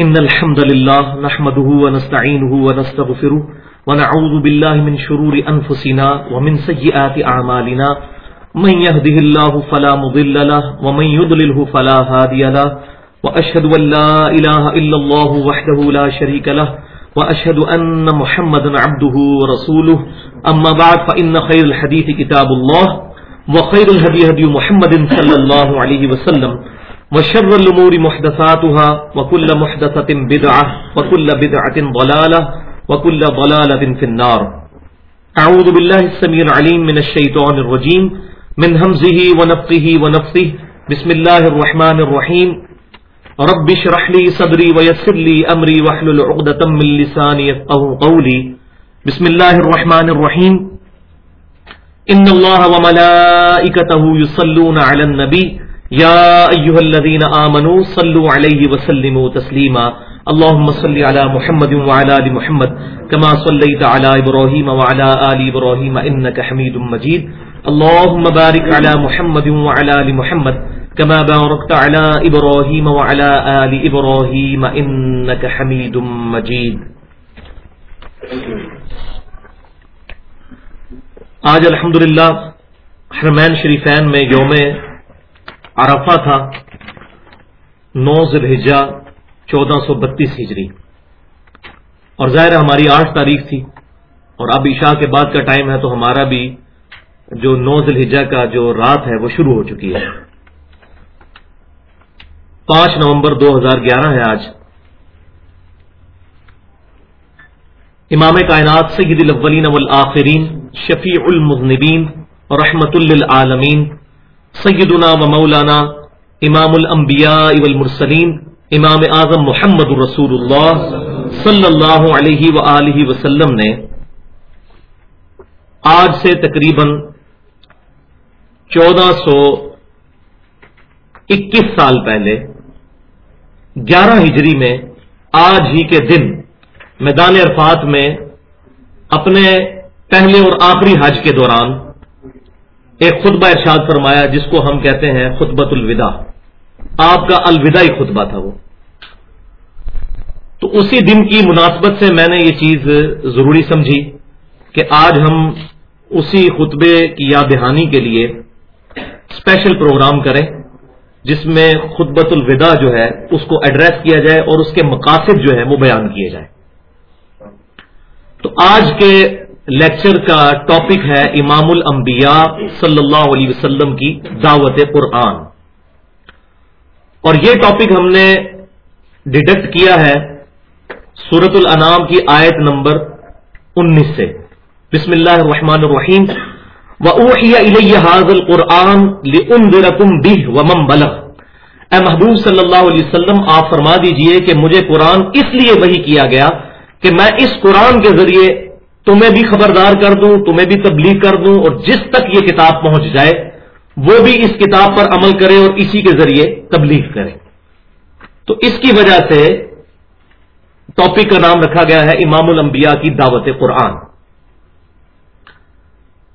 إن الحمد لله نحمده ونستعينه ونستغفره ونعوذ بالله من شرور أنفسنا ومن سيئات أعمالنا. من يهده الله فلا مضل له ومن يضلله فلا هادي له. وأشهد أن لا إله إلا الله وحده لا شريك له. وأشهد أن محمد عبده ورسوله. أما بعد، فإن خير الحديث كتاب الله وخير الهدي هدي محمد صلى الله عليه وسلم. وشر الأمور محدثاتها وكل محدثة بدعة وكل بدعة ضلالة وكل ضلالة في النار. أعوذ بالله السميع العليم من الشيطان الرجيم. من همزه ونفقه ونفثه. بسم الله الرحمن الرحيم. رب اشرح لي صدري ويسر لي أمري واحلل عقدة من لساني يفقهوا قولي. بسم الله الرحمن الرحيم. إن الله وملائكته يصلون على النبي. يا أيها الذين آمنوا صلوا عليه وسلموا تسليما. اللهم صل على محمد وعلى آل محمد، كما صليت على إبراهيم وعلى آل إبراهيم، إنك حميد مجيد. اللهم بارك على محمد وعلى آل محمد، كما باركت على إبراهيم وعلى آل إبراهيم، إنك حميد مجيد. آج الحمدللہ حرمین شریفین میں یوم عرفہ تھا، نو ذلحجہ چودہ سو بتیس ہجری۔ اور ظاہر ہماری آٹھ تاریخ تھی، اور اب عشاء کے بعد کا ٹائم ہے تو ہمارا بھی جو نو ذلحجہ کا جو رات ہے وہ شروع ہو چکی ہے۔ پانچ نومبر دو ہزار گیارہ ہے آج۔ امام کائنات سید الاولین والآخرین شفیع المذنبین، رحمت للعالمین سیدنا و مولانا امام الانبیاء والمرسلین، امام اعظم محمد الرسول اللہ صلی اللہ علیہ وآلہ وسلم نے آج سے تقریباً چودہ سو اکیس سال پہلے، گیارہ ہجری میں آج ہی کے دن میدان عرفات میں اپنے پہلے اور آخری حج کے دوران ایک خطبہ ارشاد فرمایا جس کو ہم کہتے ہیں خطبت الوداع۔ آپ کا الوداعی خطبہ تھا وہ۔ تو اسی دن کی مناسبت سے میں نے یہ چیز ضروری سمجھی کہ آج ہم اسی خطبے کی یاد دہانی کے لیے اسپیشل پروگرام کریں جس میں خطبت الوداع جو ہے اس کو ایڈریس کیا جائے اور اس کے مقاصد جو ہے وہ بیان کیے جائے تو آج کے لیکچر کا ٹاپک ہے امام الانبیاء صلی اللہ علیہ وسلم کی دعوت قرآن۔ اور یہ ٹاپک ہم نے ڈیڈکٹ کیا ہے سورت الانام کی آیت نمبر انیس سے۔ بسم اللہ الرحمن الرحیم۔ حاض القرآن ومن بلغ۔ اے محبوب صلی اللہ علیہ وسلم، آپ فرما دیجیے کہ مجھے قرآن اس لیے وہی کیا گیا کہ میں اس قرآن کے ذریعے تمہیں بھی خبردار کر دوں، تمہیں بھی تبلیغ کر دوں اور جس تک یہ کتاب پہنچ جائے، وہ بھی اس کتاب پر عمل کرے اور اسی کے ذریعے تبلیغ کرے۔ تو اس کی وجہ سے ٹاپک کا نام رکھا گیا ہے امام الانبیاء کی دعوت قرآن۔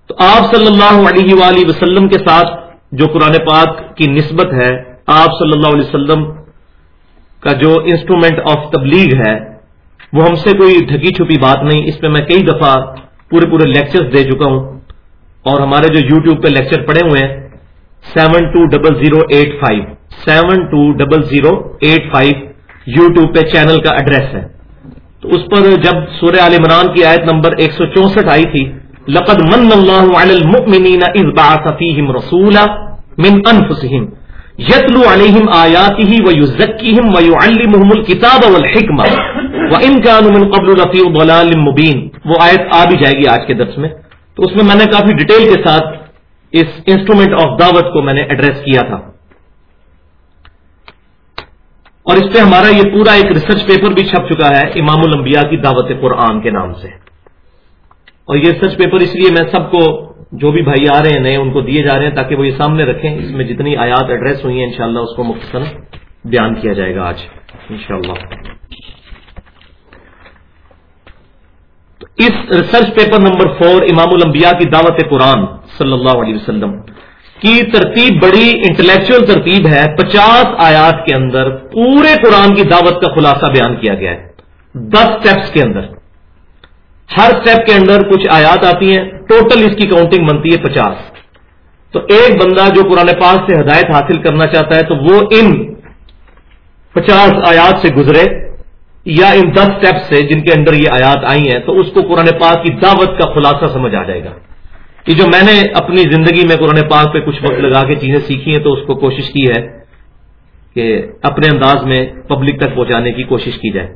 تو آپ صلی اللہ علیہ وآلہ وسلم کے ساتھ جو قرآن پاک کی نسبت ہے، آپ صلی اللہ علیہ وسلم کا جو انسٹرومنٹ آف تبلیغ ہے وہ ہم سے کوئی ڈھکی چھپی بات نہیں۔ اس پہ میں کئی دفعہ پورے پورے لیکچرز دے چکا ہوں۔ اور ہمارے جو یو ٹیوب پہ لیکچر پڑے ہوئے ہیں seven two double zero eight five seven two double zero eight five YouTube پہ چینل کا ایڈریس ہے۔ تو اس پر جب سورہ عال عمران کی آیت نمبر ایک سو چونسٹھ آئی تھی، لقد من اللہ علی المؤمنین اذ بعث فیہم رسولا من انفسہم یتلو علیہم آیاتہ ویزکیہم ویعلمہم الکتاب والحکمہ۔ وَإِن كَانُوا مِن قَبْلُ لَفِي وہ آیت آ بھی جائے گی آج کے درس میں۔ تو اس میں میں نے کافی ڈیٹیل کے ساتھ اس انسٹرومنٹ آف دعوت کو میں نے ایڈریس کیا تھا۔ اور اس پہ ہمارا یہ پورا ایک ریسرچ پیپر بھی چھپ چکا ہے، امام الانبیاء کی دعوت قرآن کے نام سے۔ اور یہ ریسرچ پیپر اس لیے میں سب کو جو بھی بھائی آ رہے ہیں، نئے، ان کو دیے جا رہے ہیں تاکہ وہ یہ سامنے رکھیں۔ اس میں جتنی آیات ایڈریس ہوئی ہیں، انشاءاللہ اس کو مختصر بیان کیا جائے گا آج، انشاءاللہ۔ اس ریسرچ پیپر نمبر فور امام الانبیاء کی دعوت قرآن صلی اللہ علیہ وسلم کی ترتیب، بڑی انٹلیکچل ترتیب ہے۔ پچاس آیات کے اندر پورے قرآن کی دعوت کا خلاصہ بیان کیا گیا ہے۔ دس سٹیپس کے اندر۔ ہر سٹیپ کے اندر کچھ آیات آتی ہیں۔ ٹوٹل اس کی کاؤنٹنگ بنتی ہے پچاس۔ تو ایک بندہ جو قرآن پاک سے ہدایت حاصل کرنا چاہتا ہے تو وہ ان پچاس آیات سے گزرے۔ یا ان دس سٹیپ سے جن کے اندر یہ آیات آئی ہیں، تو اس کو قرآن پاک کی دعوت کا خلاصہ سمجھ آ جائے گا۔ کہ جو میں نے اپنی زندگی میں قرآن پاک پہ کچھ وقت لگا کے چیزیں سیکھی ہیں، تو اس کو کوشش کی ہے کہ اپنے انداز میں پبلک تک پہنچانے کی کوشش کی جائے۔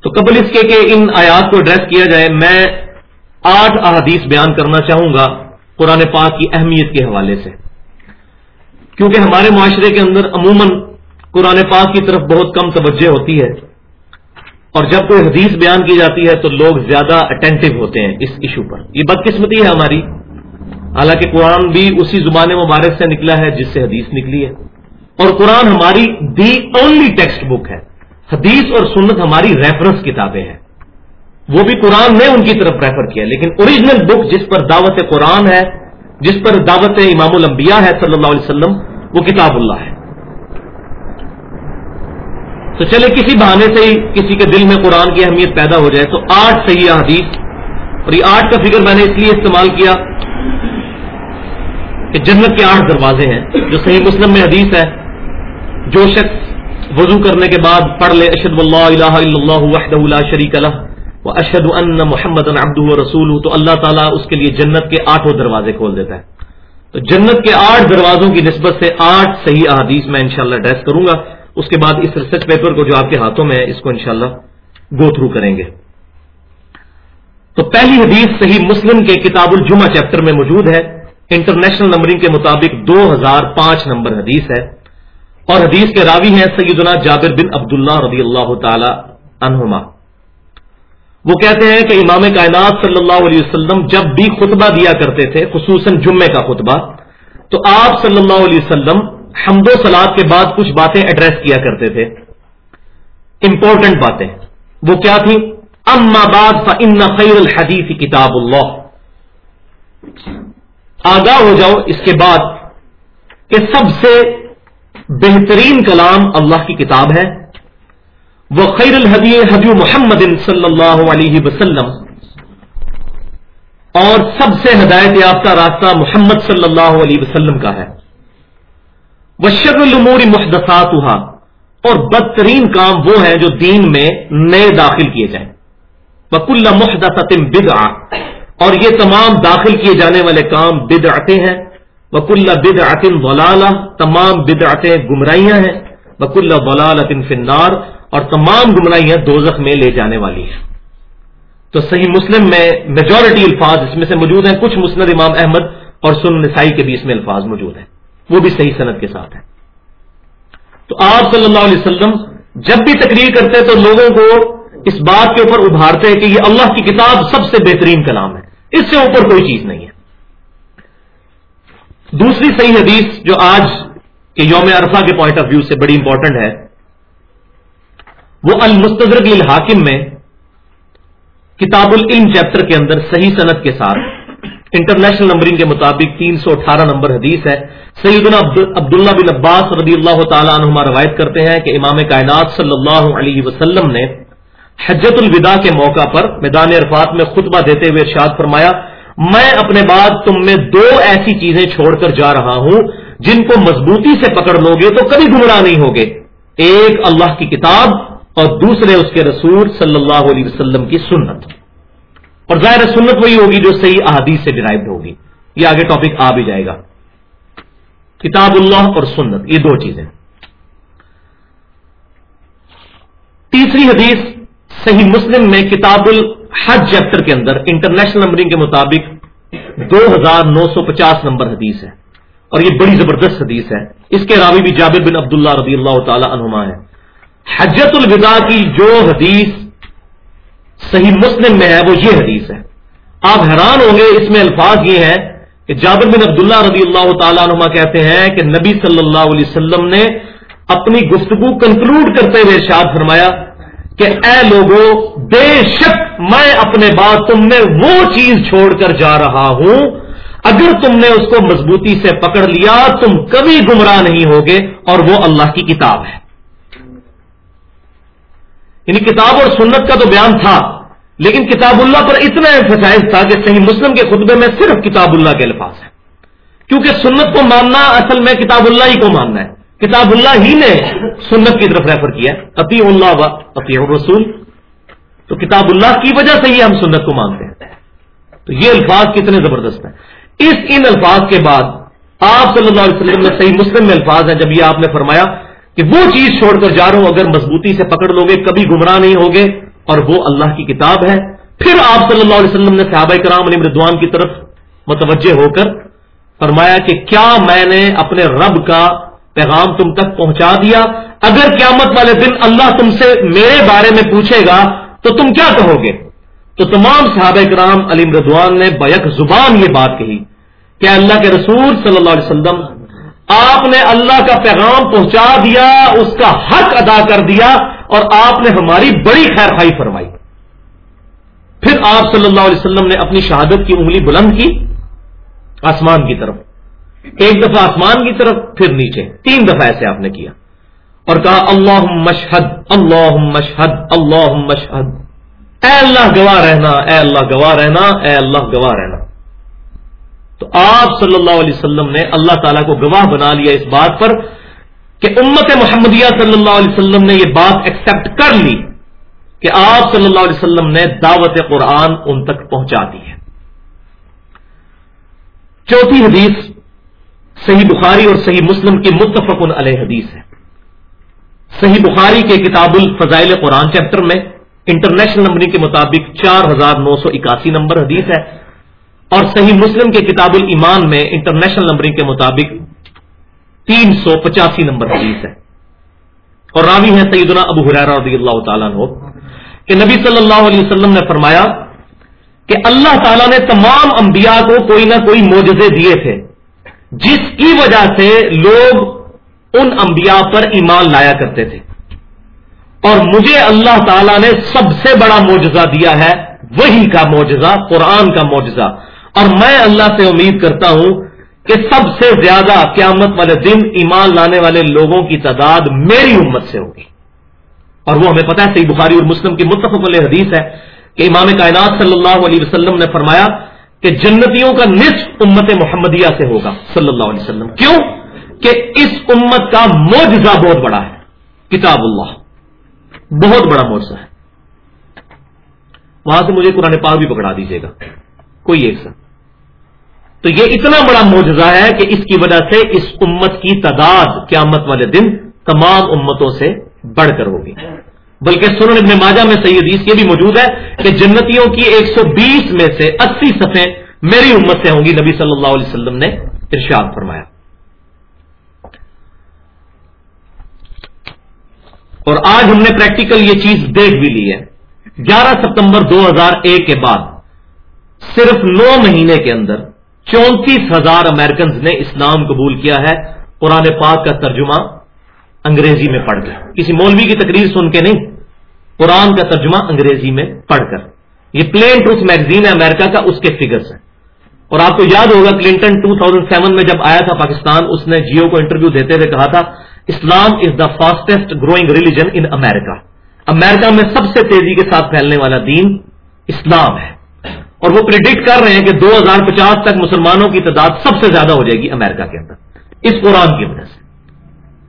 تو قبل اس کے کہ ان آیات کو ایڈریس کیا جائے، میں آٹھ احادیث بیان کرنا چاہوں گا قرآن پاک کی اہمیت کے حوالے سے۔ کیونکہ ہمارے معاشرے کے اندر عموماً قرآن پاک کی طرف بہت کم توجہ ہوتی ہے اور جب کوئی حدیث بیان کی جاتی ہے تو لوگ زیادہ اٹینٹو ہوتے ہیں اس ایشو پر۔ یہ بدقسمتی ہے ہماری۔ حالانکہ قرآن بھی اسی زبان مبارک سے نکلا ہے جس سے حدیث نکلی ہے۔ اور قرآن ہماری دی اونلی ٹیکسٹ بک ہے۔ حدیث اور سنت ہماری ریفرنس کتابیں ہیں۔ وہ بھی قرآن نے ان کی طرف ریفر کیا لیکن اوریجنل بک جس پر دعوت قرآن ہے، جس پر دعوت امام الانبیاء ہے صلی اللہ علیہ وسلم، وہ کتاب اللہ ہے۔ تو چلے کسی بہانے سے ہی کسی کے دل میں قرآن کی اہمیت پیدا ہو جائے تو آٹھ صحیح حدیث اور یہ آٹھ کا فکر میں نے اس لیے استعمال کیا کہ جنت کے آٹھ دروازے ہیں، جو صحیح مسلم میں حدیث ہے۔ جو شخص وضو کرنے کے بعد پڑھ لے اشد اللہ الہ الا اللہ وحدہ لا شریک الہ و اشد ان محمد عبد رسول تو اللہ تعالیٰ اس کے لیے جنت کے آٹھوں دروازے کھول دیتا ہے۔ تو جنت کے آٹھ دروازوں کی نسبت سے آٹھ صحیح احادیث میں انشاءاللہ شاء ڈریس کروں گا۔ اس کے بعد اس ریسرچ پیپر کو جو آپ کے ہاتھوں میں ہے، اس کو انشاءاللہ گو تھرو کریں گے۔ تو پہلی حدیث صحیح مسلم کے کتاب الجمہ چیپٹر میں موجود ہے۔ انٹرنیشنل نمبرنگ کے مطابق دو ہزار پانچ نمبر حدیث ہے۔ اور حدیث کے راوی ہیں سیدنا جابر بن عبداللہ رضی اللہ تعالی عنہما۔ وہ کہتے ہیں کہ امام کائنات صلی اللہ علیہ وسلم جب بھی خطبہ دیا کرتے تھے، خصوصاً جمعے کا خطبہ، تو آپ صلی اللہ علیہ وسلم حمد و سلاد کے بعد کچھ باتیں ایڈریس کیا کرتے تھے۔ امپورٹنٹ باتیں۔ وہ کیا تھیں؟ اما بعد ان خیر الحدیث کتاب اللہ۔ آگاہ ہو جاؤ اس کے بعد کہ سب سے بہترین کلام اللہ کی کتاب ہے۔ وہ خیر الحدی حدی محمد صلی اللہ علیہ وسلم۔ اور سب سے ہدایت یافتہ راستہ محمد صلی اللہ علیہ وسلم کا ہے۔ وشر المور محدثات اور بدترین کام وہ ہیں جو دین میں نئے داخل کیے جائیں۔ بک اللہ محدث بد اور یہ تمام داخل کیے جانے والے کام بد آتے ہیں۔ وک اللہ بد عطن تمام بد آتے گمراہیاں ہیں۔ بک اللہ ولال فنار اور تمام گمراہیاں دوزخ میں لے جانے والی ہیں۔ تو صحیح مسلم میں میجورٹی الفاظ اس میں سے موجود ہیں۔ کچھ مسند امام احمد اور سن نسائی کے بھی اس میں الفاظ موجود ہیں۔ وہ بھی صحیح صنعت کے ساتھ ہے۔ تو آپ صلی اللہ علیہ وسلم جب بھی تقریر کرتے تو لوگوں کو اس بات کے اوپر ابھارتے ہیں کہ یہ اللہ کی کتاب سب سے بہترین کلام ہے۔ اس سے اوپر کوئی چیز نہیں ہے۔ دوسری صحیح حدیث جو آج کے یوم عرفہ کے پوائنٹ آف ویو سے بڑی امپورٹنٹ ہے، وہ المستدرک الحاکم میں کتاب العلم چیپٹر کے اندر صحیح صنعت کے ساتھ انٹرنیشنل نمبرنگ کے مطابق تین سو اٹھارہ نمبر حدیث ہے۔ سیدنا عبداللہ بن عباس رضی اللہ تعالیٰ عنہما روایت کرتے ہیں کہ امام کائنات صلی اللہ علیہ وسلم نے حجت الوداع کے موقع پر میدان عرفات میں خطبہ دیتے ہوئے ارشاد فرمایا، میں اپنے بعد تم میں دو ایسی چیزیں چھوڑ کر جا رہا ہوں، جن کو مضبوطی سے پکڑ لو گے تو کبھی گمراہ نہیں ہوگے۔ ایک اللہ کی کتاب اور دوسرے اس کے رسول صلی اللہ علیہ وسلم کی سنت۔ اور ظاہر سنت وہی ہوگی جو صحیح احادیث سے ڈرائیو ہوگی۔ یہ آگے ٹاپک آ بھی جائے گا۔ کتاب اللہ اور سنت، یہ دو چیزیں۔ تیسری حدیث صحیح مسلم میں کتاب الحج چیپٹر کے اندر، انٹرنیشنل نمبرنگ کے مطابق دو ہزار نو سو پچاس نمبر حدیث ہے۔ اور یہ بڑی زبردست حدیث ہے۔ اس کے راوی بھی جابر بن عبداللہ رضی اللہ تعالی عنہما ہے حجت الوداع کی جو حدیث صحیح مسلم میں ہے، وہ یہ حدیث ہے۔ آپ حیران ہوں گے، اس میں الفاظ یہ ہیں کہ جابر بن عبداللہ رضی اللہ تعالیٰ نما کہتے ہیں کہ نبی صلی اللہ علیہ وسلم نے اپنی گفتگو کنکلوڈ کرتے ہوئے ارشاد فرمایا کہ اے لوگوں بے شک میں اپنے بعد تم میں وہ چیز چھوڑ کر جا رہا ہوں۔ اگر تم نے اس کو مضبوطی سے پکڑ لیا، تم کبھی گمراہ نہیں ہوگے اور وہ اللہ کی کتاب ہے۔ یعنی کتاب اور سنت کا تو بیان تھا، لیکن کتاب اللہ پر اتنا ایمفسائز تھا کہ صحیح مسلم کے خطبے میں صرف کتاب اللہ کے الفاظ ہیں۔ کیونکہ سنت کو ماننا اصل میں کتاب اللہ ہی کو ماننا ہے۔ کتاب اللہ ہی نے سنت کی طرف ریفر کیا عطی اللہ و عطی الرسول۔ تو کتاب اللہ کی وجہ سے ہی ہم سنت کو مانتے ہیں۔ تو یہ الفاظ کتنے زبردست ہیں۔ اس ان الفاظ کے بعد آپ صلی اللہ علیہ وسلم میں صحیح مسلم میں الفاظ ہیں، جب یہ آپ نے فرمایا کہ وہ چیز چھوڑ کر جا رہا ہوں، اگر مضبوطی سے پکڑ لو گے، کبھی گمراہ نہیں ہوگے، اور وہ اللہ کی کتاب ہے۔ پھر آپ صلی اللہ علیہ وسلم نے صحابہ کرام علی مردوان کی طرف متوجہ ہو کر فرمایا کہ کیا میں نے اپنے رب کا پیغام تم تک پہنچا دیا؟ اگر قیامت والے دن اللہ تم سے میرے بارے میں پوچھے گا، تو تم کیا کہو گے؟ تو تمام صحابہ کرام علی مردوان نے بیک زبان یہ بات کہی کہ اللہ کے رسول صلی اللہ علیہ وسلم آپ نے اللہ کا پیغام پہنچا دیا، اس کا حق ادا کر دیا اور آپ نے ہماری بڑی خیر خائی فرمائی۔ پھر آپ صلی اللہ علیہ وسلم نے اپنی شہادت کی انگلی بلند کی، آسمان کی طرف۔ ایک دفعہ آسمان کی طرف، پھر نیچے۔ تین دفعہ ایسے آپ نے کیا۔ اور کہا اللہ مشہد اللہ مشہد اللہ مشہد اے اللہ گواہ رہنا، اے اللہ گواہ رہنا، اے اللہ گواہ رہنا۔ تو آپ صلی اللہ علیہ وسلم نے اللہ تعالیٰ کو گواہ بنا لیا اس بات پر کہ امت محمدیہ صلی اللہ علیہ وسلم نے یہ بات ایکسپٹ کر لی کہ آپ صلی اللہ علیہ وسلم نے دعوت قرآن ان تک پہنچا دی ہے۔ چوتھی حدیث صحیح بخاری اور صحیح مسلم کی متفق علیہ حدیث ہے۔ صحیح بخاری کے کتاب الفضائل قرآن چیپٹر میں انٹرنیشنل نمبرنگ کے مطابق چار ہزار نو سو اکاسی نمبر حدیث ہے۔ اور صحیح مسلم کے کتاب الایمان میں انٹرنیشنل نمبرنگ کے مطابق تین سو پچاسی نمبر حدیث ہے۔ اور راوی ہے سیدنا ابو حرار رضی اللہ تعالیٰ عنہ کہ نبی صلی اللہ علیہ وسلم نے فرمایا کہ اللہ تعالیٰ نے تمام انبیاء کو کوئی نہ کوئی موجزے دیے تھے، جس کی وجہ سے لوگ ان انبیاء پر ایمان لایا کرتے تھے۔ اور مجھے اللہ تعالیٰ نے سب سے بڑا معجزہ دیا ہے، وہی کا معجزہ، قرآن کا معجزہ۔ اور میں اللہ سے امید کرتا ہوں کہ سب سے زیادہ قیامت والے دن ایمان لانے والے لوگوں کی تعداد میری امت سے ہوگی۔ اور وہ ہمیں پتا ہے، صحیح بخاری اور مسلم کی متفق علیہ حدیث ہے کہ امام کائنات صلی اللہ علیہ وسلم نے فرمایا کہ جنتیوں کا نصف امت محمدیہ سے ہوگا صلی اللہ علیہ وسلم۔ کیوں؟ کہ اس امت کا موجزہ بہت بڑا ہے۔ کتاب اللہ۔ بہت بڑا معجزہ ہے۔ وہاں سے مجھے قرآن پاک بھی پکڑا دیجیے گا۔ کوئی ایک سا تو یہ اتنا بڑا معجزہ ہے کہ اس کی وجہ سے اس امت کی تعداد قیامت والے دن تمام امتوں سے بڑھ کر ہوگی۔ بلکہ سنن ابن ماجہ میں سید حدیث یہ بھی موجود ہے کہ جنتیوں کی ایک سو بیس میں سے اسی صفحے میری امت سے ہوں گی، نبی صلی اللہ علیہ وسلم نے ارشاد فرمایا۔ اور آج ہم نے پریکٹیکل یہ چیز دیکھ بھی لی ہے۔ گیارہ ستمبر دو ہزار ایک کے بعد صرف نو مہینے کے اندر چونتیس ہزار امیرکنز نے اسلام قبول کیا ہے۔ قرآن پاک کا ترجمہ انگریزی میں پڑھ کر۔ کسی مولوی کی تقریر سن کے نہیں۔ قرآن کا ترجمہ انگریزی میں پڑھ کر۔ یہ پلین ٹروتھ میگزین ہے امریکہ کا، اس کے فگرز ہیں۔ اور آپ کو یاد ہوگا کلنٹن 2007 میں جب آیا تھا پاکستان، اس نے جیو کو انٹرویو دیتے ہوئے کہا تھا، Islam is the fastest growing religion in America امریکہ میں سب سے تیزی کے ساتھ پھیلنے والا دین اسلام ہے۔ اور وہ پرڈکٹ کر رہے ہیں کہ دو ہزار پچاس تک مسلمانوں کی تعداد سب سے زیادہ ہو جائے گی امریکہ کے اندر، اس قرآن کی وجہ سے۔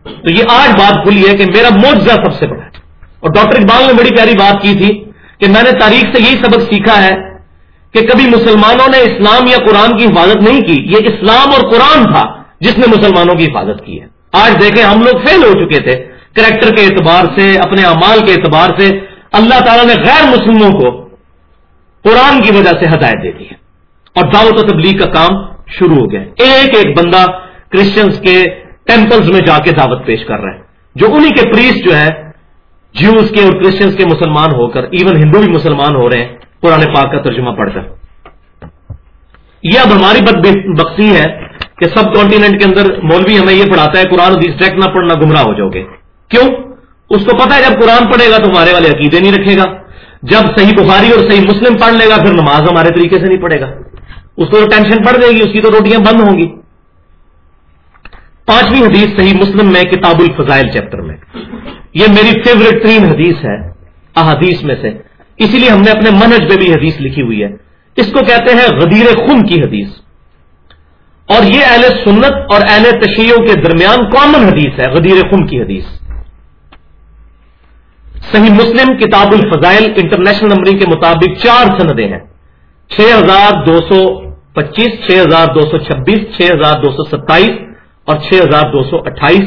تو یہ آج بات کھلی ہے کہ میرا موجزہ سب سے بڑا ہے۔ اور ڈاکٹر اقبال نے بڑی پیاری بات کی تھی کہ میں نے تاریخ سے یہی سبق سیکھا ہے کہ کبھی مسلمانوں نے اسلام یا قرآن کی حفاظت نہیں کی، یہ اسلام اور قرآن تھا جس نے مسلمانوں کی حفاظت کی ہے۔ آج دیکھیں ہم لوگ فیل ہو چکے تھے کریکٹر کے اعتبار سے، اپنے امال کے اعتبار سے۔ اللہ تعالیٰ نے غیر مسلموں کو قرآن کی وجہ سے ہدایت دے دی ہے اور دعوت و تبلیغ کا کام شروع ہو گیا ایک ایک بندہ کرسچنس کے ٹیمپلز میں جا کے دعوت پیش کر رہا ہے۔ جو انہی کے پریس جو ہے جیوز کے اور کرسچنس کے مسلمان ہو کر ایون ہندو بھی مسلمان ہو رہے ہیں۔ قرآن پاک کا ترجمہ پڑھ کر۔ یہ اب ہماری بد بخشی ہے کہ سب کانٹیننٹ کے اندر مولوی ہمیں یہ پڑھاتا ہے، قرآن حدیث ٹریک نہ پڑھنا گمراہ ہو جاؤ گے۔ کیوں؟ اس کو پتا ہے جب قرآن پڑھے گا تو ہمارے والے عقیدے نہیں رکھے گا۔ جب صحیح بخاری اور صحیح مسلم پڑھ لے گا، پھر نماز ہمارے طریقے سے نہیں پڑھے گا۔ اس کو تو ٹینشن پڑ جائے گی، اس کی تو روٹیاں بند ہوں گی۔ پانچویں حدیث صحیح مسلم میں، کتاب الفضائل چیپٹر میں۔ یہ میری فیوریٹ ترین حدیث ہے، احادیث میں سے۔ اسی لیے ہم نے اپنے منج پہ بھی حدیث لکھی ہوئی ہے۔ اس کو کہتے ہیں غدیر خون کی حدیث۔ اور یہ اہل سنت اور اہل تشیعوں کے درمیان کامن حدیث ہے، غدیر خون کی حدیث۔ صحیح مسلم کتاب الفضائل انٹرنیشنل نمبرنگ کے مطابق چار سندیں ہیں۔ چھ ہزار دو سو پچیس، چھ ہزار دو سو چھبیس، چھ ہزار دو سو ستائیس اور چھ ہزار دو سو اٹھائیس۔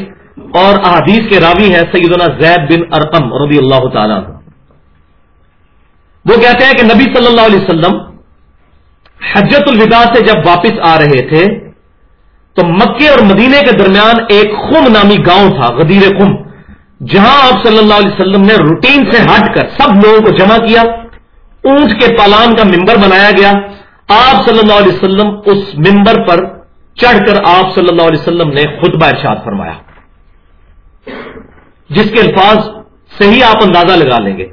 اور احادیث کے راوی ہیں سیدنا زید بن ارقم رضی اللہ تعالیٰ وہ کہتے ہیں کہ نبی صلی اللہ علیہ وسلم حجت الوداع سے جب واپس آ رہے تھے، تو مکے اور مدینے کے درمیان ایک خم نامی گاؤں تھا، غدیر خم۔ جہاں آپ صلی اللہ علیہ وسلم نے روٹین سے ہٹ کر سب لوگوں کو جمع کیا، اونٹ کے پالان کا ممبر بنایا گیا۔ آپ صلی اللہ علیہ وسلم اس ممبر پر چڑھ کر آپ صلی اللہ علیہ وسلم نے خطبہ ارشاد فرمایا۔ جس کے الفاظ صحیح آپ اندازہ لگا لیں گے۔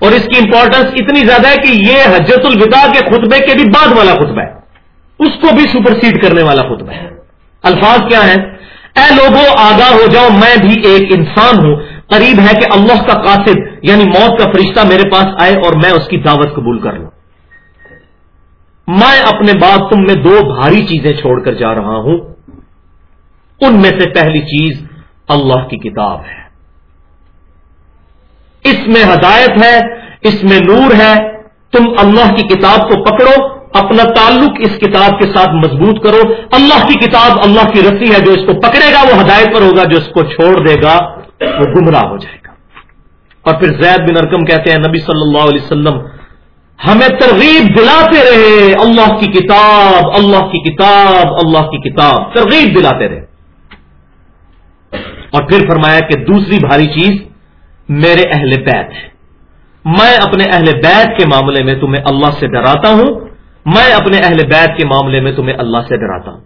اور اس کی امپورٹنس اتنی زیادہ ہے کہ یہ حجت الوداع کے خطبے کے بھی بعد والا خطبہ ہے۔ اس کو بھی سپرسیڈ کرنے والا خطبہ ہے۔ الفاظ کیا ہے اے لوگوں آگاہ ہو جاؤ، میں بھی ایک انسان ہوں۔ قریب ہے کہ اللہ کا قاصد یعنی موت کا فرشتہ میرے پاس آئے اور میں اس کی دعوت قبول کر لوں۔ میں اپنے بعد تم میں دو بھاری چیزیں چھوڑ کر جا رہا ہوں۔ ان میں سے پہلی چیز اللہ کی کتاب ہے۔ اس میں ہدایت ہے، اس میں نور ہے۔ تم اللہ کی کتاب کو پکڑو، اپنا تعلق اس کتاب کے ساتھ مضبوط کرو۔ اللہ کی کتاب اللہ کی رسی ہے، جو اس کو پکڑے گا وہ ہدایت پر ہوگا، جو اس کو چھوڑ دے گا۔ وہ گمراہ ہو جائے گا۔ اور پھر زید بن ارکم کہتے ہیں، نبی صلی اللہ علیہ وسلم، ہمیں ترغیب دلاتے رہے، اللہ کی کتاب، اللہ کی کتاب، اللہ کی کتاب، ترغیب دلاتے رہے۔ اور پھر فرمایا کہ دوسری بھاری چیز، میرے اہل بیت ہے میں اپنے اہل بیت کے معاملے میں تمہیں اللہ سے ڈراتا ہوں۔ میں اپنے اہل بیت کے معاملے میں تمہیں اللہ سے ڈراتا ہوں۔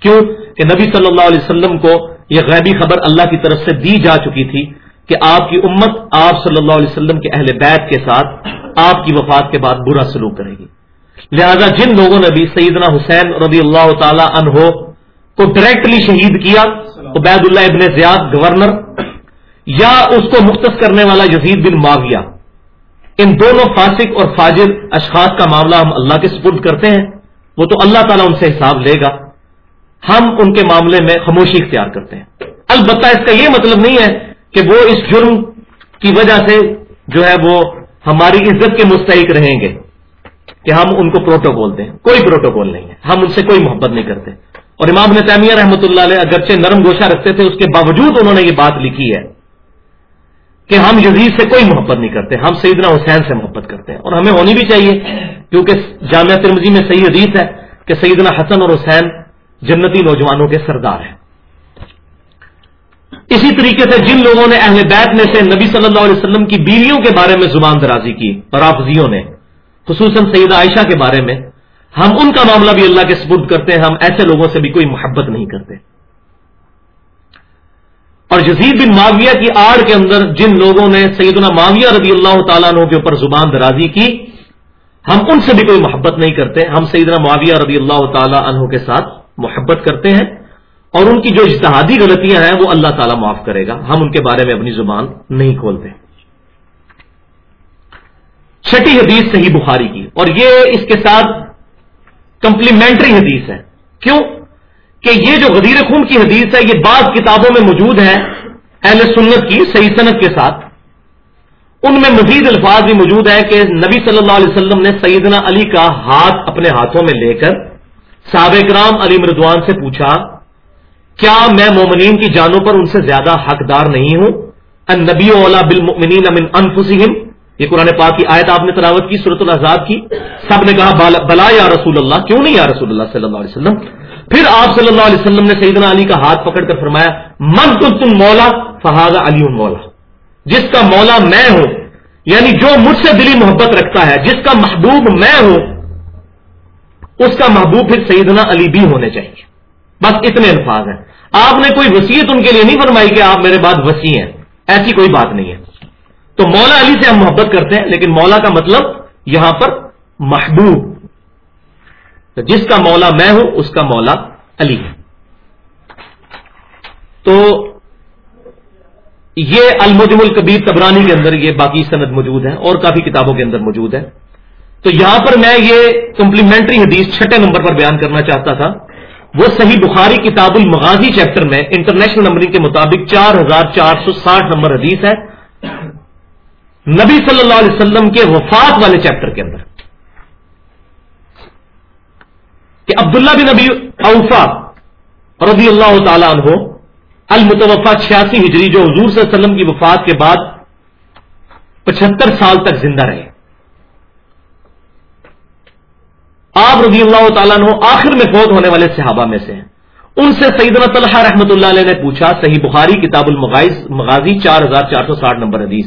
کیوں؟ کہ نبی صلی اللہ علیہ وسلم کو یہ غیبی خبر اللہ کی طرف سے دی جا چکی تھی کہ آپ کی امت آپ صلی اللہ علیہ وسلم کے اہل بیت کے ساتھ آپ کی وفات کے بعد برا سلوک کرے گی۔ لہذا جن لوگوں نے بھی سیدنا حسین رضی اللہ تعالی عنہ کو ڈائریکٹلی شہید کیا عبید اللہ ابن زیاد گورنر، یا اس کو مختص کرنے والا یزید بن معاویہ۔ ان دونوں فاسق اور فاجر اشخاص کا معاملہ ہم اللہ کے سپرد کرتے ہیں، وہ تو اللہ تعالیٰ ان سے حساب لے گا۔ ہم ان کے معاملے میں خاموشی اختیار کرتے ہیں۔ البتہ اس کا یہ مطلب نہیں ہے کہ وہ اس جرم کی وجہ سے جو ہے وہ ہماری عزت کے مستحق رہیں گے کہ ہم ان کو پروٹوکول دیں۔ کوئی پروٹوکول نہیں ہے۔ ہم ان سے کوئی محبت نہیں کرتے۔ اور امام نے تعمیر رحمۃ اللہ علیہ اگرچہ نرم گوشہ رکھتے تھے، اس کے باوجود انہوں نے یہ بات لکھی ہے کہ ہم یزید سے کوئی محبت نہیں کرتے، ہم سیدنا حسین سے محبت کرتے ہیں۔ اور ہمیں ہونی بھی چاہیے، کیونکہ جامعہ ترمزی میں صحیح حدیث ہے کہ سیدنا حسن اور حسین جنتی نوجوانوں کے سردار ہیں۔ اسی طریقے سے جن لوگوں نے اہل بیت میں سے نبی صلی اللہ علیہ وسلم کی بیویوں کے بارے میں زبان درازی کی رافضیوں نے، خصوصاً سیدہ عائشہ کے بارے میں، ہم ان کا معاملہ بھی اللہ کے سبرد کرتے ہیں، ہم ایسے لوگوں سے بھی کوئی محبت نہیں کرتے۔ اور جزید بن معاویہ کی آڑ کے اندر جن لوگوں نے سیدنا معاویہ رضی اللہ تعالیٰ عنہ کے اوپر زبان درازی کی، ہم ان سے بھی کوئی محبت نہیں کرتے، ہم سیدنا معاویہ رضی اللہ تعالیٰ عنہ کے ساتھ۔ محبت کرتے ہیں اور ان کی جو اجتہادی غلطیاں ہیں وہ اللہ تعالیٰ معاف کرے گا۔ ہم ان کے بارے میں اپنی زبان نہیں کھولتے۔ چھٹی حدیث صحیح بخاری کی۔ اور یہ اس کے ساتھ کمپلیمنٹری حدیث ہے۔ کیوں؟ کہ یہ جو غدیر خون کی حدیث ہے، یہ بعض کتابوں میں موجود ہے اہل سنت کی صحیح صنعت کے ساتھ۔ ان میں مزید الفاظ بھی موجود ہے کہ نبی صلی اللہ علیہ وسلم نے سیدنا علی کا ہاتھ اپنے ہاتھوں میں لے کر سابق کرام علی مردوان سے پوچھا، کیا میں مومنین کی جانوں پر ان سے زیادہ حقدار نہیں ہوں؟ ان نبی اولا بالمؤمنین من انفسہم، یہ قرآن پاک کی آیت آپ نے تلاوت کی صورت الحضاب کی۔ سب نے کہا بلا یا رسول اللہ، کیوں نہیں یا رسول اللہ صلی اللہ علیہ وسلم؟ پھر آپ صلی اللہ علیہ وسلم نے سیدنا علی کا ہاتھ پکڑ کر فرمایا، من تم تم مولا فہاد علی مولا۔ جس کا مولا میں ہوں یعنی جو مجھ سے دلی محبت رکھتا ہے، جس کا محبوب میں ہوں اس کا محبوب پھر سیدنا علی بھی ہونے چاہیے۔ بس اتنے الفاظ ہیں۔ آپ نے کوئی وسیعت ان کے لیے نہیں فرمائی کہ آپ میرے بعد وسیع ہیں۔ ایسی کوئی بات نہیں ہے۔ تو مولا علی سے ہم محبت کرتے ہیں، لیکن مولا کا مطلب یہاں پر محبوب۔ تو جس کا مولا میں ہوں، اس کا مولا علی۔ ہے تو یہ المجم القبیر تبرانی کے اندر یہ باقی صنعت موجود ہے اور کافی کتابوں کے اندر موجود ہے تو یہاں پر میں یہ کمپلیمنٹری حدیث چھٹے نمبر پر بیان کرنا چاہتا تھا۔ وہ صحیح بخاری کتاب المغازی چیپٹر میں انٹرنیشنل نمبرنگ کے مطابق چار ہزار چار سو ساٹھ نمبر حدیث ہے۔ نبی صلی اللہ علیہ وسلم کے وفات والے چیپٹر کے اندر۔ کہ عبداللہ بن نبی اوفا رضی اللہ تعالی عنہ المتوفا چھیاسی ہجری جو حضور صلی اللہ علیہ وسلم کی وفات کے بعد پچہتر سال تک زندہ رہے۔ آپ رضی اللہ تعالیٰ عنہ آخر میں فوت ہونے والے صحابہ میں سے ہیں۔ ان سے سیدنا طلحہ رحمۃ اللہ علیہ نے پوچھا، صحیح بخاری کتاب المغازی چار ہزار چار سو ساٹھ نمبر حدیث۔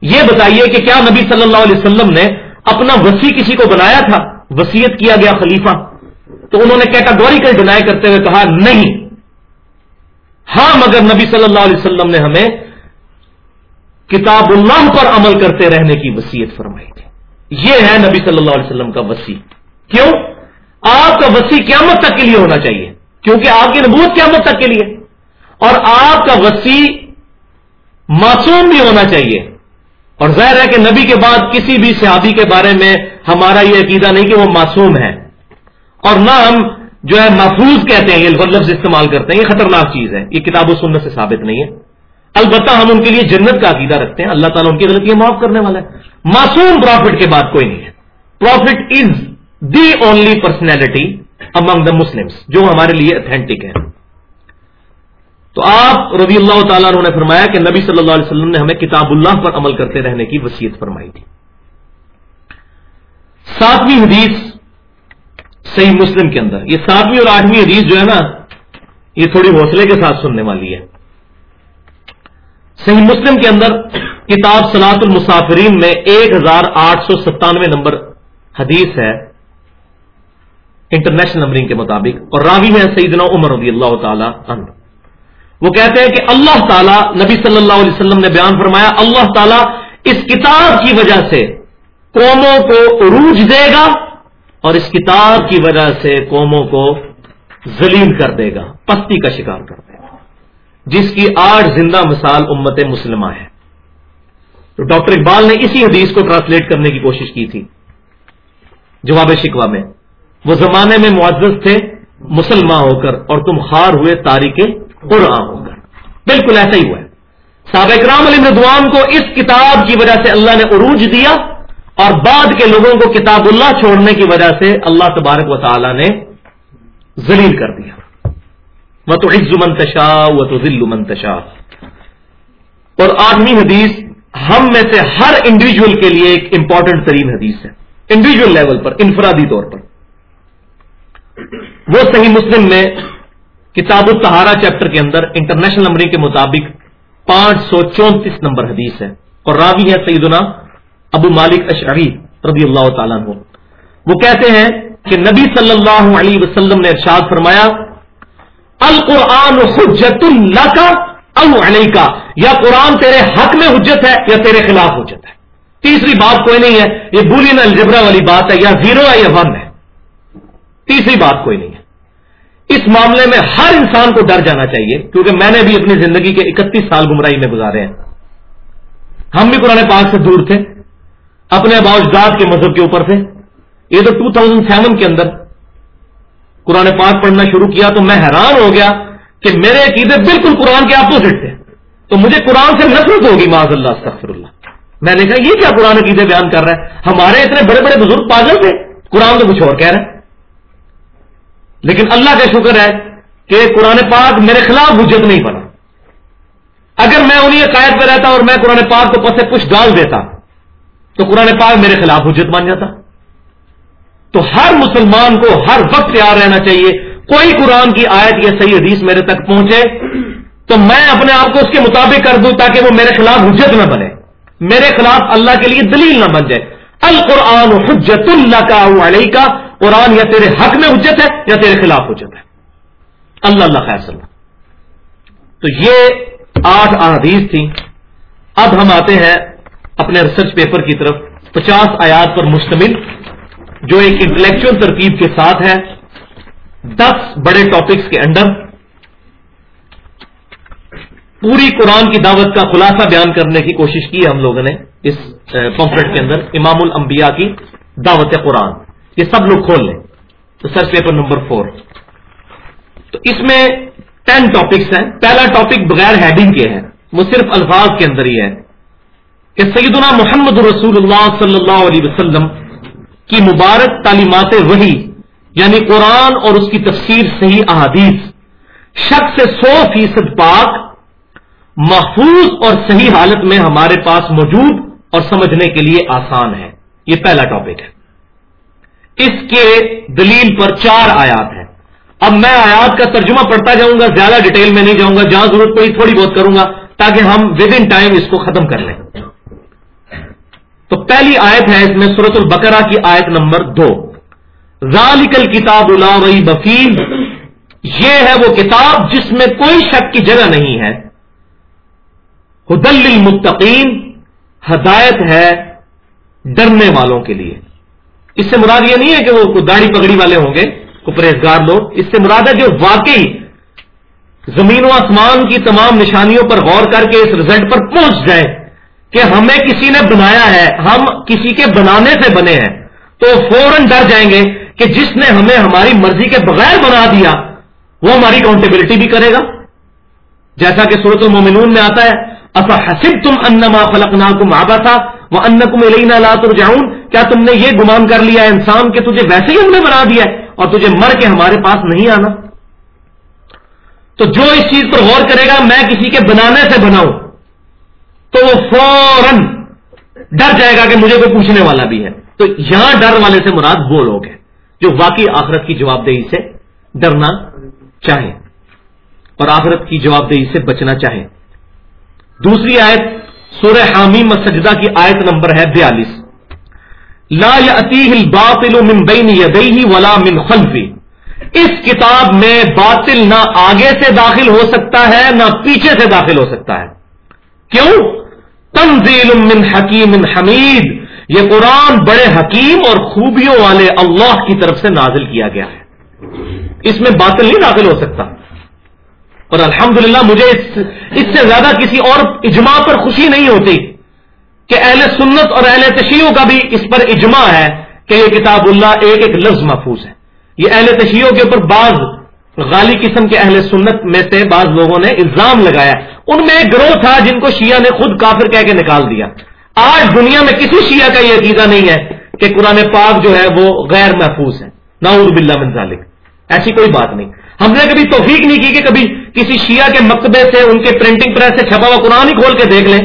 یہ بتائیے کہ کیا نبی صلی اللہ علیہ وسلم نے اپنا وسیع کسی کو بنایا تھا؟ وسیعت کیا گیا خلیفہ؟ تو انہوں نے کیٹاگوریکل ڈینائی کرتے ہوئے کہا، نہیں۔ ہاں مگر نبی صلی اللہ علیہ وسلم نے ہمیں کتاب اللہ پر عمل کرتے رہنے کی وسیعت فرمائی تھی۔ یہ ہے نبی صلی اللہ علیہ وسلم کا وسیع۔ کیوں؟ آپ کا وسیع قیامت تک کے لیے ہونا چاہیے، کیونکہ آپ کی نبوت قیامت تک کے لیے۔ اور آپ کا وسیع معصوم بھی ہونا چاہیے۔ اور ظاہر ہے کہ نبی کے بعد کسی بھی صحابی کے بارے میں ہمارا یہ عقیدہ نہیں کہ وہ معصوم ہے اور نہ ہم جو ہے محفوظ کہتے ہیں، یہ لفظ استعمال کرتے ہیں، یہ خطرناک چیز ہے۔ یہ کتاب و سننے سے ثابت نہیں ہے۔ البتہ ہم ان کے لیے جنت کا عقیدہ رکھتے ہیں۔ اللہ تعالیٰ ان کی غلطیاں معاف کرنے والا ہے۔ معصوم پروفٹ کے بعد کوئی نہیں ہے۔ Prophet is the only personality among the Muslim جو ہمارے لیے اتھینٹک ہے تو آپ رضی اللہ تعالیٰ نے فرمایا کہ نبی صلی اللہ علیہ وسلم نے ہمیں کتاب اللہ پر عمل کرتے رہنے کی وصیت فرمائی تھی۔ ساتویں حدیث صحیح مسلم کے اندر، یہ ساتویں اور آٹھویں حدیث جو ہے نا، یہ تھوڑی حوصلے کے ساتھ سننے والی ہے۔ صحیح مسلم کے اندر کتاب سلاط المسافرین میں ایک ہزار آٹھ سو ستانوے نمبر حدیث ہے۔ انٹرنیشنل نمبرنگ کے مطابق، اور راوی ہے سیدنا عمر رضی اللہ تعالی عنہ۔ وہ کہتے ہیں کہ اللہ تعالیٰ، نبی صلی اللہ علیہ وسلم نے بیان فرمایا، اللہ تعالیٰ اس کتاب کی وجہ سے قوموں کو عروج دے گا، اور اس کتاب کی وجہ سے قوموں کو ذلیل کر دے گا، پستی کا شکار کر دے گا۔ جس کی آٹھ زندہ مثال امت مسلمہ ہے۔ تو ڈاکٹر اقبال نے اسی حدیث کو ٹرانسلیٹ کرنے کی کوشش کی تھی، جواب شکوا میں۔ وہ زمانے میں معزز تھے مسلمان ہو کر، اور تم خار ہوئے تاریخ قرآن ہو کر۔ بالکل ایسا ہی ہوا ہے۔ سابق رام علی ردوان کو اس کتاب کی وجہ سے اللہ نے عروج دیا، اور بعد کے لوگوں کو کتاب اللہ چھوڑنے کی وجہ سے اللہ تبارک و تعالی نے ذلیل کر دیا۔ وہ تو عز منتشا وہ تو ذل منتشا اور آدمی حدیث ہم میں سے ہر انڈیویجل کے لیے ایک امپورٹنٹ ترین حدیث ہے۔ انڈیویجل لیول پر، انفرادی طور پر۔ وہ صحیح مسلم میں کتاب التہارا چیپٹر کے اندر انٹرنیشنل نمبرنگ کے مطابق پانچ سو چونتیس نمبر حدیث ہے اور راوی ہے سیدنا ابو مالک اشعری رضی اللہ تعالیٰ عنہ۔ وہ کہتے ہیں کہ نبی صلی اللہ علیہ وسلم نے ارشاد فرمایا، القرآن حجت اللہ کا علیہ کا یا قرآن تیرے حق میں حجت ہے یا تیرے خلاف حجت ہے۔ تیسری بات کوئی نہیں ہے، یہ بولی الجبرا والی بات ہے یا زیرو ہے یا ون ہے۔ تیسری بات کوئی نہیں ہے۔ اس معاملے میں ہر انسان کو ڈر جانا چاہیے، کیونکہ میں نے بھی اپنی زندگی کے اکتیس سال گمراہی میں گزارے ہیں۔ ہم بھی قرآن پاک سے دور تھے، اپنے باوجداد کے مذہب کے اوپر تھے۔ یہ تو ٹو تھاؤزینڈ سیون کے اندر قرآن پاک پڑھنا شروع کیا تو میں حیران ہو گیا کہ میرے عقیدے بالکل قرآن کے اپوزٹ تھے۔ تو مجھے قرآن سے نفرت ہوگی معذ اللہ، استغفر اللہ۔ میں نے کہا، یہ کیا قرآن عقیدے بیان کر رہا ہے؟ ہمارے اتنے بڑے بڑے بزرگ پاگل تھے، قرآن تو کچھ اور کہہ رہے ہیں۔ لیکن اللہ کا شکر ہے کہ قرآن پاک میرے خلاف حجت نہیں بنا۔ اگر میں انہیں عقائد پہ رہتا اور میں قرآن پاک کو پسے پش ڈال دیتا، تو قرآن پاک میرے خلاف حجت بن جاتا۔ تو ہر مسلمان کو ہر وقت تیار رہنا چاہیے، کوئی قرآن کی آیت یا صحیح حدیث میرے تک پہنچے، تو میں اپنے آپ کو اس کے مطابق کر دوں تاکہ وہ میرے خلاف حجت نہ بنے۔ میرے خلاف اللہ کے لیے دلیل نہ بن جائے۔ القرآن حجت اللہ کا علیہ کا قرآن یا تیرے حق میں حجت ہے یا تیرے خلاف حجت ہے۔ اللہ اللہ خیر صلی تو یہ آٹھ احادیث تھیں۔ اب ہم آتے ہیں اپنے ریسرچ پیپر کی طرف۔ پچاس آیات پر مشتمل، جو ایک انٹلیکچل ترکیب کے ساتھ ہے۔ دس بڑے ٹاپکس کے انڈر پوری قرآن کی دعوت کا خلاصہ بیان کرنے کی کوشش کی ہے ہم لوگوں نے اس پمفلٹ کے اندر۔ امام الانبیاء کی دعوت قرآن۔ یہ سب لوگ کھول لیں۔ تو سرچ پیپر نمبر فور۔ تو اس میں ٹین ٹاپکس ہیں۔ پہلا ٹاپک بغیر ہیڈنگ کے ہے۔ وہ صرف الفاظ کے اندر ہی ہے۔ کہ سیدنا محمد رسول اللہ صلی اللہ علیہ وسلم کی مبارک تعلیمات وہی یعنی قرآن اور اس کی تفسیر صحیح احادیث، شک سے سو فیصد پاک، محفوظ اور صحیح حالت میں ہمارے پاس موجود اور سمجھنے کے لیے آسان ہے۔ یہ پہلا ٹاپک ہے۔ اس کے دلیل پر چار آیات ہیں۔ اب میں آیات کا ترجمہ پڑھتا جاؤں گا، زیادہ ڈیٹیل میں نہیں جاؤں گا، جہاں ضرورت پڑی تھوڑی بہت کروں گا، تاکہ ہم ود ان ٹائم اس کو ختم کر لیں۔ تو پہلی آیت ہے اس میں سورت البقرہ کی آیت نمبر دو۔ ذالکل کتاب اللہ بفیل یہ ہے وہ کتاب جس میں کوئی شک کی جگہ نہیں ہے۔ ہدل المتقین ہدایت ہے ڈرنے والوں کے لیے۔ اس سے مراد یہ نہیں ہے کہ وہ داڑھی پگڑی والے ہوں گے کو پرہیزگار لوگ، اس سے مراد ہے جو واقعی زمین و آسمان کی تمام نشانیوں پر غور کر کے اس رزلٹ پر پہنچ جائے کہ ہمیں کسی نے بنایا ہے، ہم کسی کے بنانے سے بنے ہیں۔ تو فوراً ڈر جائیں گے کہ جس نے ہمیں ہماری مرضی کے بغیر بنا دیا، وہ ہماری اکاؤنٹیبلٹی بھی کرے گا۔ جیسا کہ صورت المومنون میں آتا ہے اصا حسب تم انما فلق نا کم آبا تھا وہ ان کم علینا لا کیا تم نے یہ گمان کر لیا انسان کہ تجھے ویسے ہی ہم نے بنا دیا ہے اور تجھے مر کے ہمارے پاس نہیں آنا؟ تو جو اس چیز پر غور کرے گا، میں کسی کے بنانے سے بناؤں۔ تو وہ فوراً ڈر جائے گا کہ مجھے کوئی پوچھنے والا بھی ہے۔ تو یہاں ڈر والے سے مراد وہ لوگ ہیں جو واقعی آخرت کی جواب دہی سے ڈرنا چاہیں اور آخرت کی جواب دہی سے بچنا چاہیں۔ دوسری آیت سورہ حامی مسجدہ کی آیت نمبر ہے بیالیس. لا الباطل من بین یدیہ ولا من خلفی اس کتاب میں باطل نہ آگے سے داخل ہو سکتا ہے، نہ پیچھے سے داخل ہو سکتا ہے۔ کیوں؟ تنزیل من حکیم حمید. یہ قرآن بڑے حکیم اور خوبیوں والے اللہ کی طرف سے نازل کیا گیا ہے۔ اس میں باطل نہیں داخل ہو سکتا۔ اور الحمدللہ مجھے اس اس سے زیادہ کسی اور اجماع پر خوشی نہیں ہوتی کہ اہل سنت اور اہل تشیعوں کا بھی اس پر اجماع ہے کہ یہ کتاب اللہ ایک ایک لفظ محفوظ ہے۔ یہ اہل تشیعوں کے اوپر بعض غالی قسم کے اہل سنت میں سے بعض لوگوں نے الزام لگایا۔ ان میں ایک گروہ تھا جن کو شیعہ نے خود کافر کہہ کے نکال دیا۔ آج دنیا میں کسی شیعہ کا یہ عقیدہ نہیں ہے کہ قرآن پاک جو ہے وہ غیر محفوظ ہے۔ ناور بلّہ منظالک ایسی کوئی بات نہیں۔ ہم نے کبھی توفیق نہیں کی کہ کبھی کسی شیعہ کے مکتبے سے، ان کے پرنٹنگ پریس سے چھپا ہوا قرآن ہی کھول کے دیکھ لیں۔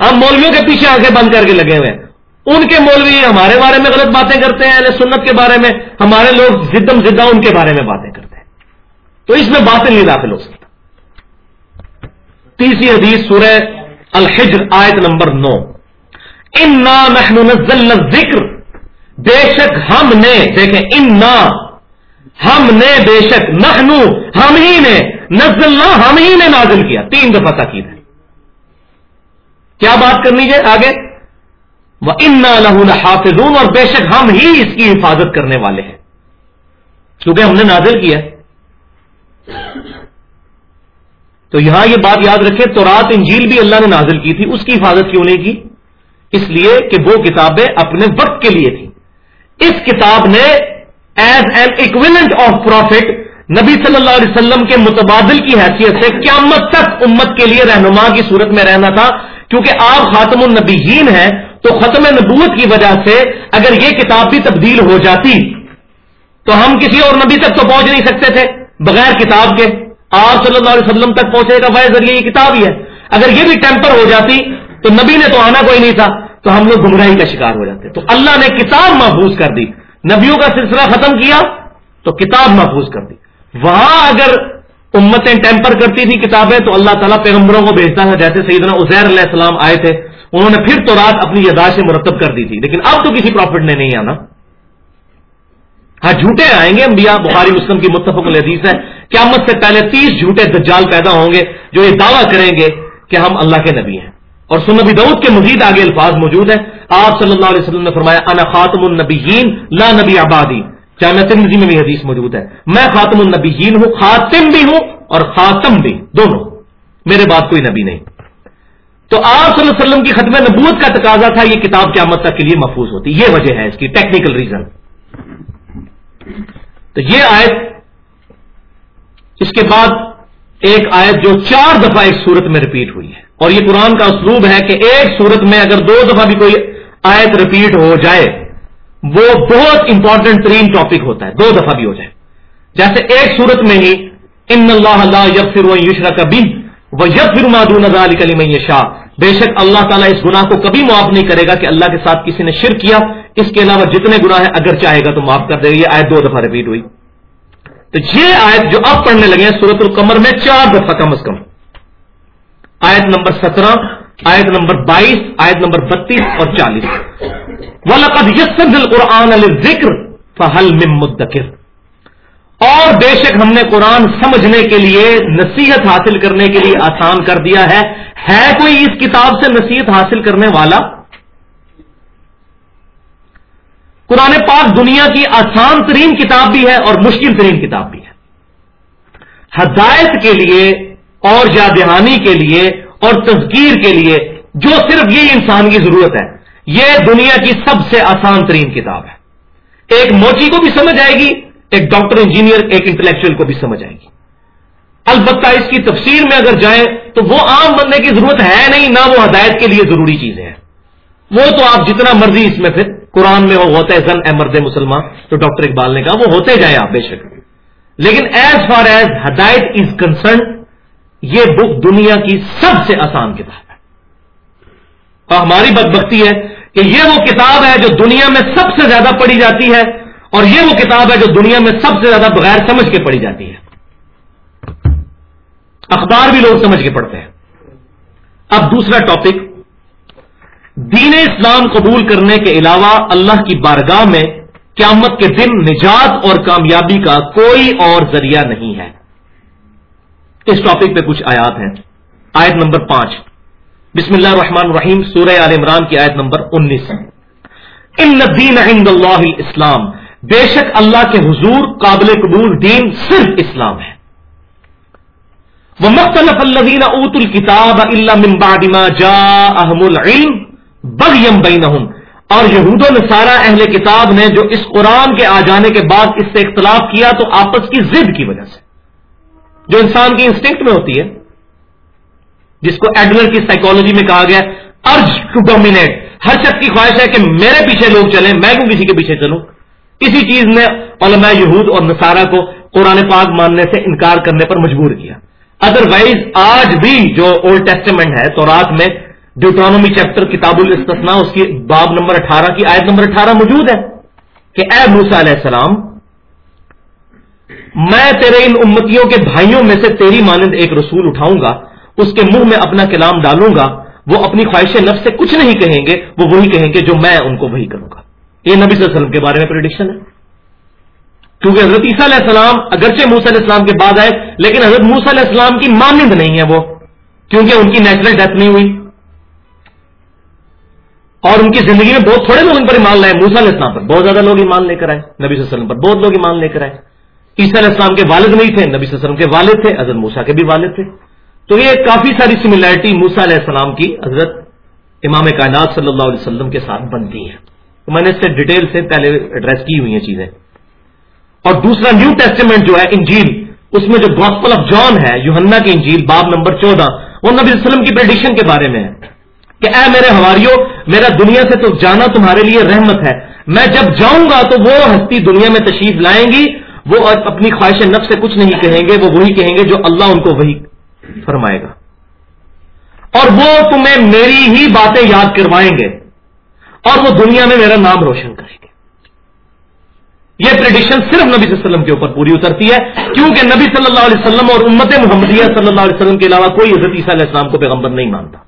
ہم مولویوں کے پیچھے آنکھیں بند کر کے لگے ہوئے ہیں۔ ان کے مولوی ہمارے بارے میں غلط باتیں کرتے ہیں سنت کے بارے میں۔ ہمارے لوگ زدم زدہ ان کے بارے میں باتیں کرتے ہیں۔ تو اس میں باتیں نہیں داخل ہو سکتا۔ تیسری حدیث سورہ الحجر، آیت نمبر نو۔ ان نزلنا ذکر بے شک ہم نے، دیکھیں ان ہم نے بے شک نحنو، ہم ہی نے، نزلنا، ہم ہی نے نازل کیا، تین دفعہ تاکید ہے۔ کیا بات کرنی ہے آگے؟ وہ ان حافظ اور بے شک ہم ہی اس کی حفاظت کرنے والے ہیں۔ کیونکہ ہم نے نازل کیا۔ تو یہاں یہ بات یاد رکھے تو رات انجیل بھی اللہ نے نازل کی تھی، اس کی حفاظت کیوں نہیں کی؟ اس لیے کہ وہ کتابیں اپنے وقت کے لیے تھیں۔ اس کتاب نے as an equivalent of prophet نبی صلی اللہ علیہ وسلم کے متبادل کی حیثیت سے قیامت تک امت کے لیے رہنما کی صورت میں رہنا تھا۔ کیونکہ آپ خاتم النبیین ہیں، تو ختم نبوت کی وجہ سے اگر یہ کتاب بھی تبدیل ہو جاتی، تو ہم کسی اور نبی تک تو پہنچ نہیں سکتے تھے، بغیر کتاب کے۔ آپ صلی اللہ علیہ وسلم تک پہنچے کا وائز ذریعے یہ کتاب ہی ہے۔ اگر یہ بھی ٹیمپر ہو جاتی، تو نبی نے تو آنا کوئی نہیں تھا، تو ہم لوگ گمراہی کا شکار ہو جاتے۔ تو اللہ نے کتاب محفوظ کر دی۔ نبیوں کا سلسلہ ختم کیا تو کتاب محفوظ کر دی۔ وہاں اگر امتیں ٹیمپر کرتی تھی کتابیں تو اللہ تعالیٰ پیغمبروں کو بھیجتا تھا جیسے سیدنا عزیر علیہ السلام آئے تھے، انہوں نے پھر تو رات اپنی یاداشت مرتب کر دی تھی۔ لیکن اب تو کسی پروفٹ نے نہیں آنا۔ ہاں جھوٹے آئیں گے انبیاء۔ بخاری، مسلم کی متفق الحدیث ہے۔ قیامت سے پہلے تیس جھوٹے دجال پیدا ہوں گے جو یہ دعویٰ کریں گے کہ ہم اللہ کے نبی ہیں۔ اور سنبی دعود کے مزید آگے الفاظ موجود ہیں۔ آپ صلی اللہ علیہ وسلم نے فرمایا، انا خاتم النبیین، لا نبی آبادی چاہے ترمزی میں بھی حدیث موجود ہے؟ میں خاتم النبیین ہوں، خاتم بھی ہوں اور خاتم بھی، دونوں۔ میرے بعد کوئی نبی نہیں۔ تو آپ صلی اللہ علیہ وسلم کی ختم نبوت کا تقاضا تھا، یہ کتاب قیامت تک کے لیے محفوظ ہوتی۔ یہ وجہ ہے اس کی ٹیکنیکل ریزن تو یہ آیت، اس کے بعد ایک آیت جو چار دفعہ ایک صورت میں ریپیٹ ہوئی ہے۔ اور یہ قرآن کا اسلوب ہے کہ ایک صورت میں اگر دو دفعہ بھی کوئی آیت ریپیٹ ہو جائے، وہ بہت امپورٹنٹ ترین ٹاپک ہوتا ہے، دو دفعہ بھی ہو جائے۔ جیسے ایک صورت میں ہی ان اللہ اللہ یب فر یشرا کبھی وہ یب فر مادون علی شاہ بے شک اللہ تعالیٰ اس گناہ کو کبھی معاف نہیں کرے گا کہ اللہ کے ساتھ کسی نے شر کیا۔ اس کے علاوہ جتنے گناہ ہیں، اگر چاہے گا تو معاف کر دے گا۔ یہ آیت دو دفعہ ریپیٹ ہوئی۔ تو یہ آیت جو اب پڑھنے لگے ہیں سورت القمر میں چار دفعہ کم از کم۔ آیت نمبر سترہ آیت نمبر بائیس آیت نمبر بتیس اور چالیس قرآن ذکر فہل مدکر اور بے شک ہم نے قرآن سمجھنے کے لیے نصیحت حاصل کرنے کے لیے آسان کر دیا ہے ہے کوئی اس کتاب سے نصیحت حاصل کرنے والا قرآن پاک دنیا کی آسان ترین کتاب بھی ہے اور مشکل ترین کتاب بھی ہے ہدایت کے لیے اور یادہانی کے لیے اور تذکیر کے لیے جو صرف یہ انسان کی ضرورت ہے، یہ دنیا کی سب سے آسان ترین کتاب ہے۔ ایک موچی کو بھی سمجھ آئے گی، ایک ڈاکٹر انجینئر، ایک انٹلیکچوئل کو بھی سمجھ آئے گی۔ البتہ اس کی تفسیر میں اگر جائیں تو وہ عام بندے کی ضرورت ہے نہیں، نہ وہ ہدایت کے لیے ضروری چیزیں ہیں۔ وہ تو آپ جتنا مرضی اس میں پھر قرآن میں وہ ہوتے ہیں زن، اے مرد مسلمان، تو ڈاکٹر اقبال نے کہا وہ ہوتے جائیں آپ، بے شک۔ لیکن ایز فار ایز ہدایت از کنسرن یہ بک دنیا کی سب سے آسان کتاب ہے۔ اور ہماری بدبختی ہے کہ یہ وہ کتاب ہے جو دنیا میں سب سے زیادہ پڑھی جاتی ہے اور یہ وہ کتاب ہے جو دنیا میں سب سے زیادہ بغیر سمجھ کے پڑھی جاتی ہے۔ اخبار بھی لوگ سمجھ کے پڑھتے ہیں۔ اب دوسرا ٹاپک، دین اسلام قبول کرنے کے علاوہ اللہ کی بارگاہ میں قیامت کے دن نجات اور کامیابی کا کوئی اور ذریعہ نہیں ہے۔ اس ٹاپک پہ کچھ آیات ہیں۔ آیت نمبر پانچ۔ بسم اللہ الرحمن الرحیم، سورہ عال عمران کی آیت نمبر انیس ان دین عند اللہ اسلام بے شک اللہ کے حضور قابل قبول دین صرف اسلام ہے۔ وہ مختلف الدین اوت الکتاب اللہ جا احم العلم بغیم بین اور یہود و نصارہ اہل کتاب نے جو اس قرآن کے آ جانے کے بعد اس سے اختلاف کیا تو آپس کی ضد کی وجہ سے۔ جو انسان کی انسٹنکٹ میں ہوتی ہے، جس کو ایڈلر کی سائیکالوجی میں کہا گیا ارج ٹو ڈومینیٹ ہر شخص کی خواہش ہے کہ میرے پیچھے لوگ چلیں، میں کیوں کسی کے پیچھے چلوں؟ اسی چیز نے علماء یہود اور نصارہ کو قرآن پاک ماننے سے انکار کرنے پر مجبور کیا۔ ادر وائز آج بھی جو اولڈ ٹیسٹمنٹ ہے تو رات میں ڈیوٹرانومی چیپٹر کتاب الاستثناء، اس کی باب نمبر اٹھارہ کی آیت نمبر اٹھارہ موجود ہے کہ اے موسا علیہ السلام میں تیرے ان امتیوں کے بھائیوں میں سے تیری مانند ایک رسول اٹھاؤں گا، اس کے منہ میں اپنا کلام ڈالوں گا، وہ اپنی خواہش نفس سے کچھ نہیں کہیں گے، وہ وہی کہیں گے جو میں ان کو وہی کروں گا۔ یہ نبی صلی اللہ علیہ وسلم کے بارے میں پریڈکشن ہے۔ کیونکہ حضرت عیسیٰ علیہ السلام اگرچہ موسیٰ علیہ السلام کے بعد آئے، لیکن حضرت موسیٰ علیہ السلام کی مانند نہیں ہے وہ، کیونکہ ان کی نیچرل ڈیتھ نہیں ہوئی۔ اور ان کی زندگی میں بہت تھوڑے لوگ ان پر ایمان لائے، موسیٰ علیہ السلام پر بہت زیادہ لوگ ایمان لے کر آئے، نبی صلی اللہ علیہ وسلم پر بہت لوگ ایمان لے کر آئے۔ عیسیٰ علیہ السلام کے والد نہیں تھے، نبی صلی اللہ علیہ وسلم کے والد تھے، حضرت موسا کے بھی والد تھے۔ تو یہ کافی ساری سملیرٹی موسا علیہ السلام کی حضرت امام کائنات صلی اللہ علیہ وسلم کے ساتھ بنتی ہیں۔ تو میں نے اس سے ڈیٹیل سے پہلے ایڈریس کی ہوئی ہیں چیزیں۔ اور دوسرا نیو ٹیسٹیمنٹ جو ہے، انجیل، اس میں جو گاسپل آف جان ہے یوہنا کی انجیل، باب نمبر چودہ، وہ نبی وسلم کی پریڈکشن کے بارے میں ہے۔ کہ اے میرے ہماریوں، میرا دنیا سے تو جانا تمہارے لیے رحمت ہے۔ میں جب جاؤں گا تو وہ ہستی دنیا میں تشریف لائیں گی وہ اپنی خواہش نفس سے کچھ نہیں کہیں گے، وہ وہی کہیں گے جو اللہ ان کو وہی فرمائے گا۔ اور وہ تمہیں میری ہی باتیں یاد کروائیں گے اور وہ دنیا میں میرا نام روشن کریں گے۔ یہ پریڈکشن صرف نبی صلی اللہ علیہ وسلم کے اوپر پوری اترتی ہے، کیونکہ نبی صلی اللہ علیہ وسلم اور امت محمدیہ صلی اللہ علیہ وسلم کے علاوہ کوئی عزت عیسیٰ علیہ السلام کو پیغمبر نہیں مانتا۔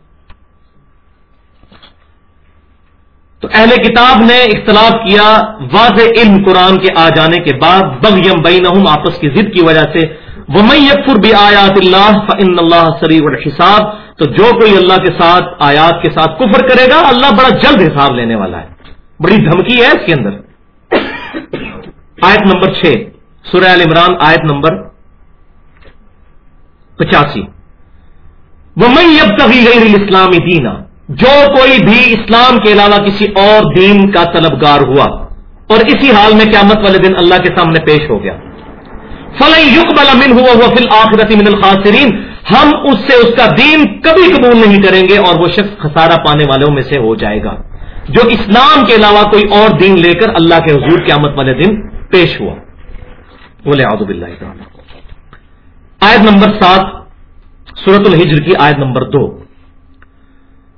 تو اہل کتاب نے اختلاف کیا واضح علم قرآن کے آ جانے کے بعد بگ یم بئی آپس کی ضد کی وجہ سے وہ میں یکفر بھی آیات اللہ فن اللہ سری الحساب۔ تو جو کوئی اللہ کے ساتھ، آیات کے ساتھ کفر کرے گا، اللہ بڑا جلد حساب لینے والا ہے۔ بڑی دھمکی ہے اس کے اندر۔ آیت نمبر چھ، سورہ عال عمران، آیت نمبر پچاسی۔ وہ میں اب کبھی گئی اسلامی دینا جو کوئی بھی اسلام کے علاوہ کسی اور دین کا طلبگار ہوا اور اسی حال میں قیامت والے دن اللہ کے سامنے پیش ہو گیا۔ فلئی یق بل امن ہوا وہ فل آخرت من الخاصرین ہم اس سے اس کا دین کبھی قبول نہیں کریں گے اور وہ شخص خسارہ پانے والوں میں سے ہو جائے گا۔ جو اسلام کے علاوہ کوئی اور دین لے کر اللہ کے حضور قیامت والے دن پیش ہوا۔ بولے آزب اللہ آیت نمبر سات سورت الحجر کی آیت نمبر دو۔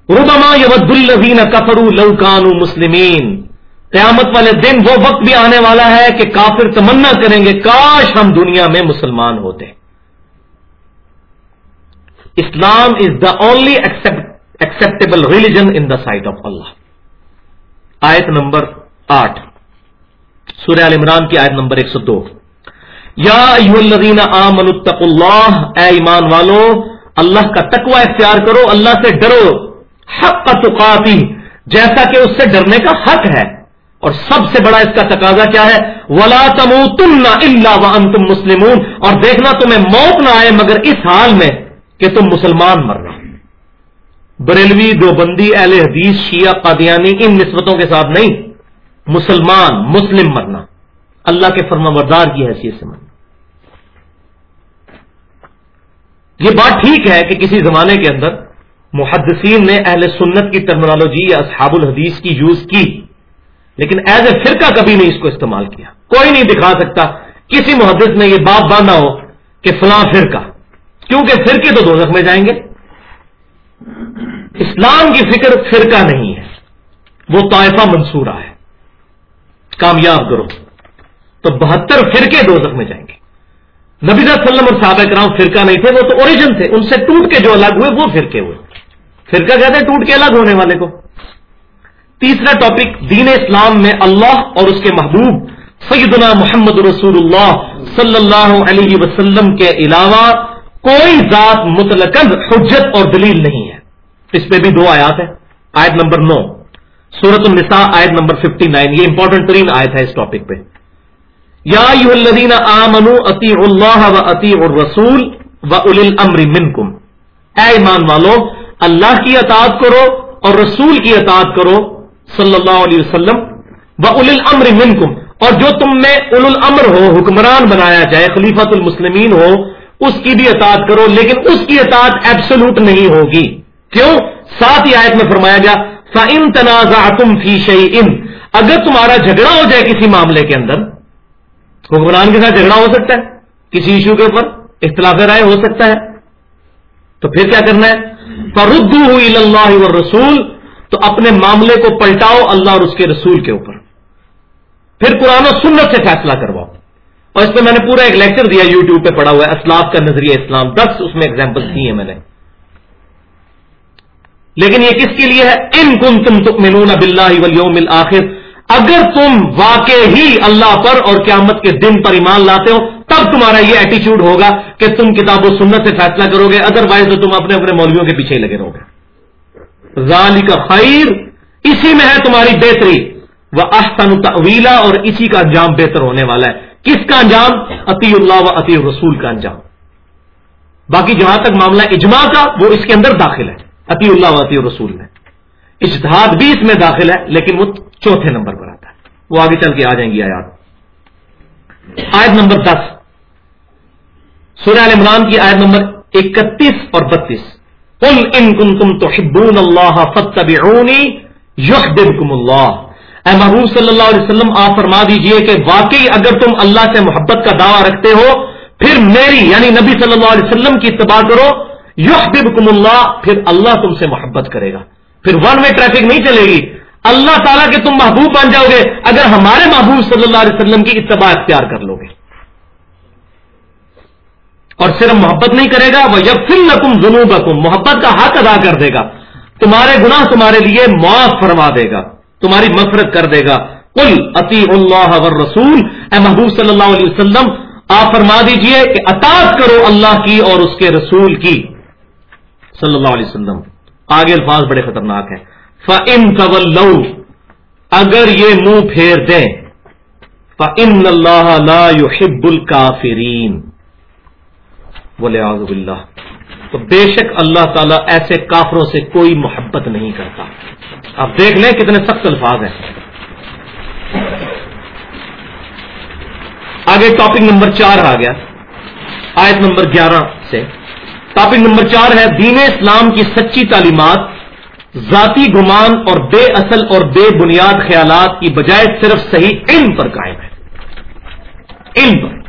ربما یود الزین کفرو لوکان مسلمین۔ قیامت والے دن وہ وقت بھی آنے والا ہے کہ کافر تمنا کریں گے، کاش ہم دنیا میں مسلمان ہوتے۔ Islam is the only acceptable religion in the sight of Allah آیت نمبر آٹھ۔ سورہ عمران کی آیت نمبر ایک سو دو۔ یا الذین آمنوا اتقوا اللہ، اے ایمان والو، اللہ کا تقوی اختیار کرو، اللہ سے ڈرو۔ حق کا جیسا کہ اس سے ڈرنے کا حق ہے۔ اور سب سے بڑا اس کا تقاضا کیا ہے؟ ولا تم تم نہ اللہ تم مسلم اور دیکھنا تمہیں موت نہ آئے مگر اس حال میں کہ تم مسلمان مرنا بریلوی دیوبندی اہل حدیث، شیعہ، قادیانی، ان نسبتوں کے ساتھ نہیں۔ مسلمان، مسلم مرنا۔ اللہ کے فرما بردار کی حیثیت سے مرنا۔ یہ بات ٹھیک ہے کہ کسی زمانے کے اندر محدثین نے اہل سنت کی ٹرمنالوجی یا اصحاب الحدیث کی یوز کی، لیکن ایز اے فرقہ کبھی نہیں اس کو استعمال کیا۔ کوئی نہیں دکھا سکتا۔ کسی محدث نے یہ باپ باندھا ہو کہ فلاں فرقہ۔ کیونکہ فرقے تو دو میں جائیں گے۔ اسلام کی فکر فرقہ نہیں ہے۔ وہ طائفہ منصورہ ہے۔ کامیاب کرو تو بہتر فرقے دو میں جائیں گے۔ نبی صلی اللہ علیہ وسلم اور صحابہ کرام فرقہ نہیں تھے، وہ تو اوریجن تھے۔ ان سے ٹوٹ کے جو الگ ہوئے، وہ فرقے ہوئے۔ فرقہ کہتے ہیں ٹوٹ کے الگ ہونے والے کو؟ تیسرا ٹاپک، دین اسلام میں اللہ اور اس کے محبوب، سیدنا محمد رسول اللہ صلی اللہ علیہ وسلم کے علاوہ کوئی ذات مطلق حجت اور دلیل نہیں ہے۔ اس پہ بھی دو آیات ہیں، آیت نمبر نو سورت النساء، آیت نمبر ففٹی نائن یہ امپورٹنٹ ترین آیت ہے اس ٹاپک پہ۔ یا الذین آمنوا اطیع اللہ و اطیع الرسول و اول الامر منکم۔ اے ایمان والو اللہ کی اطاعت کرو اور رسول کی اطاعت کرو، صلی اللہ علیہ وسلم، و اول الامر منکم، اور جو تم میں اول الامر ہو، حکمران بنایا جائے، خلیفۃ المسلمین ہو، اس کی بھی اطاعت کرو، لیکن اس کی اطاعت ایبسلوٹ نہیں ہوگی۔ کیوں؟ ساتھ ہی آیت میں فرمایا گیا، فَإِن تَنَازَعْتُمْ فِي شَيْءٍ۔ اگر تمہارا جھگڑا ہو جائے کسی معاملے کے اندر، حکمران کے ساتھ جھگڑا ہو سکتا ہے، کسی ایشو کے اوپر اختلاف رائے ہو سکتا ہے۔ تو پھر کیا کرنا ہے؟ فردو ہوئی اللہ و رسول تو اپنے معاملے کو پلٹاؤ اللہ اور اس کے رسول کے اوپر۔ پھر قرآن و سنت سے فیصلہ کرواؤ۔ اور اس پہ میں نے پورا ایک لیکچر دیا یو ٹیوب پہ پڑا ہوا ہے اسلاف کا نظریہ اسلام۔ دس اس میں ایگزامپل دی ہیں میں نے۔ لیکن یہ کس کے لیے ہے؟ ان کن تم تک ملون ولیوم آخر اگر تم واقع ہی اللہ پر اور قیامت کے دن پر ایمان لاتے ہو تب تمہارا یہ ایٹیچیوڈ ہوگا کہ تم کتاب و سنت سے فیصلہ کرو گے ادر وائز تو تم اپنے اپنے مولویوں کے پیچھے لگے رہو گے۔ ذالی کا خیر، اسی میں ہے تمہاری بہتری۔ وہ احسن تویلا اور اسی کا انجام بہتر ہونے والا ہے۔ کس کا انجام؟ عطی اللہ و عطی رسول کا انجام۔ باقی جہاں تک معاملہ اجماع کا، وہ اس کے اندر داخل ہے۔ عطی اللہ و عطی رسول میں اجتہاد بھی اس میں داخل ہے، لیکن وہ چوتھے نمبر پر آتا ہے۔ وہ آگے چل کے آ جائیں گی آیات۔ آیت نمبر دس۔ سورہ عمران کی آیت نمبر اکتیس اور بتیس۔ کل ان کن تم تو حبون اللہ فتح اللہ اے محبوب صلی اللہ علیہ وسلم، آپ فرما دیجیے کہ واقعی اگر تم اللہ سے محبت کا دعویٰ رکھتے ہو، پھر میری یعنی نبی صلی اللہ علیہ وسلم کی اتباع کرو۔ یحببکم اللہ پھر اللہ تم سے محبت کرے گا۔ پھر ون وے ٹریفک نہیں چلے گی۔ اللہ تعالیٰ کے تم محبوب بن جاؤ گے۔ اگر ہمارے محبوب صلی اللہ علیہ وسلم کی اتباع اختیار کر لو گے۔ اور صرف محبت نہیں کرے گا وہ یب فل رقم جنوب محبت کا حق ادا کر دے گا۔ تمہارے گناہ تمہارے لیے معاف فرما دے گا، تمہاری مفرت کر دے گا۔ کل عطی اللہ رسول اے محبوب صلی اللہ علیہ وسلم، آپ فرما دیجیے کہ اطاط کرو اللہ کی اور اس کے رسول کی۔ صلی اللہ علیہ وسلم۔ آگے الفاظ بڑے خطرناک ہیں۔ فن قبل اگر یہ منہ پھیر دیں۔ فن اللہ لا يحب الکافرین بولے اللہ تو بے شک اللہ تعالیٰ ایسے کافروں سے کوئی محبت نہیں کرتا۔ آپ دیکھ لیں کتنے سخت الفاظ ہیں۔ آگے ٹاپک نمبر چار آ گیا۔ آیت نمبر گیارہ سے۔ ٹاپک نمبر چار ہے، دین اسلام کی سچی تعلیمات، ذاتی گمان اور بے اصل اور بے بنیاد خیالات کی بجائے صرف صحیح علم پر قائم ہے علم پر۔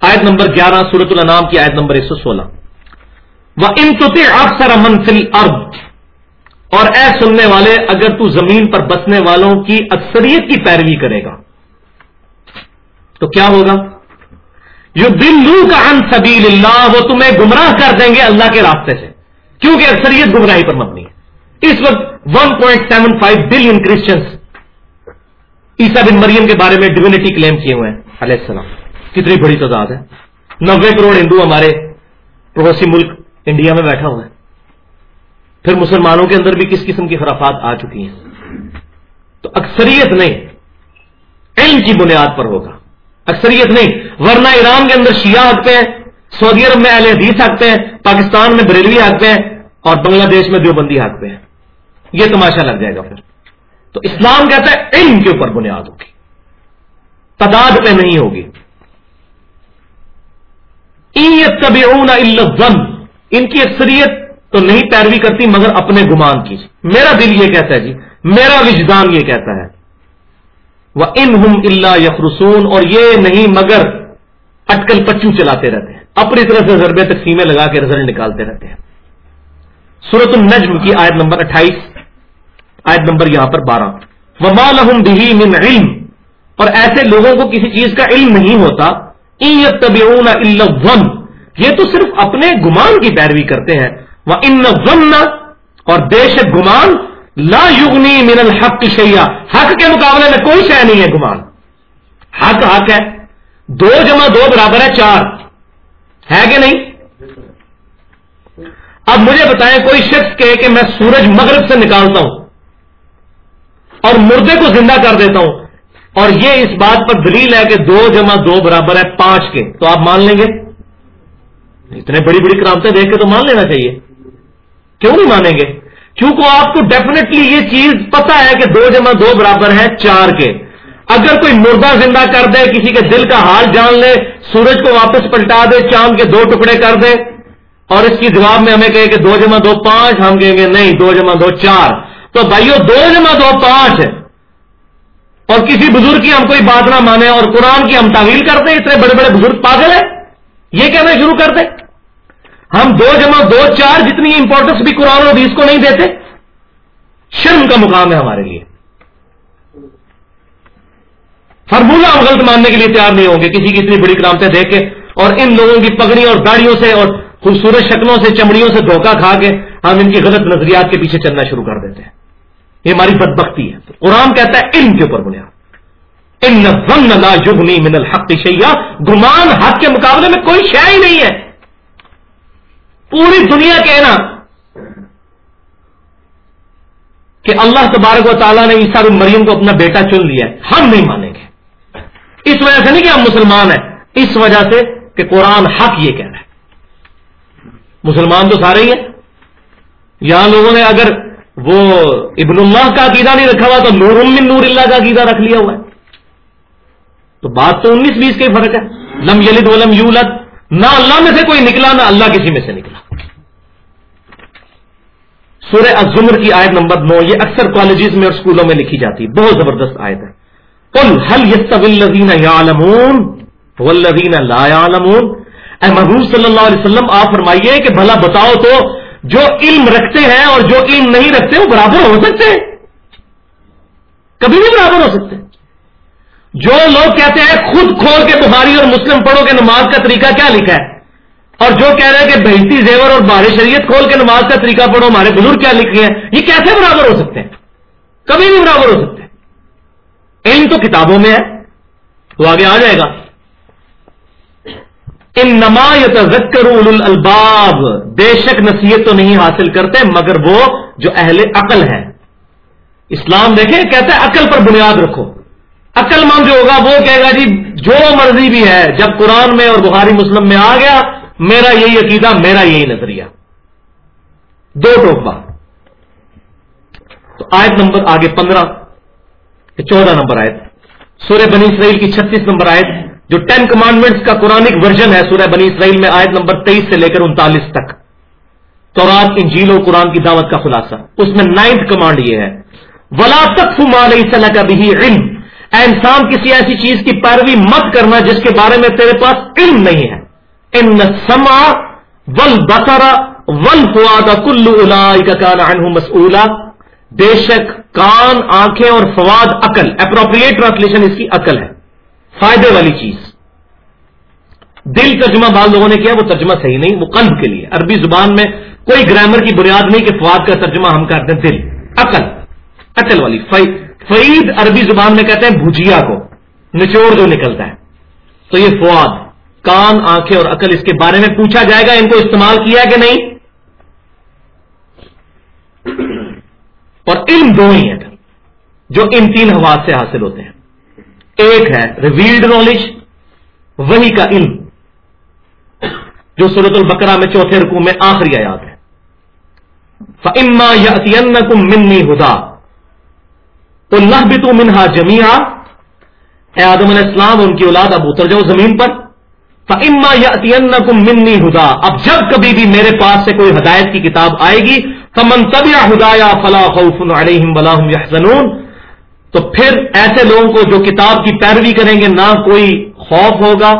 آیت نمبر گیارہ سورت النام کی آیت نمبر ایک سو سولہ۔ وہ ان اکثر منفل ارد اور اے سننے والے، اگر تو زمین پر بسنے والوں کی اکثریت کی پیروی کرے گا۔ تو کیا ہوگا؟ جو دلو کا ان سبیل اللہ، وہ تمہیں گمراہ کر دیں گے اللہ کے راستے سے۔ کیونکہ اکثریت گمراہی پر مبنی ہے۔ اس وقت 1.75 بلین کرسچنس عیسا بن مریم کے بارے میں ڈیونٹی کلیم کیے ہوئے ہیں، علیہ السلام۔ کتنی بڑی تعداد ہے۔ نوے کروڑ ہندو ہمارے پڑوسی ملک انڈیا میں بیٹھا ہوا ہے۔ پھر مسلمانوں کے اندر بھی کس قسم کی خرافات آ چکی ہیں؟ تو اکثریت نہیں، علم کی بنیاد پر ہوگا۔ اکثریت نہیں، ورنہ ایران کے اندر شیعہ حق پہ ہیں، سعودی عرب میں اہل حدیث حق پہ ہیں، پاکستان میں بریلوی حق پہ ہیں اور بنگلہ دیش میں دیوبندی حق پہ ہیں۔ یہ تماشا لگ جائے گا پھر۔ تو اسلام کہتا ہے علم کے اوپر بنیاد ہوگی۔ تعداد پہ نہیں ہوگی۔ کبھی ان کی اکثریت تو نہیں پیروی کرتی مگر اپنے گمان کی۔ میرا دل یہ کہتا ہے جی میرا وجدان یہ کہتا ہے۔ وہ ان ہم اللہ یخرسون اور یہ نہیں مگر اٹکل پچو چلاتے رہتے ہیں۔ اپنی طرف سے ضربے تقسیمیں لگا کے رزلٹ نکالتے رہتے ہیں۔ سورت النجم کی آیت نمبر اٹھائیس، آیت نمبر یہاں پر بارہ۔ وما لہم بھی من علم اور ایسے لوگوں کو کسی چیز کا علم نہیں ہوتا ون یہ تو صرف اپنے گمان کی پیروی کرتے ہیں۔ وہ ان ون اور بے شک گمان، لا یغنی من الحق شیا حق کے مقابلے میں کوئی شے نہیں ہے گمان۔ حق حق ہے۔ دو جمع دو برابر ہے چار۔ ہے کہ نہیں؟ اب مجھے بتائیں، کوئی شخص کہے کہ میں سورج مغرب سے نکالتا ہوں اور مردے کو زندہ کر دیتا ہوں۔ اور یہ اس بات پر دلیل ہے کہ دو جمع دو برابر ہے پانچ کے۔ تو آپ مان لیں گے؟ اتنے بڑی بڑی کرامتیں دیکھ کے تو مان لینا چاہیے۔ کیوں نہیں مانیں گے؟ کیونکہ آپ کو ڈیفینیٹلی یہ چیز پتا ہے کہ دو جمع دو برابر ہے چار کے۔ اگر کوئی مردہ زندہ کر دے، کسی کے دل کا حال جان لے، سورج کو واپس پلٹا دے، چاند کے دو ٹکڑے کر دے، اور اس کی جواب میں ہمیں کہے کہ دو جمع دو پانچ، ہم کہیں گے نہیں، دو جمع دو چار۔ تو بھائیو، دو جمع دو پانچ ہے۔ اور کسی بزرگ کی ہم کوئی بات نہ مانے اور قرآن کی ہم تعویل کرتے اتنے بڑے بڑے بزرگ پاگل ہیں؟ یہ کہنا شروع کر دیں۔ ہم دو جمع دو چار جتنی امپورٹنس بھی قرآن اور حدیث کو نہیں دیتے، شرم کا مقام ہے ہمارے لیے۔ فرمولہ ہم غلط ماننے کے لیے تیار نہیں ہوں گے۔ کسی کی اتنی بڑی کرامتیں دیکھ کے اور ان لوگوں کی پگڑی اور داڑیوں سے اور خوبصورت شکلوں سے، چمڑیوں سے دھوکہ کھا کے ہم ان کی غلط نظریات کے پیچھے چلنا شروع کر دیتے ہیں۔ یہ ہماری بدبختی ہے۔ قرآن کہتا ہے علم کے اوپر بنیاد۔ ان لا یغنی من الحق شیا گمان حق کے مقابلے میں کوئی شے ہی نہیں ہے۔ پوری دنیا کہنا کہ اللہ تبارک و تعالیٰ نے عیسیٰ بن مریم کو اپنا بیٹا چن لیا ہے۔ ہم نہیں مانیں گے۔ اس وجہ سے نہیں کہ ہم مسلمان ہیں۔ اس وجہ سے کہ قرآن حق یہ کہہ رہا ہے۔ مسلمان تو سارے ہی ہیں۔ یہاں لوگوں نے اگر وہ ابن اللہ کا عقیدہ نہیں رکھا ہوا تو نور من نور اللہ کا عقیدہ رکھ لیا ہوا ہے۔ تو بات تو انیس بیس کا ہی فرق ہے۔ لم یلد ولم یولد۔ نہ اللہ میں سے کوئی نکلا، نہ اللہ کسی میں سے نکلا۔ سورہ الزمر کی آیت نمبر نو، یہ اکثر کالجز میں اور اسکولوں میں لکھی جاتی ہے۔ بہت زبردست آیت ہے۔ الذین یعلمون؟ والذین لا یعلمون؟ اے محبوب صلی اللہ علیہ وسلم، آپ فرمائیے کہ بھلا بتاؤ تو جو علم رکھتے ہیں اور جو علم نہیں رکھتے وہ برابر ہو سکتے ہیں۔ کبھی بھی برابر ہو سکتے جو لوگ کہتے ہیں خود کھول کے بخاری اور مسلم پڑھو کے نماز کا طریقہ کیا لکھا ہے۔ اور جو کہہ رہے ہیں کہ بہتی زیور اور بار شریعت کھول کے نماز کا طریقہ پڑھو، ہمارے بزرگ کیا لکھ ہیں؟ یہ کیسے برابر ہو سکتے ہیں؟ کبھی بھی برابر ہو سکتے ہیں۔ علم تو کتابوں میں ہے۔ وہ آگے آ جائے گا۔ ان نمایت ذکر الباب بے شک نصیحت تو نہیں حاصل کرتے، مگر وہ جو اہل عقل ہے اسلام دیکھیں کہتے ہیں عقل پر بنیاد رکھو۔ عقل مند جو ہوگا، وہ کہے گا جی جو مرضی بھی ہے، جب قرآن میں اور بخاری مسلم میں آ گیا، میرا یہی عقیدہ، میرا یہی نظریہ۔ دو ٹوپا۔ تو آیت نمبر آگے پندرہ، چودہ نمبر آیت۔ سورہ بنی اسرائیل کی چھتیس نمبر آیت۔ جو ٹین کمانڈمنٹس کا قرآنک ورژن ہے سورہ بنی اسرائیل میں آیت نمبر تیئیس سے لے کر انتالیس تک۔ تو رات ان قرآن کی دعوت کا خلاصہ۔ اس میں نائنتھ کمانڈ یہ ہے۔ ولا تک صلاح کا بھی علم۔ اے انسان، کسی ایسی چیز کی پیروی مت کرنا جس کے بارے میں تیرے پاس علم نہیں ہے۔ ان سما ول بسرا ول فواد کلو الا مسلا بے شک کان، آنکھیں اور فواد عقل اپروپریٹ ٹرانسلیشن اس کی عقل ہے۔ فائدے والی چیز۔ دل ترجمہ بعض لوگوں نے کیا، وہ ترجمہ صحیح نہیں، وہ قلب کے لیے۔ عربی زبان میں کوئی گرامر کی بنیاد نہیں کہ فواد کا ترجمہ ہم کرتے ہیں دل۔ عقل عقل والی۔ فعید عربی زبان میں کہتے ہیں بھجیا کو، نچوڑ جو نکلتا ہے۔ تو یہ فواد، کان، آنکھیں اور عقل، اس کے بارے میں پوچھا جائے گا، ان کو استعمال کیا کہ نہیں؟ اور علم دو ہی ہیں۔ جو ان تین حواد سے حاصل ہوتے ہیں۔ ایک ہے ریویلڈ نالج وہی کا علم۔ جو صورت البکرا میں چوتھے رقو میں آخری آیات ہے۔ فما یا کم منی ہدا تو نہ بھی تو منہا جمیا اے آدم علیہ السلام، ان کی اولاد اب اتر جاؤ زمین پر۔ فما یا کم منی ہدا اب جب کبھی بھی میرے پاس سے کوئی ہدایت کی کتاب آئے گی، فمن طبی ہدایا فلاح خوف علیہم ولاحم یحزنون تو پھر ایسے لوگوں کو جو کتاب کی پیروی کریں گے، نہ کوئی خوف ہوگا،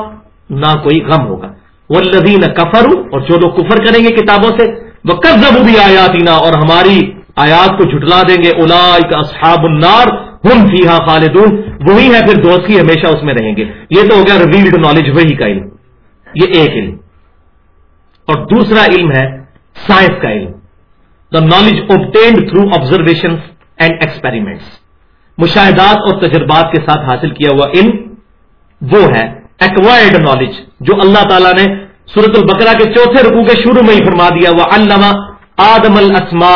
نہ کوئی غم ہوگا۔ وہ لذین کفر اور جو لوگ کفر کریں گے کتابوں سے وہ قبض بھی آیاتی اور ہماری آیات کو جھٹلا دیں گے۔ الا اصحاب النار ہم فیحا خالدون۔ وہی ہے پھر دوستی ہمیشہ اس میں رہیں گے۔ یہ تو ہو گیا ریویلڈ نالج وہی کا علم۔ یہ ایک علم۔ اور دوسرا علم ہے سائنس کا علم۔ The knowledge obtained through observation and experiments مشاہدات اور تجربات کے ساتھ حاصل کیا ہوا علم، وہ ہے ایکوائرڈ نالج جو اللہ تعالیٰ نے سورت البقرہ کے چوتھے رقو کے شروع میں ہی فرما دیا وہ علامہ آدم السما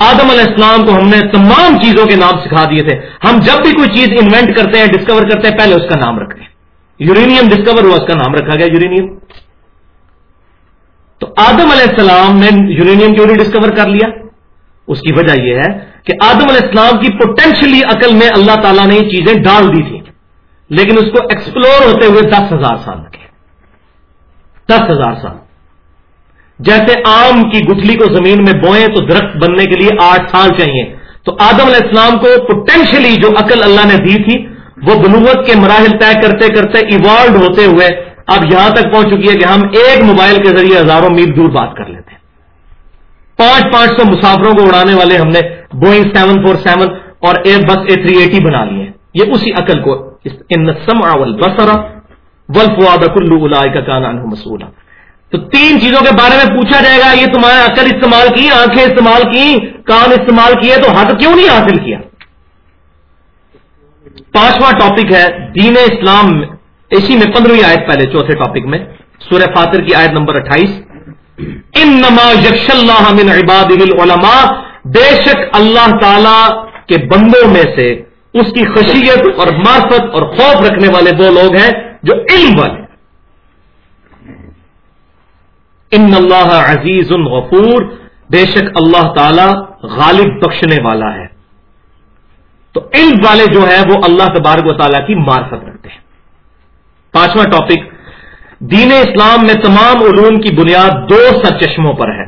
آدم علیہ السلام کو ہم نے تمام چیزوں کے نام سکھا دیے تھے۔ ہم جب بھی کوئی چیز انوینٹ کرتے ہیں ڈسکور کرتے ہیں، پہلے اس کا نام رکھتے ہیں۔ یورینیم ڈسکور ہوا، اس کا نام رکھا گیا یورینیم تو آدم علیہ السلام نے یورینیم کیوں نہیں ڈسکور کر لیا۔ اس کی وجہ یہ ہے کہ آدم علیہ السلام کی پوٹینشلی عقل میں اللہ تعالیٰ نے یہ چیزیں ڈال دی تھی لیکن اس کو ایکسپلور ہوتے ہوئے دس ہزار سال لگے۔ دس ہزار سال۔ جیسے آم کی گٹھلی کو زمین میں بوئیں تو درخت بننے کے لیے آٹھ سال چاہیے، تو آدم علیہ السلام کو پوٹینشلی جو عقل اللہ نے دی تھی، وہ بنوت کے مراحل طے کرتے کرتے ایوالو ہوتے ہوئے اب یہاں تک پہنچ چکی ہے کہ ہم ایک موبائل کے ذریعے ہزاروں میل دور بات کر لیتے ہیں۔ پانچ پانچ سو مسافروں کو اڑانے والے ہم نے بوئنگ سیون فور سیون اور Airbus A three eighty بنا لیے۔ یہ اسی عقل کو ولف کلو الا کا کانا مسولہ تو تین چیزوں کے بارے میں پوچھا جائے گا، یہ تمہارے عقل استعمال کی، آنکھیں استعمال کی، کان استعمال کیے تو حق کیوں نہیں حاصل کیا؟ پانچواں ٹاپک ہے دین اسلام۔ اسی میں پندرہویں آیت پہلے چوتھے ٹاپک میں، سورہ فاتر کی آیت نمبر اٹھائیس۔ ان نما یکش اللہ من عباد العلماء، بے شک اللہ تعالی کے بندوں میں سے اس کی خشیت اور معرفت اور خوف رکھنے والے دو لوگ ہیں جو علم والے ان اللہ عزیز الغفور بے شک اللہ تعالی غالب بخشنے والا ہے۔ تو علم والے جو ہے وہ اللہ تبارک و تعالیٰ کی معرفت رکھتے ہیں۔ پانچواں ٹاپک دین اسلام میں تمام علوم کی بنیاد دو سر چشموں پر ہے۔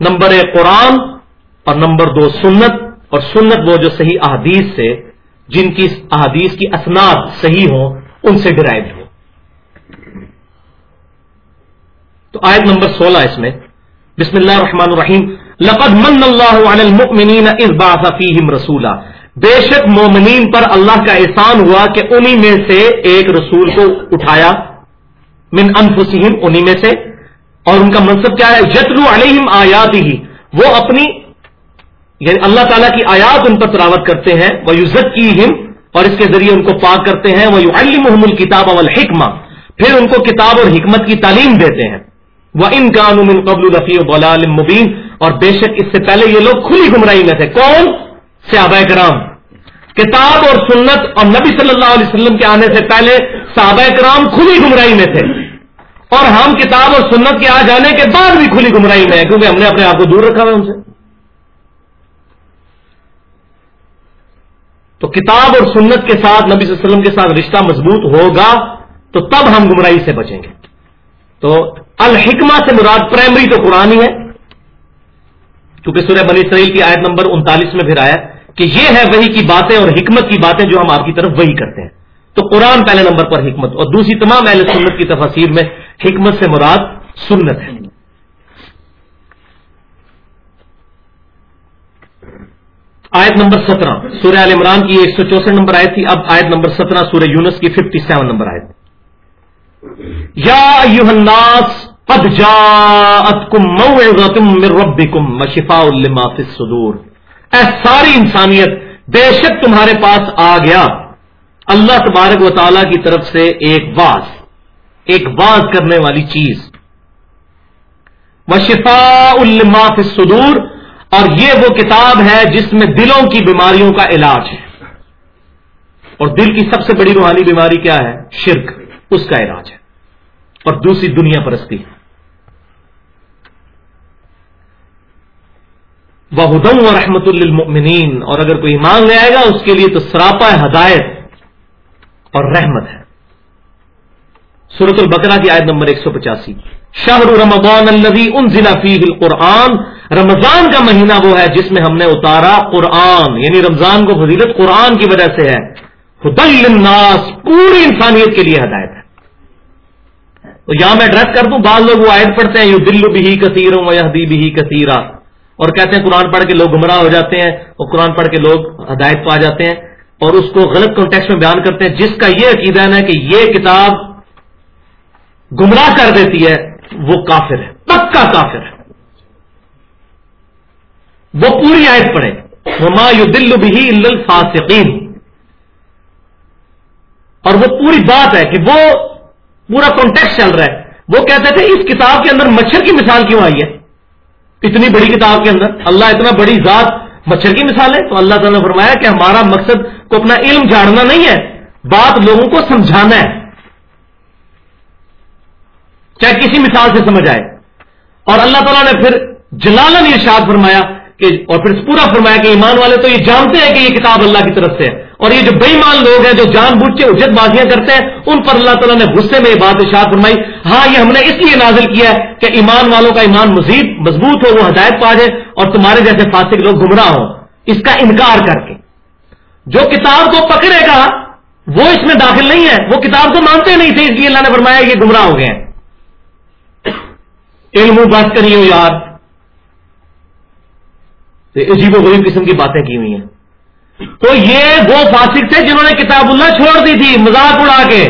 نمبر ایک قرآن اور نمبر دو سنت، اور سنت وہ جو صحیح احادیث سے، جن کی احادیث کی اسناد صحیح ہوں، ان سے ڈرائیو ہو۔ تو آیت نمبر سولہ اس میں، بسم اللہ الرحمن الرحیم، لقد من اللہ علی المؤمنین اذ بعث فیہم رسولا۔ بے شک مومنین پر اللہ کا احسان ہوا کہ انہی میں سے ایک رسول کو اٹھایا۔ من انفسہم، انہی میں سے۔ اور ان کا منصب کیا ہے؟ یتلو علیہم آیات ہی وہ اپنی یعنی اللہ تعالیٰ کی آیات ان پر تلاوت کرتے ہیں۔ وہ یوزت کی اور اس کے ذریعے ان کو پاک کرتے ہیں۔ وہ الکتاب والحکمہ۔ پھر ان کو کتاب اور حکمت کی تعلیم دیتے ہیں۔ وہ ان قانون قبل رفیع مبین۔ اور بے شک اس سے پہلے یہ لوگ کھلی گمراہی میں تھے۔ کون؟ صحابہ کرام۔ کتاب اور سنت اور نبی صلی اللہ علیہ وسلم کے آنے سے پہلے صحابہ کرام کھلی گمراہی میں تھے۔ اور ہم کتاب اور سنت کے آ جانے کے بعد بھی کھلی گمراہی میں ہیں، کیونکہ ہم نے اپنے آپ کو دور رکھا ہوا ان سے۔ تو کتاب اور سنت کے ساتھ، نبی صلی اللہ علیہ وسلم کے ساتھ رشتہ مضبوط ہوگا تو تب ہم گمراہی سے بچیں گے۔ تو الحکمہ سے مراد پرائمری تو قرآن ہی ہے، کیونکہ سورہ بنی اسرائیل کی آیت نمبر انتالیس میں پھر آیا کہ یہ ہے وہی کی باتیں اور حکمت کی باتیں جو ہم آپ کی طرف وہی کرتے ہیں۔ تو قرآن پہلے نمبر پر حکمت اور دوسری تمام اہل سنت کی تفاصیر میں حکمت سے مراد سنت ہے۔ آیت نمبر سترہ، سورہ عال عمران کی ایک سو چونسٹھ نمبر آئے تھی، اب آیت نمبر سترہ، سورہ یونس کی ففٹی سیون نمبر آئے یا الناس قد جاءتکم موعظتم من ربکم وشفاء لما فی الصدور۔ اے ساری انسانیت، بے شک تمہارے پاس آ گیا۔ اللہ تبارک و تعالی کی طرف سے ایک واز ایک واز کرنے والی چیز۔ وشفاء لما فی اور یہ وہ کتاب ہے جس میں دلوں کی بیماریوں کا علاج ہے۔ اور دل کی سب سے بڑی روحانی بیماری کیا ہے؟ شرک، اس کا علاج ہے۔ اور دوسری دنیا پرستی۔ وہ ہدم و رحمت للمؤمنین اور اگر کوئی ایمان لے آئے گا، اس کے لیے تو سراپا ہدایت اور رحمت ہے۔ سورت البقرہ کی آیت نمبر ایک سو پچاسی۔ شاہ رمضان النبی ان ضلع فی القرآن۔ رمضان کا مہینہ وہ ہے جس میں ہم نے اتارا قرآن۔ یعنی رمضان کو فضیلت قرآن کی وجہ سے ہے۔ للناس، پوری انسانیت کے لیے ہدایت ہے۔ تو یہاں میں ایڈریس کر دوں، بعض لوگ وہ آیت پڑھتے ہیں یو دل بھی کثیر ہوں یہ بھی کثیرہ اور کہتے ہیں قرآن پڑھ کے لوگ گمراہ ہو جاتے ہیں اور قرآن پڑھ کے لوگ ہدایت پا جاتے ہیں اور اس کو غلط کانٹیکس میں بیان کرتے ہیں، جس کا یہ عقیدہ ہے کہ یہ کتاب گمراہ کر دیتی ہے، وہ کافر ہے، پکا کافر ہے۔ وہ پوری آیت پڑھے وما یو دل بھی الفاسقین اور وہ پوری بات ہے کہ وہ پورا کانٹیکٹ چل رہا ہے۔ وہ کہتے تھے، اس کتاب کے اندر مچھر کی مثال کیوں آئی ہے؟ اتنی بڑی کتاب کے اندر اللہ اتنا بڑی ذات، مچھر کی مثال ہے، تو اللہ تعالیٰ نے فرمایا کہ ہمارا مقصد کو اپنا علم جاننا نہیں ہے، بات لوگوں کو سمجھانا ہے۔ چاہے کسی مثال سے سمجھ آئے۔ اور اللہ تعالیٰ نے پھر جلالن ارشاد فرمایا کہ، اور پھر پورا فرمایا کہ ایمان والے تو یہ جانتے ہیں کہ یہ کتاب اللہ کی طرف سے ہے۔ اور یہ جو بےمان لوگ ہیں جو جان بوجھ کے اجت بازیاں کرتے ہیں، ان پر اللہ تعالیٰ نے غصے میں یہ بات اشار فرمائی۔ ہاں یہ ہم نے اس لیے نازل کیا ہے کہ ایمان والوں کا ایمان مزید مضبوط ہو، وہ ہدایت پا جائے اور تمہارے جیسے فاسق لوگ گمراہ ہوں۔ اس کا انکار کر کے۔ جو کتاب کو پکڑے گا، وہ اس میں داخل نہیں ہے۔ وہ کتاب کو مانتے نہیں تھے، اس لیے اللہ نے فرمایا یہ گمراہ ہو گئے علم بات کری ہو یار۔ عجیب و غریب قسم کی باتیں کی ہوئی ہیں۔ تو یہ وہ فاسق تھے جنہوں نے کتاب اللہ چھوڑ دی تھی، مذاق اڑا کے۔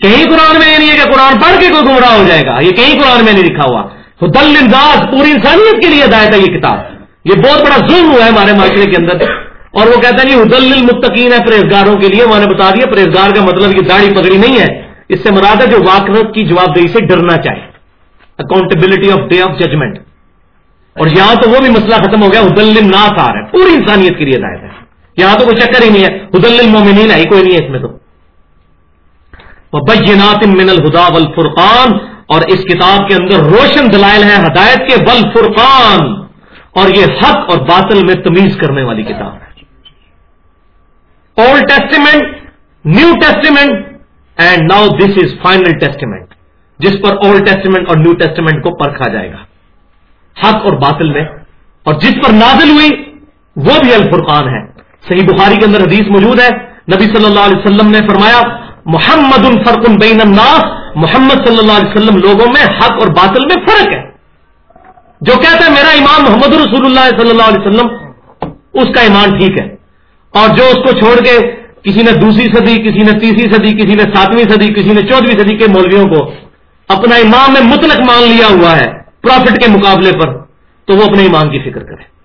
کہیں قرآن میں یہ نہیں ہے کہ قرآن پڑھ کے کوئی گمراہ ہو جائے گا، یہ کہیں قرآن میں نہیں لکھا ہوا۔ تو دل انداز، پوری انسانیت کے لیے ہدایت ہے یہ کتاب۔ یہ بہت بڑا ظلم ہوا ہے ہمارے معاشرے کے اندر۔ اور وہ کہتا جی، ہے جی حدل المتقین ہے پرہزگاروں کے لیے۔ میں نے بتا دیا پرہزگار کا مطلب یہ داڑھی پگڑی نہیں ہے۔ اس سے مراد ہے جو واقعت کی جواب دہی سے ڈرنا چاہے۔ Accountability of day of judgment اور یہاں تو وہ بھی مسئلہ ختم ہو گیا حدل ناس آ رہا ہے۔ پوری انسانیت کے لیے ہدایت ہے۔ یہاں تو کوئی چکر ہی نہیں ہے۔ حدل المومنین ہے کوئی نہیں ہے اس میں تو۔ بینات من الہدا والفرقان، اور اس کتاب کے اندر روشن دلائل ہیں ہدایت کے بل فرقان اور یہ حق اور باطل میں تمیز کرنے والی کتاب ہے۔ Old Testament New Testament and now this is final testament جس پر اولڈ ٹیسٹیمنٹ اور نیو ٹیسٹیمنٹ کو پرکھا جائے گا۔ حق اور باطل میں، اور جس پر نازل ہوئی، وہ بھی الفرقان ہے۔ صحیح بخاری کے اندر حدیث موجود ہے۔ نبی صلی اللہ علیہ وسلم نے فرمایا، محمد الفرق بین الناس محمد صلی اللہ علیہ وسلم لوگوں میں حق اور باطل میں فرق ہے۔ جو کہتا ہے، میرا ایمان محمد رسول اللہ صلی اللہ علیہ وسلم اس کا ایمان ٹھیک ہے۔ اور جو اس کو چھوڑ کے کسی نے دوسری صدی، کسی نے تیسری صدی، کسی نے ساتویں صدی، کسی نے چودہویں صدی کے مولویوں کو اپنا ایمان میں مطلق مان لیا ہوا ہے پروفٹ کے مقابلے پر، تو وہ اپنے ایمان کی فکر کرے۔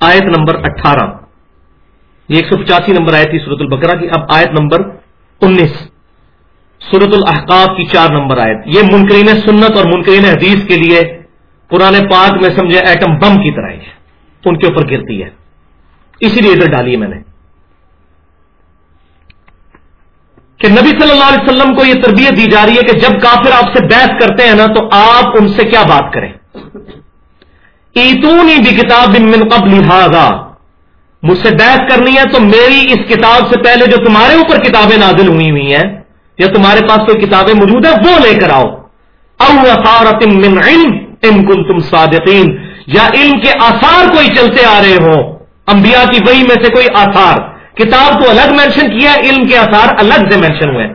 آیت نمبر اٹھارہ۔ یہ ایک سو پچاسی نمبر آئی تھی سورت البکرا کی۔ اب آیت نمبر انیس۔ صورت الحقاب کی چار نمبر آئے یہ منکرین سنت اور منکرین حدیث کے لیے پرانے پاک میں سمجھے ایٹم بم کی طرح ہے۔ ان کے اوپر گرتی ہے۔ اسی لیے ادھر ڈالی ہے میں نے۔ کہ نبی صلی اللہ علیہ وسلم کو یہ تربیت دی جا رہی ہے کہ جب کافر آپ سے بحث کرتے ہیں نا تو آپ ان سے کیا بات کریں؟ ایتونی بھی کتاب من قبل لہٰذا مجھ سے بحث کرنی ہے تو میری اس کتاب سے پہلے جو تمہارے اوپر کتابیں نازل ہوئی ہوئی ہیں، یا تمہارے پاس کوئی کتابیں موجود ہیں، وہ لے کر آؤ۔ او من علم ان کل تم صادقین۔ یا علم کے آثار کوئی چلتے آ رہے ہوں۔ انبیاء کی وہی میں سے کوئی آثار۔ کتاب کو الگ مینشن کیا علم کے آثار الگ سے مینشن ہوئے۔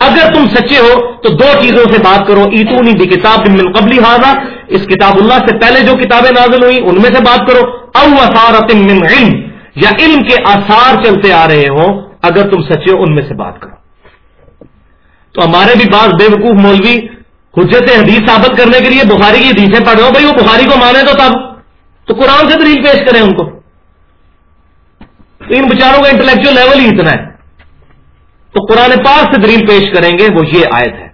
اگر تم سچے ہو تو دو چیزوں سے بات کرو۔ ایتونی بھی کتاب من قبلی حاضہ اس کتاب اللہ سے پہلے جو کتابیں نازل ہوئی ان میں سے بات کرو۔ او اثار من علم، یا علم کے آثار چلتے آ رہے ہوں، اگر تم سچے ہو، ان میں سے بات کرو۔ تو ہمارے بھی بعض بے وقوف مولوی حجت حدیث ثابت کرنے کے لیے بخاری کی حدیثیں پڑھ رہے ہو بھائی، وہ بخاری کو مانے تو تب۔ تو قرآن سے دلیل پیش کریں ان کو۔ ان بچاروں کا انٹلیکچل لیول ہی اتنا ہے۔ تو قرآن پاک سے دلیل پیش کریں گے، وہ یہ آیت ہے۔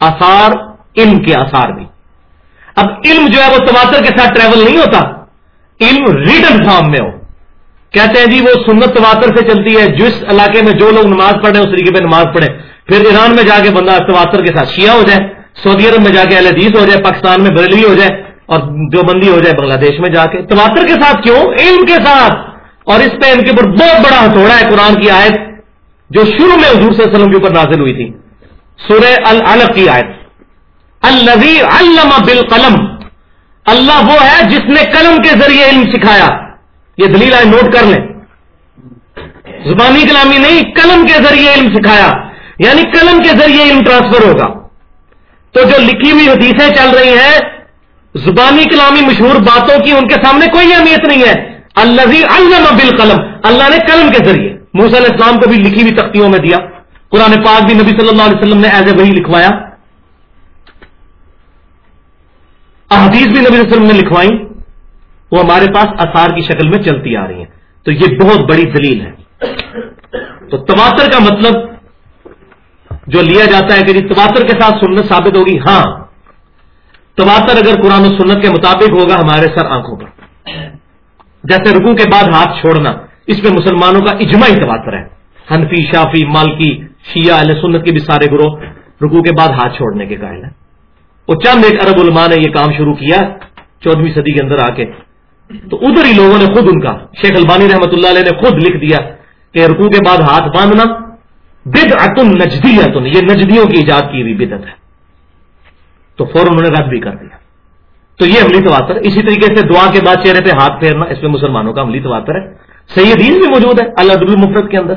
آثار، علم کے آثار بھی۔ اب علم جو ہے وہ تواتر کے ساتھ ٹریول نہیں ہوتا۔ علم ریڈن فارم میں ہو۔ کہتے ہیں جی وہ سنت تواتر سے چلتی ہے۔ جس علاقے میں جو لوگ نماز پڑھیں اس طریقے پہ نماز پڑھیں۔ پھر ایران میں جا کے بندہ تواتر کے ساتھ شیعہ ہو جائے، سعودی عرب میں جا کے حدیث ہو جائے، پاکستان میں بریلوی ہو جائے اور جو بندی ہو جائے، بنگلہ دیش میں جا کے۔ تواتر کے ساتھ کیوں؟ علم کے ساتھ۔ اور اس پہ ان کے اوپر بہت بڑا ہتھوڑا ہے۔ قرآن کی آیت جو شروع میں حضور صلی اللہ علیہ وسلم کے اوپر نازل ہوئی تھی۔ سورہ العلق کی آیت۔ الزی علامہ بال قلم اللہ وہ ہے جس نے قلم کے ذریعے علم سکھایا. یہ دلیل آئے نوٹ کر لیں. زبانی کلامی نہیں، قلم کے ذریعے علم سکھایا. یعنی قلم کے ذریعے علم ٹرانسفر ہوگا. تو جو لکھی ہوئی حدیثیں چل رہی ہیں، زبانی کلامی مشہور باتوں کی ان کے سامنے کوئی اہمیت نہیں ہے. اللہ علم بال قلم اللہ نے قلم کے ذریعے. موسی علیہ السلام کو بھی لکھی ہوئی تختیوں میں دیا. قرآن پاک بھی نبی صلی اللہ علیہ وسلم نے ایز اے وہی لکھوایا. احادیث بھی نبی صلی اللہ علیہ وسلم نے لکھوائی وہ ہمارے پاس اثار کی شکل میں چلتی آ رہی ہیں۔ تو یہ بہت بڑی دلیل ہے۔ تو تواتر کا مطلب جو لیا جاتا ہے کہ جی تواتر کے ساتھ سنت ثابت ہوگی ہاں۔ تواتر اگر قرآن و سنت کے مطابق ہوگا ہمارے سر آنکھوں پر۔ جیسے رکو کے بعد ہاتھ چھوڑنا، اس میں مسلمانوں کا اجماعی تواتر ہے۔ حنفی، شافی، مالکی، شیعہ، اہل سنت کے بھی سارے گروہ رکو کے بعد ہاتھ چھوڑنے کے قائل ہیں۔ وہ چند ایک ارب علماء نے یہ کام شروع کیا چودہویں صدی کے اندر آ کے تو ادھر ہی لوگوں نے خود ان کا، شیخ البانی رحمۃ اللہ علیہ نے خود لکھ دیا کہ رکو کے بعد ہاتھ باندھنا بد اتن نجدی یہ نجدیوں کی ایجاد کی ہوئی بدت ہے۔ تو فوراً انہوں نے رد بھی کر دیا۔ تو یہ عملی تواتر اسی طریقے سے دعا کے بعد چہرے پہ ہاتھ پھیرنا، اس میں مسلمانوں کا عملی تواتر ہے۔ صحیح دین بھی موجود ہے، اللہ دب کے اندر۔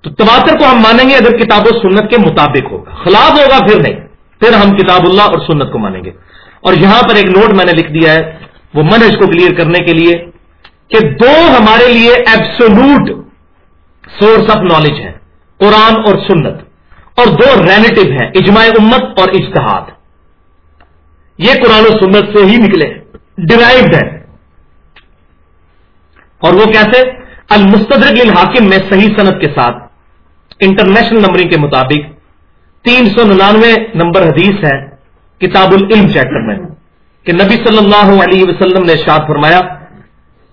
تو تواتر کو ہم مانیں گے اگر کتاب و سنت کے مطابق ہوگا۔ خلاف ہوگا پھر نہیں۔ پھر ہم کتاب اللہ اور سنت کو مانیں گے۔ اور یہاں پر ایک نوٹ میں نے لکھ دیا ہے، وہ منج کو کلیئر کرنے کے لیے کہ دو ہمارے لیے ایبسولوٹ سورس آف نالج ہے قرآن اور سنت۔ اور دو ریلیٹو ہیں، اجماع امت اور اجتہاد۔ یہ قرآن و سنت سے ہی نکلے ڈرائیوڈ ہے اور وہ کیسے؟ المستدرک للحاکم میں صحیح صنعت کے ساتھ انٹرنیشنل نمبرنگ کے مطابق۔ تین سو ننانوے نمبر حدیث ہے کتاب العلم چیپٹر میں کہ نبی صلی اللہ علیہ وسلم نے شاد فرمایا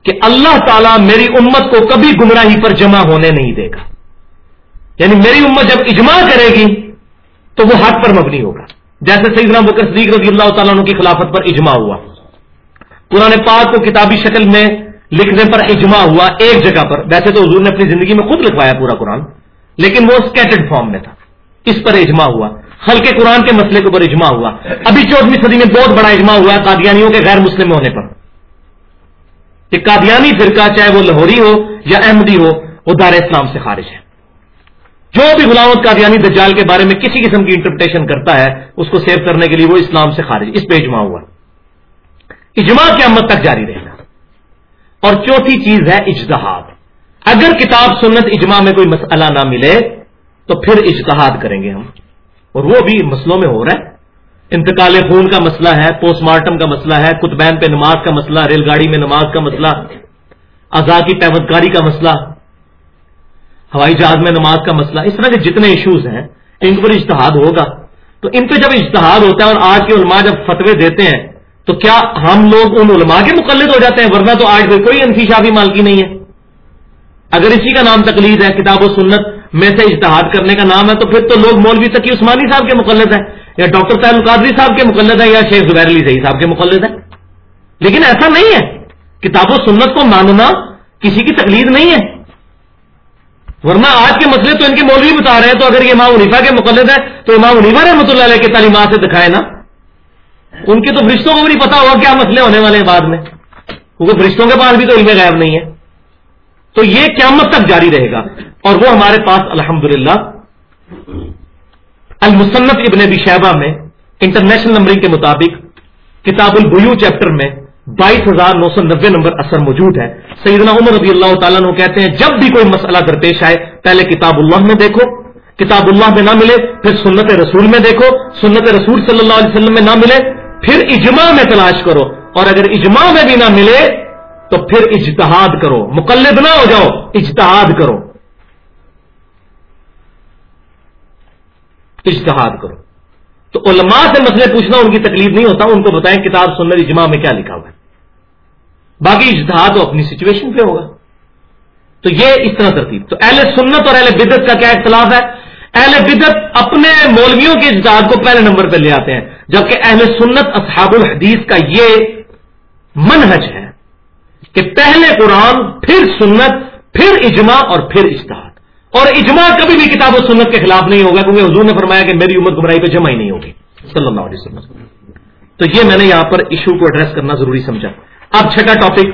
کہ اللہ تعالیٰ میری امت کو کبھی گمراہی پر جمع ہونے نہیں دے گا۔ یعنی میری امت جب اجماع کرے گی تو وہ حق پر مبنی ہوگا۔ جیسے سیدنا بکر صدیق رضی اللہ تعالیٰ عنہ کی خلافت پر اجماع ہوا۔ قرآن پاک کو کتابی شکل میں لکھنے پر اجماع ہوا ایک جگہ پر۔ ویسے تو حضور نے اپنی زندگی میں خود لکھوایا پورا قرآن، لیکن وہ اسکیٹڈ فارم میں تھا۔ اس پر اجماع ہوا۔ ہلکے قرآن کے مسئلے کے اوپر اجماع ہوا۔ ابھی چودہویں صدی میں بہت بڑا اجماع ہوا قادیانیوں کے غیر مسلم ہونے پر۔ کہ قادیانی فرقہ چاہے وہ لاہوری ہو یا احمدی ہو، وہ دار اسلام سے خارج ہے۔ جو بھی غلامت قادیانی دجال کے بارے میں کسی قسم کی انٹرپریٹیشن کرتا ہے، اس کو سیو کرنے کے لیے وہ اسلام سے خارج اس پہ اجماع ہوا۔ اجماع قیامت تک جاری رہے گا۔ اور چوتھی چیز ہے اجتہاد۔ اگر کتاب سنت اجماع میں کوئی مسئلہ نہ ملے تو پھر اجتہاد کریں گے ہم۔ اور وہ بھی مسئلوں میں ہو رہا ہے۔ انتقال خون کا مسئلہ ہے پوسٹ مارٹم کا مسئلہ ہے کتبین پہ نماز کا مسئلہ، ریل گاڑی میں نماز کا مسئلہ آزاد کی پیمتکاری کا مسئلہ، ہوائی جہاز میں نماز کا مسئلہ، اس طرح کے جتنے ایشوز ہیں، ان پر اجتہاد ہوگا۔ تو ان پہ جب اجتہاد ہوتا ہے اور آج کے علماء جب فتوے دیتے ہیں، تو کیا ہم لوگ ان علماء کے مقلد ہو جاتے ہیں؟ ورنہ تو آج کوئی انفی شافی مالکی نہیں ہے۔ اگر اسی کا نام تقلید ہے، کتاب و سنت میں سے اجتہاد کرنے کا نام ہے، تو پھر تو لوگ مولوی تقی عثمانی صاحب کے مقلد ہیں، یا ڈاکٹر طاہر القادری صاحب کے مقلد ہیں، یا شیخ زبیر علی صحیح صاحب کے مقلد ہیں۔ لیکن ایسا نہیں ہے۔ کتاب و سنت کو ماننا کسی کی تقلید نہیں ہے۔ ورنہ آج کے مسئلے تو ان کے مولوی بتا رہے ہیں، تو اگر یہ امام عنیفا کے مقلد ہے تو امام عنیفا رحمۃ اللہ علیہ کے تعلیمات سے دکھائے نا۔ ان کے تو فرشتوں کو بھی نہیں پتا ہوا کیا مسئلے ہونے والے ہیں بعد میں۔ کیونکہ فرشتوں کے پاس بھی تو علم غائب نہیں ہے۔ تو یہ قیامت تک جاری رہے گا۔ اور وہ ہمارے پاس الحمد للہ المصنف ابن ابی شہبہ میں انٹرنیشنل نمبرنگ کے مطابق کتاب البیو چیپٹر میں بائیس ہزار نو سو نبے نمبر اثر موجود ہے۔ سیدنا عمر رضی اللہ تعالیٰ نے کہتے ہیں، جب بھی کوئی مسئلہ درپیش آئے، پہلے کتاب اللہ میں دیکھو۔ کتاب اللہ میں نہ ملے، پھر سنت رسول میں دیکھو۔ سنت رسول صلی اللہ علیہ وسلم میں نہ ملے، پھر اجماع میں تلاش کرو۔ اور اگر اجماع میں بھی نہ ملے تو پھر اجتہاد کرو۔ مقلد نہ ہو جاؤ، اجتہاد کرو۔ اجتہاد کرو۔ تو علماء سے مسئلے پوچھنا ان کی تکلیف نہیں ہوتا، ان کو بتائیں کتاب سنت اجماع میں کیا لکھا ہوا ہے۔ باقی اجتہاد تو اپنی سچویشن پہ ہوگا۔ تو یہ اس طرح ترتیب۔ تو اہل سنت اور اہل بدت کا کیا اختلاف ہے؟ اہل بدت اپنے مولویوں کے اجتہاد کو پہلے نمبر پہ لے آتے ہیں، جبکہ اہل سنت اصحاب الحدیث کا یہ منہج ہے۔ کہ پہلے قرآن، پھر سنت، پھر اجماع اور پھر اجتہاد۔ اور اجماع کبھی بھی کتاب و سنت کے خلاف نہیں ہوگا، کیونکہ حضور نے فرمایا کہ میری امت گمراہی پہ جمع ہی نہیں ہوگی۔ صلی اللہ علیہ وسلم۔ تو یہ میں نے یہاں پر ایشو کو ایڈریس کرنا ضروری سمجھا۔ اب چھٹا ٹاپک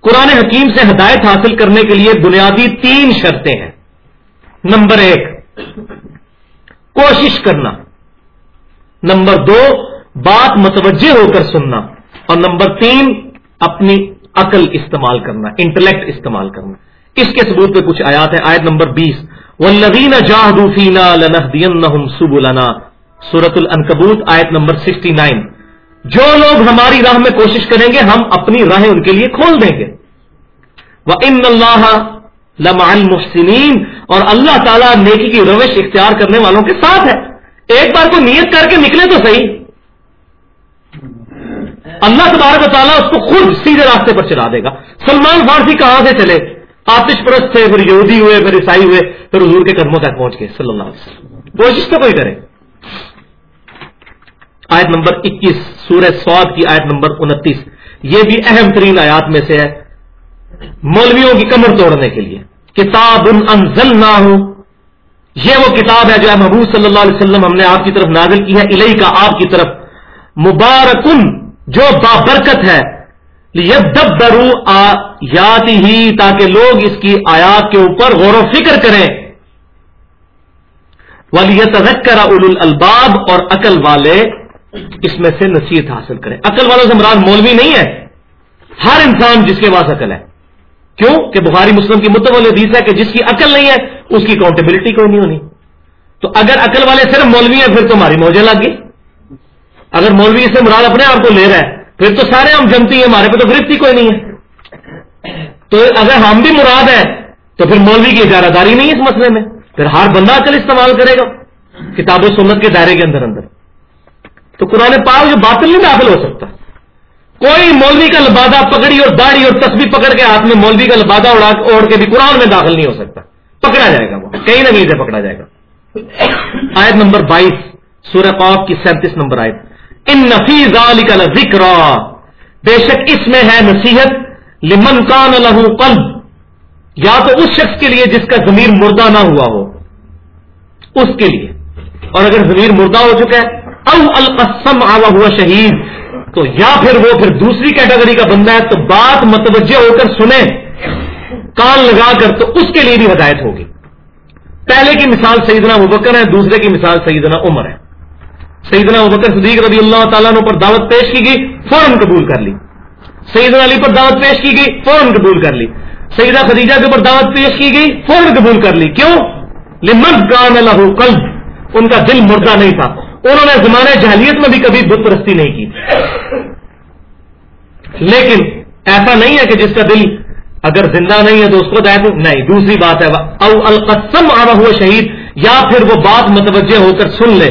قرآن حکیم سے ہدایت حاصل کرنے کے لیے بنیادی تین شرطیں ہیں۔ نمبر ایک، کوشش کرنا۔ نمبر دو، بات متوجہ ہو کر سننا۔ اور نمبر تین، اپنی عقل استعمال کرنا، انٹلیکٹ استعمال کرنا۔ اس کے ثبوت پہ کچھ آیات ہیں، آیت نمبر بیس۔ ولدین جاہدوفینا لنحدین سبلنا۔ سورت العنکبوت آیت نمبر سکسٹی نائن۔ جو لوگ ہماری راہ میں کوشش کریں گے، ہم اپنی راہیں ان کے لیے کھول دیں گے۔ وہ ان اللہ لمع المحسنین اور اللہ تعالیٰ نیکی کی روش اختیار کرنے والوں کے ساتھ ہے۔ ایک بار کو نیت کر کے نکلے تو صحیح۔ اللہ تبارک و تعالیٰ اس کو خود سیدھے راستے پر چلا دے گا۔ سلمان فارسی کہاں سے چلے؟ آتش پرست تھے، پھر یہودی ہوئے، پھر عیسائی ہوئے، پھر حضور کے قدموں تک پہنچ گئے، صلی اللہ علیہ وسلم۔ کوشش تو کوئی کرے۔ آیت نمبر اکیس، سورہ سواد کی آیت نمبر انتیس۔ یہ بھی اہم ترین آیات میں سے ہے۔ مولویوں کی کمر توڑنے کے لیے۔ کتاب انزل نہ ہو یہ وہ کتاب ہے جو ہے محبوب صلی اللہ علیہ وسلم ہم نے آپ کی طرف نازل کی ہے الہی کا آپ کی طرف۔ مبارکن۔ جو بابرکت ہے دب درو آیات ہی تاکہ لوگ اس کی آیات کے اوپر غور و فکر کریں۔ ولیت کر اول الباب اور عقل والے اس میں سے نصیحت حاصل کریں۔ عقل والوں سے مراد مولوی نہیں ہے۔ ہر انسان جس کے پاس عقل ہے۔ کیوں؟ کہ بخاری مسلم کی متبل حدیث ہے کہ جس کی عقل نہیں ہے، اس کی اکاؤنٹیبلٹی کوئی نہیں ہونی؟ تو اگر عقل والے صرف مولوی ہیں، پھر تو ہماری موجیں لگ گئی۔ اگر مولوی سے مراد اپنے آپ کو لے رہا ہے پھر تو سارے ہم جمتی ہیں، ہمارے پہ تو گرفت ہی کوئی نہیں ہے۔ تو اگر ہم بھی مراد ہیں، تو پھر مولوی کی اجارہ داری نہیں ہے اس مسئلے میں۔ پھر ہر بندہ عقل استعمال کرے گا کتاب و سنت کے دائرے کے اندر اندر۔ تو قرآن پاک جو باطل نہیں داخل ہو سکتا۔ کوئی مولوی کا لبادہ پکڑی اور داڑھی اور تصویر پکڑ کے ہاتھ میں مولوی کا لبادہ اڑا اوڑھ کے بھی قرآن میں داخل نہیں ہو سکتا۔ پکڑا جائے گا وہ، کہیں نہ کہیں سے پکڑا جائے گا۔ آیت نمبر بائیس، سورہ پاک کی سینتیس نمبر آیت۔ ان نفیز علی کا ذکر بے شک اس میں ہے نصیحت، لمن کان لہو قلب۔ یا تو اس شخص کے لیے جس کا ضمیر مردہ نہ ہوا ہو۔ اس کے لیے۔ اور اگر ضمیر مردہ ہو چکا ہے او القسم آوا ہوا شہید تو یا پھر وہ پھر دوسری کیٹیگری کا بندہ ہے، تو بات متوجہ ہو کر سنیں۔ کان لگا کر تو اس کے لیے بھی ہدایت ہوگی۔ پہلے کی مثال سیدنا مبکر ہے، دوسرے کی مثال سیدنا عمر ہے۔ سیدنا ابکر صدیق رضی اللہ تعالیٰ نے پر دعوت پیش کی گئی، فوراً قبول کر لی۔ سیدنا علی پر دعوت پیش کی گئی، فوراً قبول کر لی۔ سیدہ خدیجہ کے اوپر دعوت پیش کی گئی، فوراً قبول کر لی۔ کیوں؟ لمن کان لہو قلب۔ ان کا دل مردہ نہیں تھا۔ انہوں نے زمانے جہلیت میں بھی کبھی بت پرستی نہیں کی۔ لیکن ایسا نہیں ہے کہ جس کا دل اگر زندہ نہیں ہے تو اس کو ہدایت نہیں، دوسری بات ہے۔ او القسم آنا ہوا شہید۔ یا پھر وہ بات متوجہ ہو کر سن لے،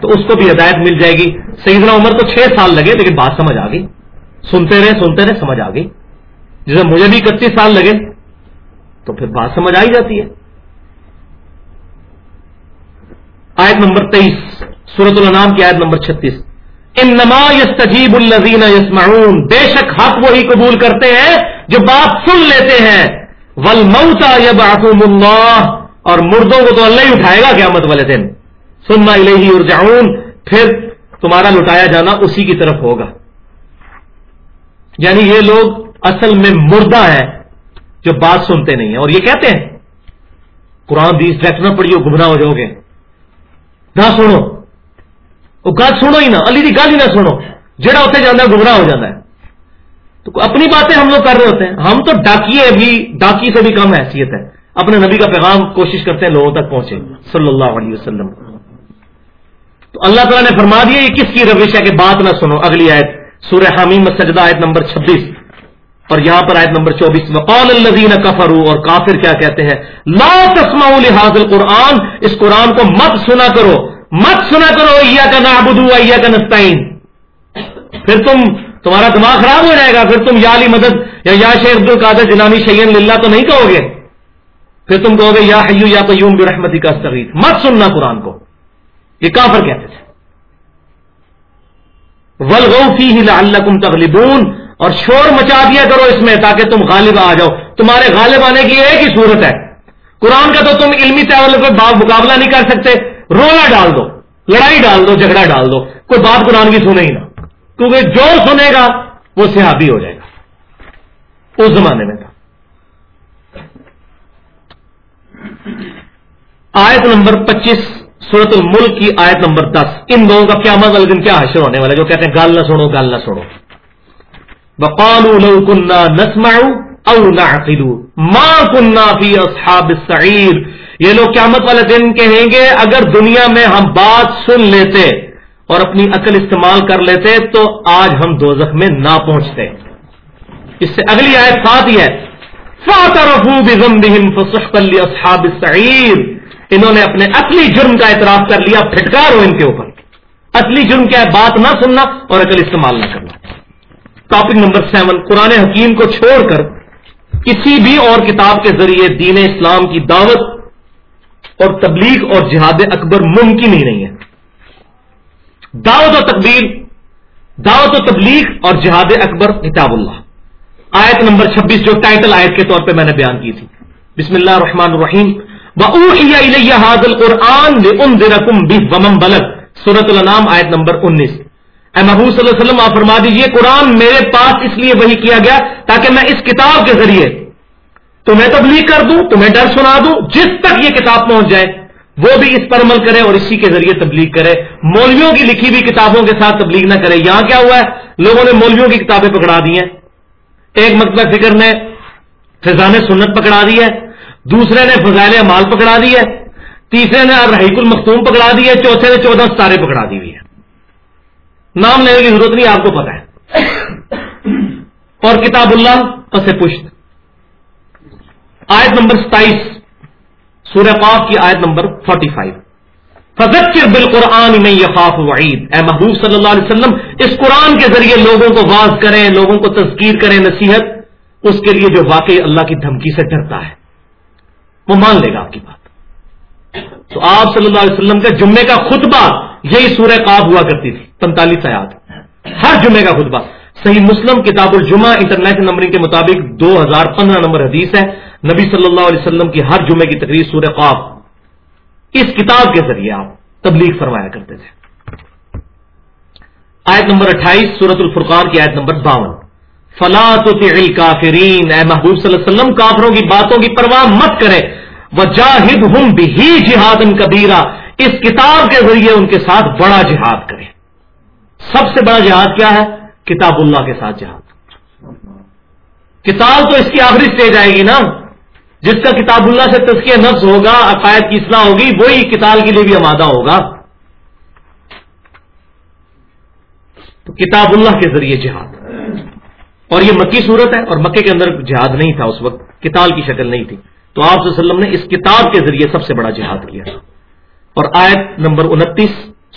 تو اس کو بھی ہدایت مل جائے گی۔ سیدنا عمر تو چھ سال لگے، لیکن بات سمجھ آ گئی۔ سنتے رہے سنتے رہے، سمجھ آ گئی۔ جسے مجھے بھی اکتیس سال لگے، تو پھر بات سمجھ آئی جاتی ہے۔ آیت نمبر تیئیس سورت النام کی آیت نمبر چھتیس۔ ان نما یس تجیب الزین یسمعون۔ بے شک حق وہی قبول کرتے ہیں جو بات سن لیتے ہیں۔ ول موتا یب اللہ۔ اور مردوں کو تو اللہ ہی اٹھائے گا قیامت والے دن۔ سننا الہی ارجعون پھر تمہارا لٹایا جانا اسی کی طرف ہوگا۔ یعنی یہ لوگ اصل میں مردہ ہے جو بات سنتے نہیں ہیں۔ اور یہ کہتے ہیں، قرآن بیس ڈائریکٹ نہ پڑی گمراہ ہو جاؤ گے۔ نہ سنو۔ وہ گل سنو ہی نہ، علی کی گل ہی نہ سنو۔ جہاں اتنے جانا گمراہ ہو جاتا ہے۔ تو اپنی باتیں ہم لوگ کر رہے ہوتے ہیں۔ ہم تو ڈاکیے بھی، ڈاکی سے بھی کم حیثیت ہے۔ اپنے نبی کا پیغام کوشش کرتے ہیں لوگوں تک پہنچے۔ صلی اللہ علیہ وسلم۔ تو اللہ تعالیٰ نے فرما دیا، یہ کس کی روش ہے کہ بات نہ سنو؟ اگلی آیت، سورہ حامیم مسجدہ آیت نمبر چھبیس۔ اور یہاں پر آیت نمبر چوبیس، وقال الذین کفروا۔ اور کافر کیا کہتے ہیں؟ لا تسمعوا لهذا القرآن، اس قرآن کو مت سنا کرو۔ مت سنا کرو ایا کا نعبد ایا کا نستعین۔ پھر تم، تمہارا دماغ خراب ہو جائے گا۔ پھر تم یا علی مدد یا یا شیخ عبد القادر جنانی شیئن للہ تو نہیں کہو گے؟ پھر تم کہو گے، یا حیو یا قیوم برحمتی کا استغیث۔ مت سننا قرآن کو۔ یہ کافر کہتے تھے۔ ولغو فی لعلکم تغلبون۔ اور شور مچا دیا کرو اس میں تاکہ تم غالب آ جاؤ۔ تمہارے غالب آنے کی ایک ہی صورت ہے۔ قرآن کا تو تم علمی طور پہ مقابلہ نہیں کر سکتے۔ رونا ڈال دو، لڑائی ڈال دو، جھگڑا ڈال دو۔ کوئی بات قرآن کی سنے ہی نہ۔ کیونکہ جو سنے گا، وہ صحابی ہو جائے گا۔ اس زمانے میں تھا۔ آیت نمبر پچیس سورت الملک کی آیت نمبر دس۔ ان لوگوں کا قیامت والے دن کیا حشر ہونے والے جو کہتے ہیں، گال نہ سنو، گال نہ سنو۔ بقالو لو کنہ نسما او نعقلو ما کنہ فی اصحاب السعیر یہ لوگ قیامت والے دن کہیں گے، اگر دنیا میں ہم بات سن لیتے اور اپنی عقل استعمال کر لیتے، تو آج ہم دو میں نہ پہنچتے۔ اس سے اگلی آیت ساتھ ہی ہے۔ اصحاب السعیر انہوں نے اپنے اصلی جرم کا اعتراف کر لیا پھٹکار ہو ان کے اوپر۔ اصلی جرم کیا ہے؟ بات نہ سننا اور عقل استعمال نہ کرنا۔ ٹاپک نمبر سیون، قرآن حکیم کو چھوڑ کر کسی بھی اور کتاب کے ذریعے دین اسلام کی دعوت اور تبلیغ اور جہاد اکبر ممکن ہی نہیں ہے۔ دعوت و تقبیر دعوت و تبلیغ اور جہاد اکبر کتاب اللہ۔ آیت نمبر چھبیس جو ٹائٹل آیت کے طور پہ میں نے بیان کی تھی۔ بسم اللہ الرحمن الرحیم۔ حاضل قرآن بلد سورت النام آیت نمبر انیس۔ اے محبوب صلی اللہ علیہ وسلم، آپ فرما دیجیے، قرآن میرے پاس اس لیے وہی کیا گیا تاکہ میں اس کتاب کے ذریعے تمہیں تبلیغ کر دوں، تمہیں ڈر سنا دوں، جس تک یہ کتاب پہنچ جائے، وہ بھی اس پر عمل کرے اور اسی کے ذریعے تبلیغ کرے۔ مولویوں کی لکھی ہوئی کتابوں کے ساتھ تبلیغ نہ کرے۔ یہاں کیا ہوا ہے؟ لوگوں نے مولویوں کی کتابیں پکڑا دی ہیں۔ ایک مطلب فکر نے فضان سنت پکڑا دی ہے، دوسرے نے فضائل مال پکڑا دی ہے، تیسرے نے رحیق المختوم پکڑا دی ہے، چوتھے نے چودہ ستارے پکڑا دی ہوئی ہے نام لینے کی ضرورت نہیں، آپ کو پتا ہے۔ اور کتاب اللہ پس پشت۔ آیت نمبر ستائیس، سورہ قاف کی آیت نمبر فورٹی فائیو۔ فضکر بالقرآن میں یہ خاف وعید۔ اے محبوب صلی اللہ علیہ وسلم، اس قرآن کے ذریعے لوگوں کو واز کریں، لوگوں کو تذکیر کریں نصیحت، اس کے لیے جو واقعی اللہ کی دھمکی سے ڈرتا ہے۔ وہ مان لے گا آپ کی بات۔ تو آپ صلی اللہ علیہ وسلم کا جمعے کا خطبہ یہی سورہ قاب ہوا کرتی تھی پینتالیس آیات۔ ہر جمعے کا خطبہ۔ صحیح مسلم، کتاب الجمہ انٹرنیشنل نمبرنگ کے مطابق دو ہزار پندرہ نمبر حدیث ہے۔ نبی صلی اللہ علیہ وسلم کی ہر جمعے کی تقریر سورہ قاب اس کتاب کے ذریعے آپ تبلیغ فرمایا کرتے تھے۔ آیت نمبر اٹھائیس سورت الفرقان کی آیت نمبر باون۔ فلاط کافرین اے محبوب صلی اللہ علیہ وسلم، کافروں کی باتوں کی پرواہ مت کرے وہ جاہد ہوں بھی جہاد کبیرہ اس کتاب کے ذریعے ان کے ساتھ بڑا جہاد کریں۔ سب سے بڑا جہاد کیا ہے؟ کتاب اللہ کے ساتھ جہاد۔ کتاب تو اس کی آخری اسٹیج آئے گی نا۔ جس کا کتاب اللہ سے تزکیہ نفس ہوگا، عقائد کی اصلاح ہوگی، وہی کتاب کے لیے بھی آمادہ ہوگا۔ تو کتاب اللہ کے ذریعے جہاد۔ اور یہ مکی صورت ہے، اور مکے کے اندر جہاد نہیں تھا اس وقت کتاب کی شکل نہیں تھی۔ تو آپ وسلم نے اس کتاب کے ذریعے سب سے بڑا جہاد کیا۔ اور آیت نمبر انتیس،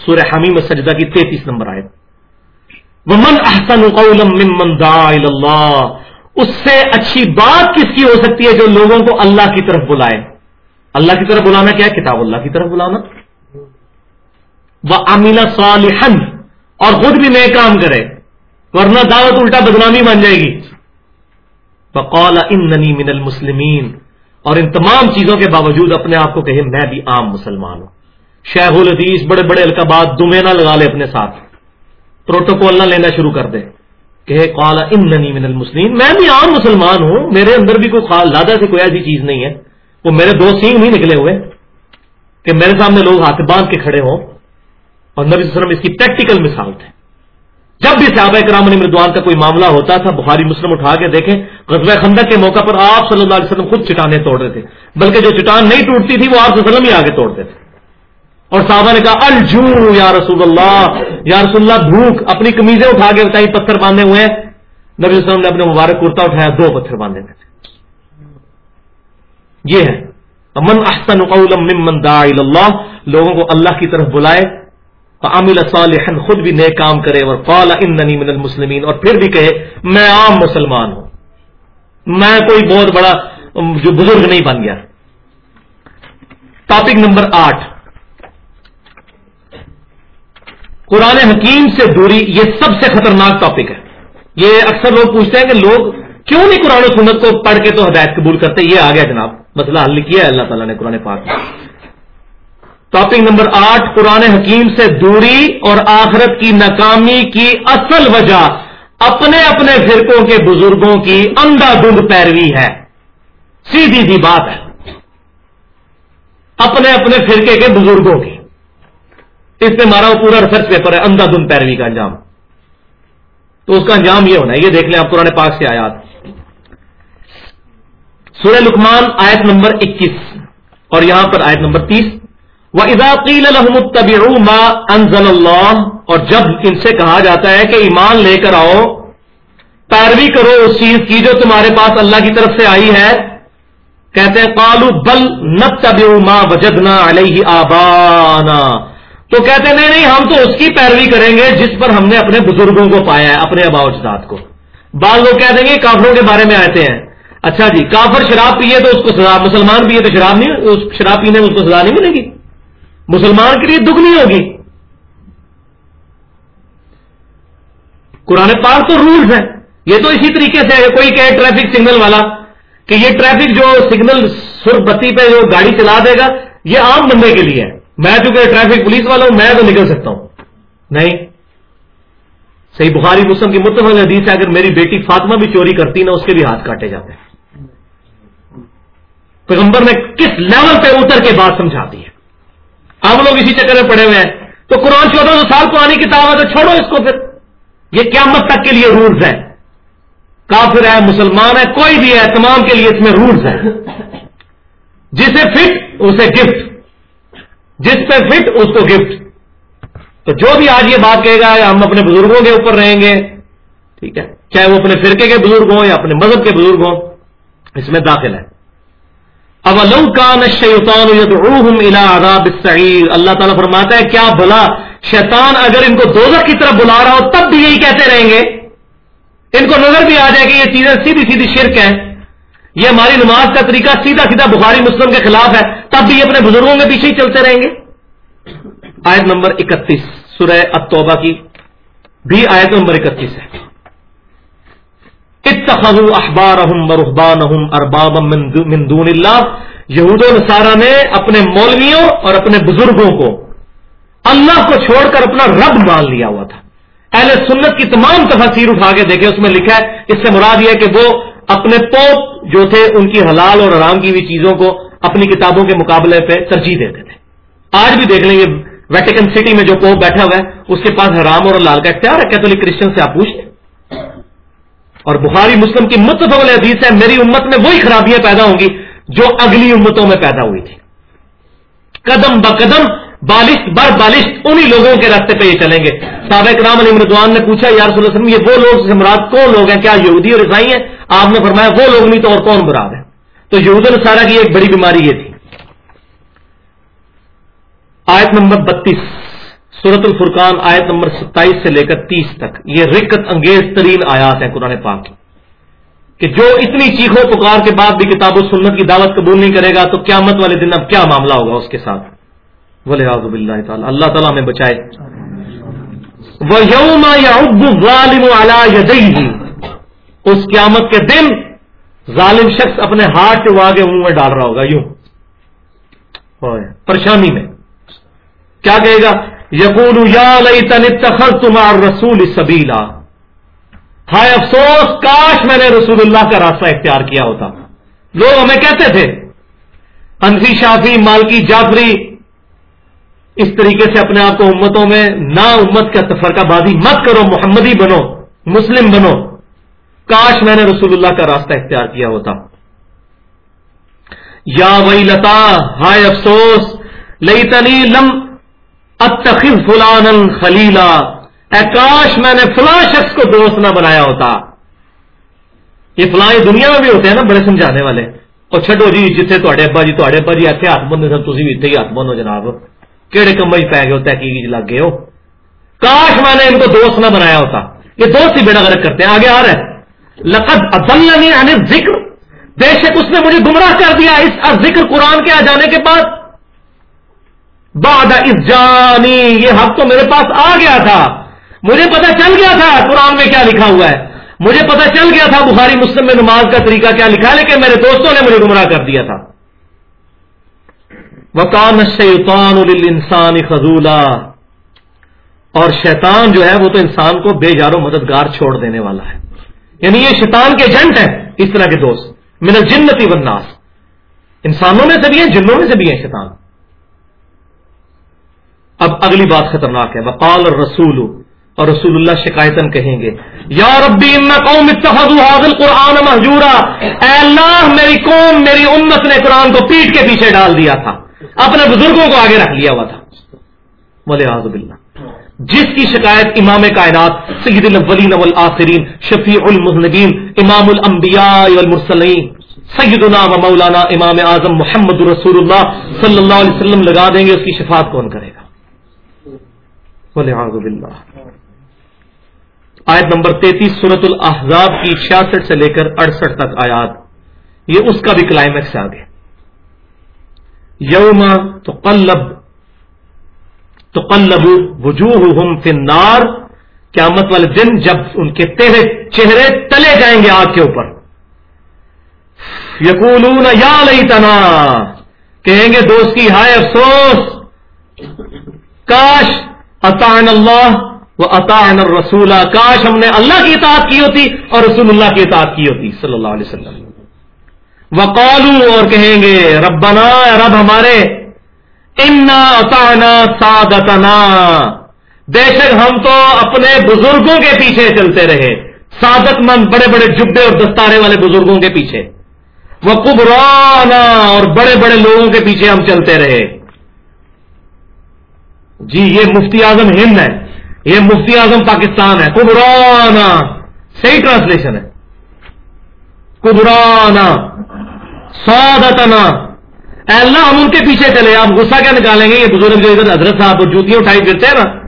سورہ حمی سجدہ کی تینتیس نمبر آیت۔ ومن احسن ممن دعا اللہ اس سے اچھی بات کس کی ہو سکتی ہے جو لوگوں کو اللہ کی طرف بلائے؟ اللہ کی طرف بلانا کیا ہے؟ کتاب اللہ کی طرف بلانا۔ وہ امینا صالحن اور خود بھی نئے کام کرے، ورنہ دعوت الٹا بدنامی بن جائے گی۔ بقول ان ننی من المسلمین اور ان تمام چیزوں کے باوجود اپنے آپ کو کہے، میں بھی عام مسلمان ہوں۔ شیخ الحدیث، بڑے بڑے القابات دمینا لگا لے اپنے ساتھ۔ پروٹوکول نہ لینا شروع کر دے۔ کہ قال ان ننی من المسلم میں بھی عام مسلمان ہوں، میرے اندر بھی کوئی زیادہ سے کوئی ایسی چیز نہیں ہے۔ وہ میرے دو سینگ نہیں نکلے ہوئے، کہ میرے سامنے لوگ ہاتھ باندھ کے کھڑے ہوں۔ اور نبی صلی اللہ علیہ وسلم اس کی پریکٹیکل مثال تھے۔ جب بھی صحابہ کرام مردوان کا کوئی معاملہ ہوتا تھا، بخاری، مسلم اٹھا کے دیکھیں، غزوہ خندق کے موقع پر آپ صلی اللہ علیہ وسلم خود چٹانیں توڑ رہے تھے۔ بلکہ جو چٹان نہیں ٹوٹتی تھی، وہ آپ وسلم ہی آگے توڑتے تھے۔ اور صحابہ نے کہا الجو یا رسول اللہ۔ یا رسول اللہ، بھوک۔ اپنی کمیزیں اٹھا کے بتائی، پتھر باندھے ہوئے ہیں۔ نبی صلی اللہ علیہ وسلم نے اپنے مبارک کرتا اٹھایا، دو پتھر باندھے تھے۔ یہ ہے۔ من احسن ممن دعا اللہ لوگوں کو اللہ کی طرف بلائے۔ عامل صالحا، خود بھی نئے کام کرے۔ اور قال اننی من المسلمین اور پھر بھی کہے، میں عام مسلمان ہوں۔ میں کوئی بہت بڑا، جو بزرگ نہیں بن گیا۔ ٹاپک نمبر آٹھ۔ قرآن حکیم سے دوری یہ سب سے خطرناک ٹاپک ہے۔ یہ اکثر لوگ پوچھتے ہیں کہ لوگ کیوں نہیں قرآن و سنت کو پڑھ کے تو ہدایت قبول کرتے؟ یہ آ گیا جناب، مسئلہ حل کیا ہے، اللہ تعالیٰ نے قرآن پاک ٹاپک نمبر آٹھ، قرآن حکیم سے دوری اور آخرت کی ناکامی کی اصل وجہ اپنے اپنے فرقوں کے بزرگوں کی اندھا دھند پیروی ہے۔ سیدھی سی بات ہے۔ اپنے اپنے فرقے کے بزرگوں کی۔ اس میں ہمارا پورا ریسرچ پیپر ہے، اندھا دھند پیروی کا انجام۔ تو اس کا انجام یہ ہونا ہے، یہ دیکھ لیں آپ قرآن پاک سے آیات۔ سورہ لکمان آیت نمبر اکیس، اور یہاں پر آیت نمبر تیس۔ وہ اضاقیل ما انزل اللہ اور جب ان سے کہا جاتا ہے کہ ایمان لے کر آؤ، پیروی کرو اس چیز کی جو تمہارے پاس اللہ کی طرف سے آئی ہے۔ کہتے ہیں کالو بل نب ما وجدنا علیہ آبانا۔ تو کہتے ہیں، نہیں نہیں، ہم تو اس کی پیروی کریں گے جس پر ہم نے اپنے بزرگوں کو پایا ہے، اپنے ابا اجداد کو۔ بعض لوگ کہہ دیں گے کافروں کے بارے میں آتے ہیں۔ اچھا جی کافر شراب پیے تو اس کو سزا، مسلمان پیے تو شراب نہیں، اس شراب پینے میں اس کو سزا نہیں ملے گی۔ مسلمان کے لیے دگنی ہوگی۔ قرآن پاک تو رولز ہیں۔ یہ تو اسی طریقے سے ہے کوئی کہے ٹریفک سگنل والا کہ یہ ٹریفک جو سگنل سر بتی پہ جو گاڑی چلا دے گا، یہ عام بندے کے لیے ہے۔ میں چونکہ ٹریفک پولیس والا ہوں، میں تو نکل سکتا ہوں۔ نہیں۔ صحیح بخاری، مسلم کی متفق حدیث ہے، اگر میری بیٹی فاطمہ بھی چوری کرتی نا، اس کے بھی ہاتھ کاٹے جاتے ہیں۔ پیغمبر نے کس لیول پہ اتر کے بات سمجھاتی ہے؟ ہم لوگ اسی چکر میں پڑے ہوئے ہیں۔ تو قرآن چودہ سو سال پرانی کتاب ہے، تو چھوڑو اس کو پھر۔ یہ قیامت تک کے لیے رولز ہیں۔ کافر ہے، مسلمان ہے، کوئی بھی ہے، تمام کے لیے اس میں رولز ہیں۔ جسے فٹ اسے گفٹ جس پہ فٹ، اس کو گفٹ۔ تو جو بھی آج یہ بات کہے گا، ہم اپنے بزرگوں کے اوپر رہیں گے، ٹھیک ہے؟ چاہے وہ اپنے فرقے کے بزرگ ہوں یا اپنے مذہب کے بزرگ ہوں، اس میں داخل ہے۔ اللہ تعالیٰ فرماتا ہے، کیا بھلا شیطان اگر ان کو دوزخ کی طرف بلا رہا ہو، تب بھی یہی کہتے رہیں گے۔ ان کو نظر بھی آ جائے کہ یہ چیزیں سیدھی سیدھی شرک ہیں۔ یہ ہماری نماز کا طریقہ سیدھا سیدھا بخاری مسلم کے خلاف ہے، تب بھی اپنے بزرگوں کے پیچھے ہی چلتے رہیں گے۔ آیت نمبر اکتیس، سورہ التوبہ کی بھی آیت نمبر اکتیس ہے۔ اتخذوا احبارهم ورهبانهم اربابا من دون اللہ۔ یہود و نصارہ نے اپنے مولویوں اور اپنے بزرگوں کو اللہ کو چھوڑ کر اپنا رب مان لیا ہوا تھا۔ اہل سنت کی تمام تفاصیر اٹھا کے دیکھے اس میں لکھا ہے، اس سے مراد یہ ہے کہ وہ اپنے پوپ جو تھے ان کی حلال اور آرام کی ہوئی چیزوں کو اپنی کتابوں کے مقابلے پہ ترجیح دیتے تھے۔ آج بھی دیکھ لیں گے ویٹیکن سٹی میں جو پوپ بیٹھا ہوا ہے، اس کے پاس حرام اور لال کا اختیار ہے۔ کیتھولک کرسچن سے آپ پوچھیں اور بخاری مسلم کی متفق حدیث ہے، میری امت میں وہی خرابیاں پیدا ہوں گی جو اگلی امتوں میں پیدا ہوئی تھی۔ قدم ب قدم بالش بر بالش انہی لوگوں کے راستے پہ یہ چلیں گے۔ سابق رام علی مردوان نے پوچھا یار وسلم، یہ وہ لوگ مراد کون لوگ ہیں؟ کیا یہودی اور عیسائی ہیں؟ آپ نے فرمایا، وہ لوگ نہیں تو اور کون براد ہے؟ تو یہود السارا کی ایک بڑی بیماری یہ تھی۔ آیت نمبر بتیس سورت الفرقان، آیت نمبر ستائیس سے لے کر تیس تک۔ یہ رکت انگیز ترین آیات ہیں قرآن پاک کی۔ کہ جو اتنی چیخوں پکار کے بعد بھی کتاب و سنت کی دعوت قبول نہیں کرے گا، تو قیامت والے دن اب کیا معاملہ ہوگا اس کے ساتھ؟ بولے آزب اللہ تعالیٰ اللہ تعالیٰ ہمیں بچائے۔ وہ یوم یا ظالم ہی اس قیامت کے دن ظالم شخص اپنے ہاتھ کے آگے منہ میں ڈال رہا ہوگا یوں۔ پریشانی میں۔ کیا کہے گا؟ یقول یا لئی تن تخر تمہار رسول سبیلا۔ ہائے افسوس کاش میں نے رسول اللہ کا راستہ اختیار کیا ہوتا۔ لوگ ہمیں کہتے تھے انفی شافی مالکی جعفری اس طریقے سے اپنے آپ کو امتوں میں نا امت کا تفرقہ بازی مت کرو، محمدی بنو، مسلم بنو۔ کاش میں نے رسول اللہ کا راستہ اختیار کیا ہوتا۔ یا وئی لتا ہائے افسوس لئی تنی لم اتخذ فلان خلیلا۔ اے کاش میں نے فلاں شخص کو دوست نہ بنایا ہوتا۔ یہ فلاں دنیا میں بھی ہوتے ہیں نا، بڑے سمجھانے والے۔ اور چھڈو جی جیتے تے ابا جی تے ابا جی ایسے ہاتھ بندے سر تھی بھی اتنے ہی ہاتھ بندو جناب۔ کہڑے کمبے پی گئے ہوتا ہے لگ گئے ہو۔ کاش میں نے ان کو دوست نہ بنایا ہوتا۔ یہ دوست ہی بیڑا غرق کرتے ہیں۔ آگے آ رہا ہے لقد ادل ذکر بے شک اس نے مجھے گمراہ کر دیا اس ذکر قرآن کے آ جانے کے بعد۔ بعد اس جانی، یہ حق تو میرے پاس آ گیا تھا۔ مجھے پتا چل گیا تھا قرآن میں کیا لکھا ہوا ہے۔ مجھے پتا چل گیا تھا بخاری مسلم میں نماز کا طریقہ کیا لکھا لیکن میرے دوستوں نے مجھے گمراہ کر دیا تھا۔ وکان شیطان انسان خزولا اور شیطان جو ہے وہ تو انسان کو بے جارو مددگار چھوڑ دینے والا ہے۔ یعنی یہ شیطان کے ایجنٹ ہیں اس طرح کے دوست۔ من الجنتی والناس۔ انسانوں میں سے بھی ہیں، جنوں میں سے بھی ہیں شیطان۔ اب اگلی بات خطرناک ہے۔ وقال الرسول۔ اور رسول اللہ شکایتن کہیں گے، یا ربی قوم حاضل قرآن محجورا اے اللہ، میری قوم، میری امت نے قرآن کو پیٹ کے پیچھے ڈال دیا تھا۔ اپنے بزرگوں کو آگے رکھ لیا ہوا تھا۔ بولے آزب اللہ جس کی شکایت امام کائنات، سید الاولین والآخرین، شفیع المذنبین، امام الانبیاء والمرسلین، سیدنا و مولانا امام اعظم محمد رسول اللہ صلی اللہ علیہ وسلم لگا دیں گے، اس کی شفاعت کون کرے گا؟ بولے آزب آیت نمبر تینتیس سورت الحضاب کی چھیاسٹھ سے لے کر اڑسٹھ تک آیات۔ یہ اس کا بھی کلائمیکس آ گیا یوم تو قلب تو قلب وجوہ فنار قیامت والے دن جب ان کے تیرے چہرے تلے جائیں گے آگ کے اوپر۔ یقولون یا لئی تنا کہیں گے دوست کی، ہائے افسوس۔ کاش اطان اللہ وہ اطاعن الرسول کاش ہم نے اللہ کی اطاعت کی ہوتی اور رسول اللہ کی اطاعت کی ہوتی، صلی اللہ علیہ وسلم۔ وقالو اور کہیں گے، ربنا رب ہمارے، انا سادتنا۔ بے شک ہم تو اپنے بزرگوں کے پیچھے چلتے رہے۔ سادت مند بڑے بڑے جبے اور دستارے والے بزرگوں کے پیچھے۔ وہ کبرانا اور بڑے بڑے لوگوں کے پیچھے ہم چلتے رہے۔ جی یہ مفتی اعظم ہند ہے۔ یہ مفتی اعظم پاکستان ہے۔ کبرانا صحیح ٹرانسلیشن ہے۔ کبرانا سادتنا۔ اے اللہ، ہم ان کے پیچھے چلے۔ آپ غصہ کیا نکالیں گے؟ یہ بزرگ جو ادھر حضرت صاحب جوتیاں اٹھائی پھرتے ہیں نا،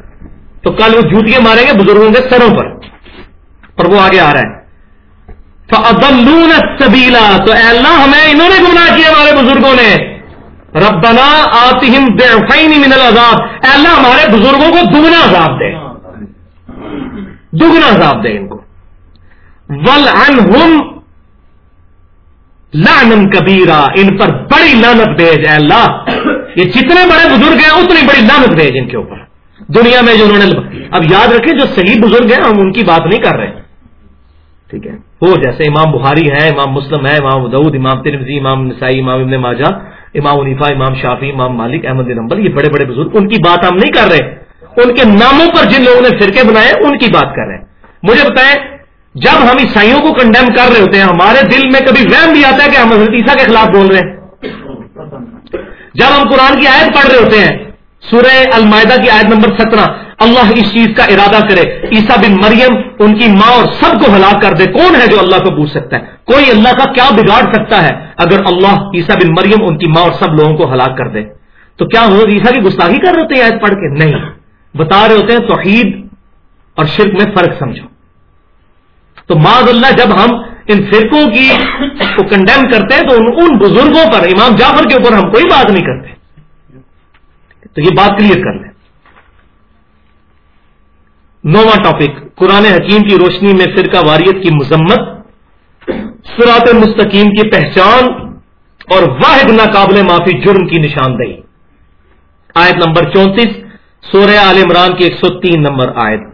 تو کل وہ جوتیاں ماریں گے بزرگوں کے سروں پر۔ اور وہ آگے آ رہا ہے سبیلا تو اے اللہ، ہمیں انہوں نے گمراہ کیا ہمارے بزرگوں نے۔ ربنا آتہم ضعفین من العذاب۔ اے اللہ، ہمارے بزرگوں کو دگنا عذاب دے۔ دگنا عذاب دے ان کو۔ ول ان لانن کبیرا ان پر بڑی لانت بھیج اے اللہ۔ یہ جتنے بڑے بزرگ ہیں، اتنی بڑی لانت بھیج ان کے اوپر۔ دنیا میں جو انہوں نے اب یاد رکھیں، جو صحیح بزرگ ہیں، ہم ان کی بات نہیں کر رہے۔ ٹھیک ہے؟ وہ جیسے امام بخاری ہے امام مسلم ہے امام دعود امام ترمزی امام نسائی، امام ابن ماجہ، امام عنیفا امام شافی امام مالک، احمد نمبر یہ بڑے بڑے بزرگ۔ ان کی بات ہم نہیں کر رہے۔ ان کے ناموں پر جن لوگوں نے فرقے بنائے، ان کی بات کر رہے ہیں۔ مجھے بتائیں جب ہم عیسائیوں کو کنڈیم کر رہے ہوتے ہیں، ہمارے دل میں کبھی وہم بھی آتا ہے کہ ہم حضرت عیسیٰ کے خلاف بول رہے ہیں۔ جب ہم قرآن کی آیت پڑھ رہے ہوتے ہیں، سورہ المائدہ کی آیت نمبر سترہ، اللہ اس چیز کا ارادہ کرے۔ عیسا بن مریم، ان کی ماں اور سب کو ہلاک کر دے۔ کون ہے جو اللہ کو پوچھ سکتا ہے؟ کوئی اللہ کا کیا بگاڑ سکتا ہے اگر اللہ عیسا بن مریم، ان کی ماں اور سب لوگوں کو ہلاک کر دے؟ تو کیا وہ عیسا کی گستاخی کر رہے ہیں آیت پڑھ کے؟ نہیں۔ بتا رہے ہوتے ہیں توحید اور شرک میں فرق سمجھو۔ تو معذ اللہ جب ہم ان فرقوں کی کو کنڈیم کرتے ہیں تو ان بزرگوں پر، امام جعفر کے اوپر ہم کوئی بات نہیں کرتے۔ تو یہ بات کلیئر کر لیں۔ نواں ٹاپک قرآن حکیم کی روشنی میں فرقہ واریت کی مذمت سرات مستقیم کی پہچان اور واحد ناقابل معافی جرم کی نشاندہی۔ آیت نمبر چونتیس، سورہ عال عمران کی ایک سو تین نمبر آیت۔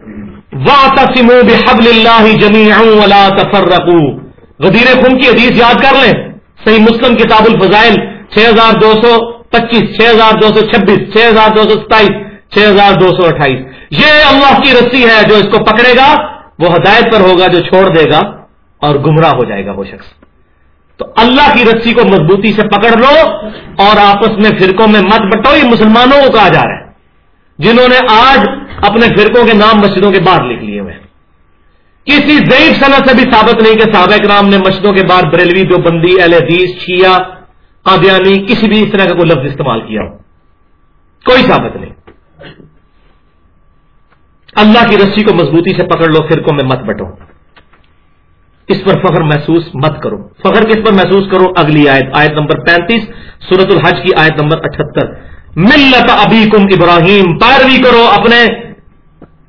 بحبل اللہ جمی ولا تفرقوا۔ غدیر خون کی حدیث یاد کر لیں۔ صحیح مسلم کتاب الفضائل، چھ ہزار دو سو پچیس، چھ ہزار دو سو چھبیس، چھ ہزار دو سو ستائیس، چھ ہزار دو سو اٹھائیس۔ یہ اللہ کی رسی ہے جو اس کو پکڑے گا، وہ ہدایت پر ہوگا جو چھوڑ دے گا اور گمراہ ہو جائے گا وہ شخص۔ تو اللہ کی رسی کو مضبوطی سے پکڑ لو اور آپس میں فرقوں میں مت بٹو یہ مسلمانوں کو کہا جا رہا ہے۔ جنہوں نے آج اپنے فرقوں کے نام مسجدوں کے باہر لکھ لیے ہوئے کسی ضعیف صنعت سے بھی ثابت نہیں کہ صحابہ کرام نے مسجدوں کے باہر بریلوی دو بندی اہل حدیث، شیعہ، قادیانی، کسی بھی اس طرح کا کوئی لفظ استعمال کیا ہو۔ کوئی ثابت نہیں۔ اللہ کی رسی کو مضبوطی سے پکڑ لو، فرقوں میں مت بٹو۔ اس پر فخر محسوس مت کرو۔ فخر کس پر محسوس کرو؟ اگلی آیت آیت نمبر پینتیس سورت الحج کی آیت نمبر اٹھہتر ملت ابھی کم ابراہیم، پیروی کرو اپنے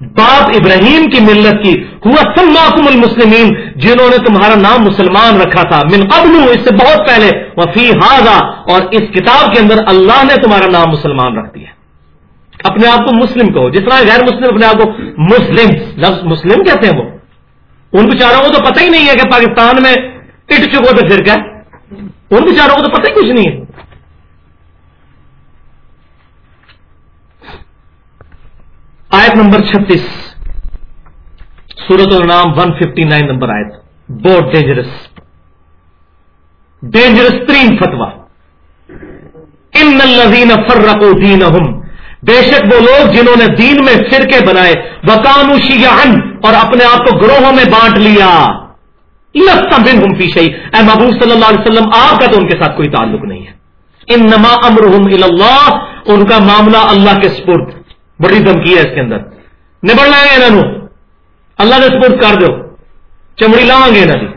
باپ ابراہیم کی ملت کی، ہوا سماکم المسلمین، جنہوں نے تمہارا نام مسلمان رکھا تھا۔ من قبل اس سے بہت پہلے۔ وفی ہاضا اور اس کتاب کے اندر اللہ نے تمہارا نام مسلمان رکھ دیا۔ اپنے آپ کو مسلم کہو۔ جس طرح غیر مسلم اپنے آپ کو مسلم، لفظ مسلم کہتے ہیں وہ۔ ان بیچاروں کو تو پتہ ہی نہیں ہے کہ پاکستان میں اٹ چکو تو پھر کیا۔ ان بیچاروں کو تو پتہ ہی کچھ نہیں ہے۔ آیت نمبر چھتیس۔ سورت النام ون ففٹی نائن نمبر آیت۔ بہت ڈینجرس ڈینجرس ترین فتوا ان الذین فرقوا دینہم بے شک وہ لوگ جنہوں نے دین میں فرقے بنائے وکانو شیعن اور اپنے آپ کو گروہوں میں بانٹ لیا۔ لستا بن ہم فی اے محبوب صلی اللہ علیہ وسلم، آپ کا تو ان کے ساتھ کوئی تعلق نہیں ہے۔ ان نما امرحم اللہ ان کا معاملہ اللہ کے سپرد۔ بڑی دھمکی ہے اس کے اندر۔ نبڑ لائیں گے انہوں اللہ نے سپورٹ کر دو چمڑی لاؤں گے انہیں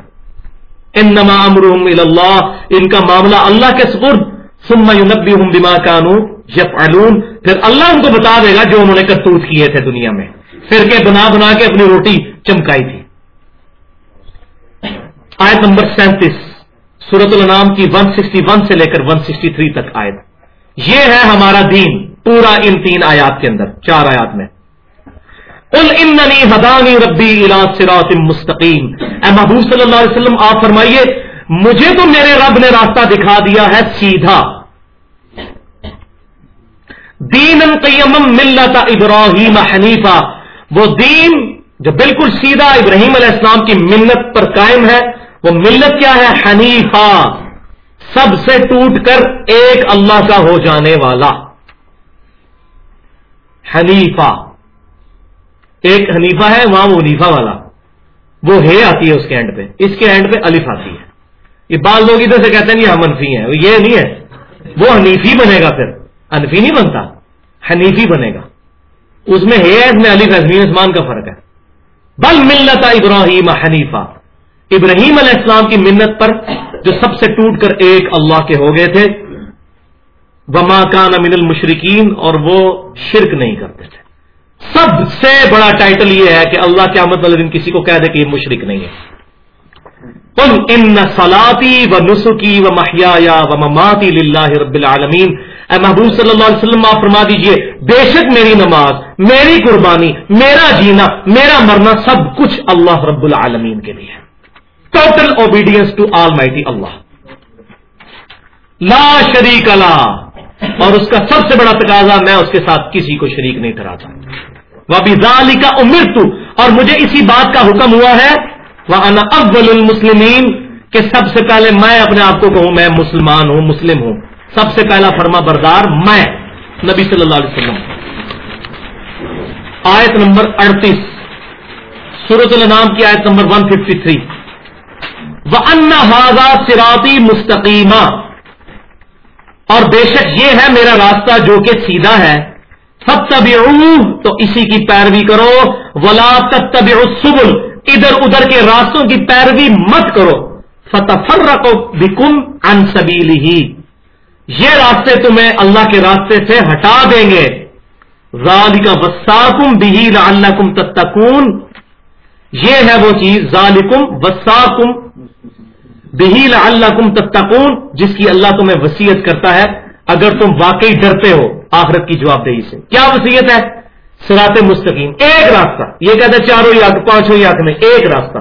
ان نما امرحم اللہ۔ ان کا معاملہ اللہ کے سپرد۔ سما نبی ہوں بما کانو جب پھر اللہ ان کو بتا دے گا جو انہوں نے کرتوت کیے تھے دنیا میں۔ پھر کے بنا بنا کے اپنی روٹی چمکائی تھی۔ آیت نمبر سینتیس۔ سورت النام کی 161 سے لے کر 163 تک آیت۔ یہ ہے ہمارا دین۔ پورا ان تین آیات کے اندر، چار آیات میں۔ اننی ہدانی ربی سرات مستقیم اے محبوب صلی اللہ علیہ وسلم، آپ فرمائیے، مجھے تو میرے رب نے راستہ دکھا دیا ہے سیدھا۔ دین قیم ملت ابراہیم حنیفہ۔ وہ دین جو بالکل سیدھا ابراہیم علیہ السلام کی ملت پر قائم ہے، وہ ملت کیا ہے؟ حنیفہ۔ سب سے ٹوٹ کر ایک اللہ کا ہو جانے والا۔ حنیفہ۔ ایک حنیفہ ہے، وہاں وہ حنیفہ والا۔ وہ ہے آتی ہے اس کے اینڈ پہ۔ اس کے اینڈ پہ الف آتی ہے۔ یہ بال لوگ ادھر سے کہتے ہیں یہ منفی ہیں۔ یہ نہیں ہے۔ وہ حنیفی بنے گا پھر۔ انفی نہیں بنتا۔ حنیفی بنے گا۔ اس میں ہے، اس میں علی فضمی عثمان کا فرق ہے۔ بل ملتا ابراہیم حنیفہ۔ ابراہیم علیہ السلام کی منت پر جو سب سے ٹوٹ کر ایک اللہ کے ہو گئے تھے وما کان من المشرقین اور وہ شرک نہیں کرتے تھے۔ سب سے بڑا ٹائٹل یہ ہے کہ اللہ کے والے دن کسی کو کہہ دے کہ یہ مشرق نہیں ہے۔ ان سلاتی و نسخی و محیا و مماتی اللہ رب العالمین اے محبوب صلی اللہ علیہ وسلم آپ فرما دیجیے، بے شک میری نماز، میری قربانی، میرا جینا، میرا مرنا سب کچھ اللہ رب العالمین کے لیے total obedience to almighty اللہ لا شریک اللہ اور اس کا سب سے بڑا تقاضا میں اس کے ساتھ کسی کو شریک نہیں ٹھہراتا۔ وہ ابھی ذالی کا امر اور مجھے اسی بات کا حکم ہوا ہے۔ وہ اول المسلمین کہ سب سے پہلے میں اپنے آپ کو کہوں، میں مسلمان ہوں، مسلم ہوں۔ سب سے پہلا فرما بردار میں۔ نبی صلی اللہ علیہ وسلم۔ آیت نمبر اڑتیس۔ سورت النام کی آیت نمبر ون ففٹی تھری وہ ان سراتی مستقیمہ اور بے شک یہ ہے میرا راستہ جو کہ سیدھا ہے۔ سب تب تو اسی کی پیروی کرو۔ ولا تب سبل ادھر ادھر کے راستوں کی پیروی مت کرو۔ فتح فر رکھو بکم انصبیلی ہی یہ راستے تمہیں اللہ کے راستے سے ہٹا دیں گے۔ ذالک وساکم بھی لعلکم تتقون۔ یہ ہے وہ چیز ذالکم وساکم بھی لعلکم تتقون، جس کی اللہ تمہیں وسیعت کرتا ہے، اگر تم واقعی ڈرتے ہو، آخرت کی جواب دہی سے۔ کیا وسیعت ہے؟ سرات مستقیم، ایک راستہ۔ یہ کہتے ہیں چاروں یا پانچوں یا میں ایک راستہ۔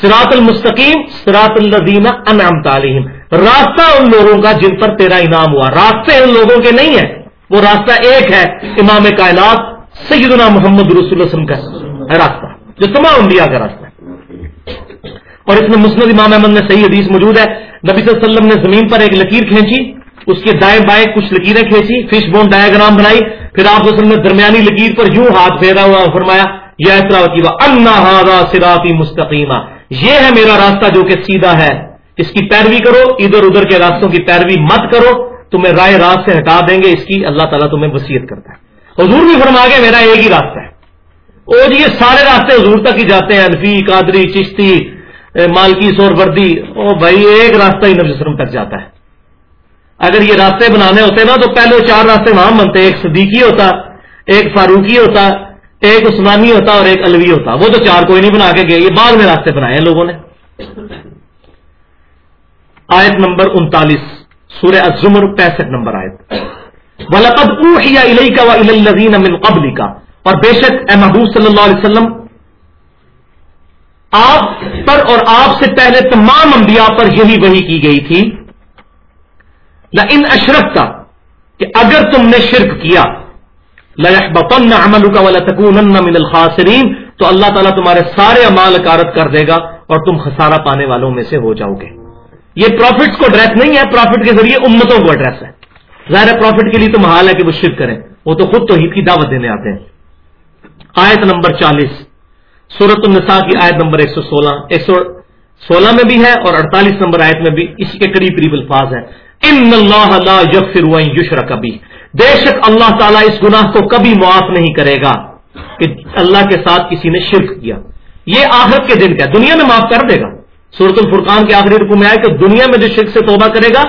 سراط المستقیم سراط الدین انعام تعلیم راستہ ان لوگوں کا جن پر تیرا انعام ہوا۔ راستے ان لوگوں کے نہیں ہیں۔ وہ راستہ ایک ہے، امام کائنات سیدنا محمد رسول وسلم کا راستہ۔ جو تمام انبیاء کا راستہ۔ ہے اور اس میں مسند امام احمد میں صحیح حدیث موجود ہے۔ نبی صلی اللہ علیہ وسلم نے زمین پر ایک لکیر کھینچی، اس کے دائیں بائیں کچھ لکیریں کھینچی، فش بون ڈایاگرام بنائی۔ پھر آپ وسلم نے درمیانی لکیر پر یوں ہاتھ پھیرا ہوا فرمایا یہ اطرا کی انا سراتی مستقیمہ۔ یہ ہے میرا راستہ جو کہ سیدھا ہے۔ اس کی پیروی کرو، ادھر ادھر کے راستوں کی پیروی مت کرو۔ تمہیں رائے راست سے ہٹا دیں گے، اس کی اللہ تعالیٰ تمہیں وسیعت کرتا ہے۔ حضور بھی فرما گیا میرا ایک ہی راستہ ہے۔ اور یہ سارے راستے حضور تک ہی جاتے ہیں انفی قادری، چشتی مالکی سور وردی او بھائی، ایک راستہ ہی نبی وسلم تک جاتا ہے۔ اگر یہ راستے بنانے ہوتے نا، تو پہلے چار راستے وہاں بنتے، ایک صدیقی ہوتا، ایک فاروقی ہوتا، ایک عثمانی ہوتا اور ایک الوی ہوتا۔ وہ تو چار کوئی نہیں بنا کے گئے، یہ بعد میں راستے بنائے ہیں لوگوں نے۔ آیت نمبر انتالیس، سورہ الزمر، پینسٹھ نمبر آیت۔ ولقد اوحی الیک و الی الذین من قبلک اور بے شک، اے محبوب صلی اللہ علیہ وسلم، آپ پر اور آپ سے پہلے تمام انبیاء پر یہی وحی کی گئی تھی۔ ان اشرف کا کہ اگر تم نے شرک کیا، لَيَحْبَطَنَّ عَمَلُكَ وَلَتَكُونَنَّ مِنَ الْخَاسِرِينَ، تو اللہ تعالیٰ تمہارے سارے امال کارت کر دے گا اور تم خسارہ پانے والوں میں سے ہو جاؤ گے۔ یہ پروفٹس کو ایڈریس نہیں ہے پروفٹ کے ذریعے امتوں کو ایڈریس ہے۔ ظاہر پروفٹ کے لیے تو محال ہے کہ وہ شرک کریں۔ وہ تو خود توحید کی دعوت دینے آتے ہیں۔ آیت نمبر چالیس۔ سورت النساء کی آیت نمبر ایک سو سولہ، ایک سو سولہ میں بھی ہے اور اڑتالیس نمبر آیت میں بھی اسی کے قریب قریب الفاظ ہے ان اللہ لا یغفر وان یشرک بھی بے شک اللہ تعالیٰ اس گناہ کو کبھی معاف نہیں کرے گا کہ اللہ کے ساتھ کسی نے شرک کیا۔ یہ آخرت کے دن کا دنیا میں معاف کر دے گا۔ سورت الفرقان کے آخری رکو میں آئے کہ دنیا میں جو شرک سے توبہ کرے گا،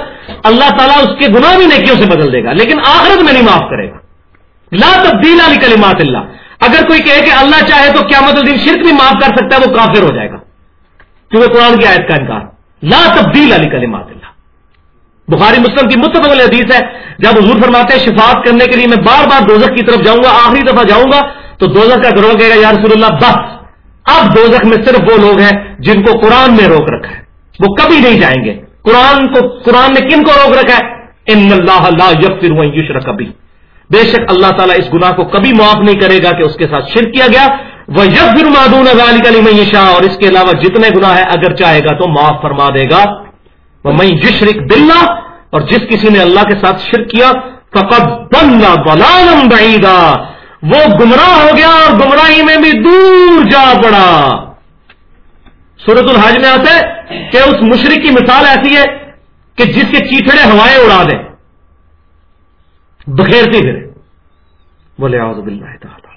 اللہ تعالیٰ اس کے گناہ بھی نیکیوں سے بدل دے گا، لیکن آخرت میں نہیں معاف کرے گا۔ لا تبدیل علی کلمات اللہ۔ اگر کوئی کہے کہ اللہ چاہے تو کیا مطلب شرک بھی معاف کر سکتا ہے، وہ کافر ہو جائے گا۔ کیونکہ قرآن کی آیت کا انکار۔ لا تبدیل علی کلمات اللہ۔ بخاری مسلم کی متفق حدیث ہے، جب حضور فرماتے ہیں، شفاعت کرنے کے لیے میں بار بار دوزخ کی طرف جاؤں گا، آخری دفعہ جاؤں گا، تو دوزخ کا گروہ کہے گا، یا رسول اللہ، بس۔ اب دوزخ میں صرف وہ لوگ ہیں جن کو قرآن نے روک رکھا ہے۔ وہ کبھی نہیں جائیں گے۔ قرآن کو، قرآن نے کن کو روک رکھا ہے؟ ان اللہ اللہ یقر کبھی بے شک اللہ تعالیٰ اس گناہ کو کبھی معاف نہیں کرے گا کہ اس کے ساتھ شرک کیا گیا۔ وہ یقر معدون علی میں شاہ اور اس کے علاوہ جتنے گناہ ہے اگر چاہے گا تو معاف فرما دے گا۔ وہ میں یشرک بلّہ اور جس کسی نے اللہ کے ساتھ شرک کیا فقط بننا بلالم بعیدا وہ گمراہ ہو گیا اور گمراہی میں بھی دور جا پڑا۔ سورت الحاج میں آتا ہے کہ اس مشرق کی مثال ایسی ہے کہ جس کے چیتڑے ہوائیں اڑا دیں۔ بخیرتی پھر بولے آؤ باللہ تعالی۔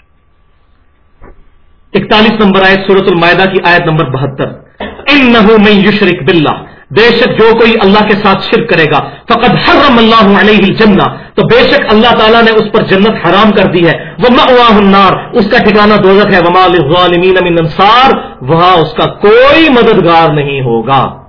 اکتالیس نمبر آئے سورت المائدہ کی آیت نمبر بہتر۔ ان میں یشرک باللہ۔ بے شک جو کوئی اللہ کے ساتھ شرک کرے گا فقط حرم اللہ علیہ الجنہ۔ تو بے شک اللہ تعالیٰ نے اس پر جنت حرام کر دی ہے۔ وہ النار۔ اس کا ٹھکانہ دوزخ ہے۔ وما من انصار۔ وہاں اس کا کوئی مددگار نہیں ہوگا۔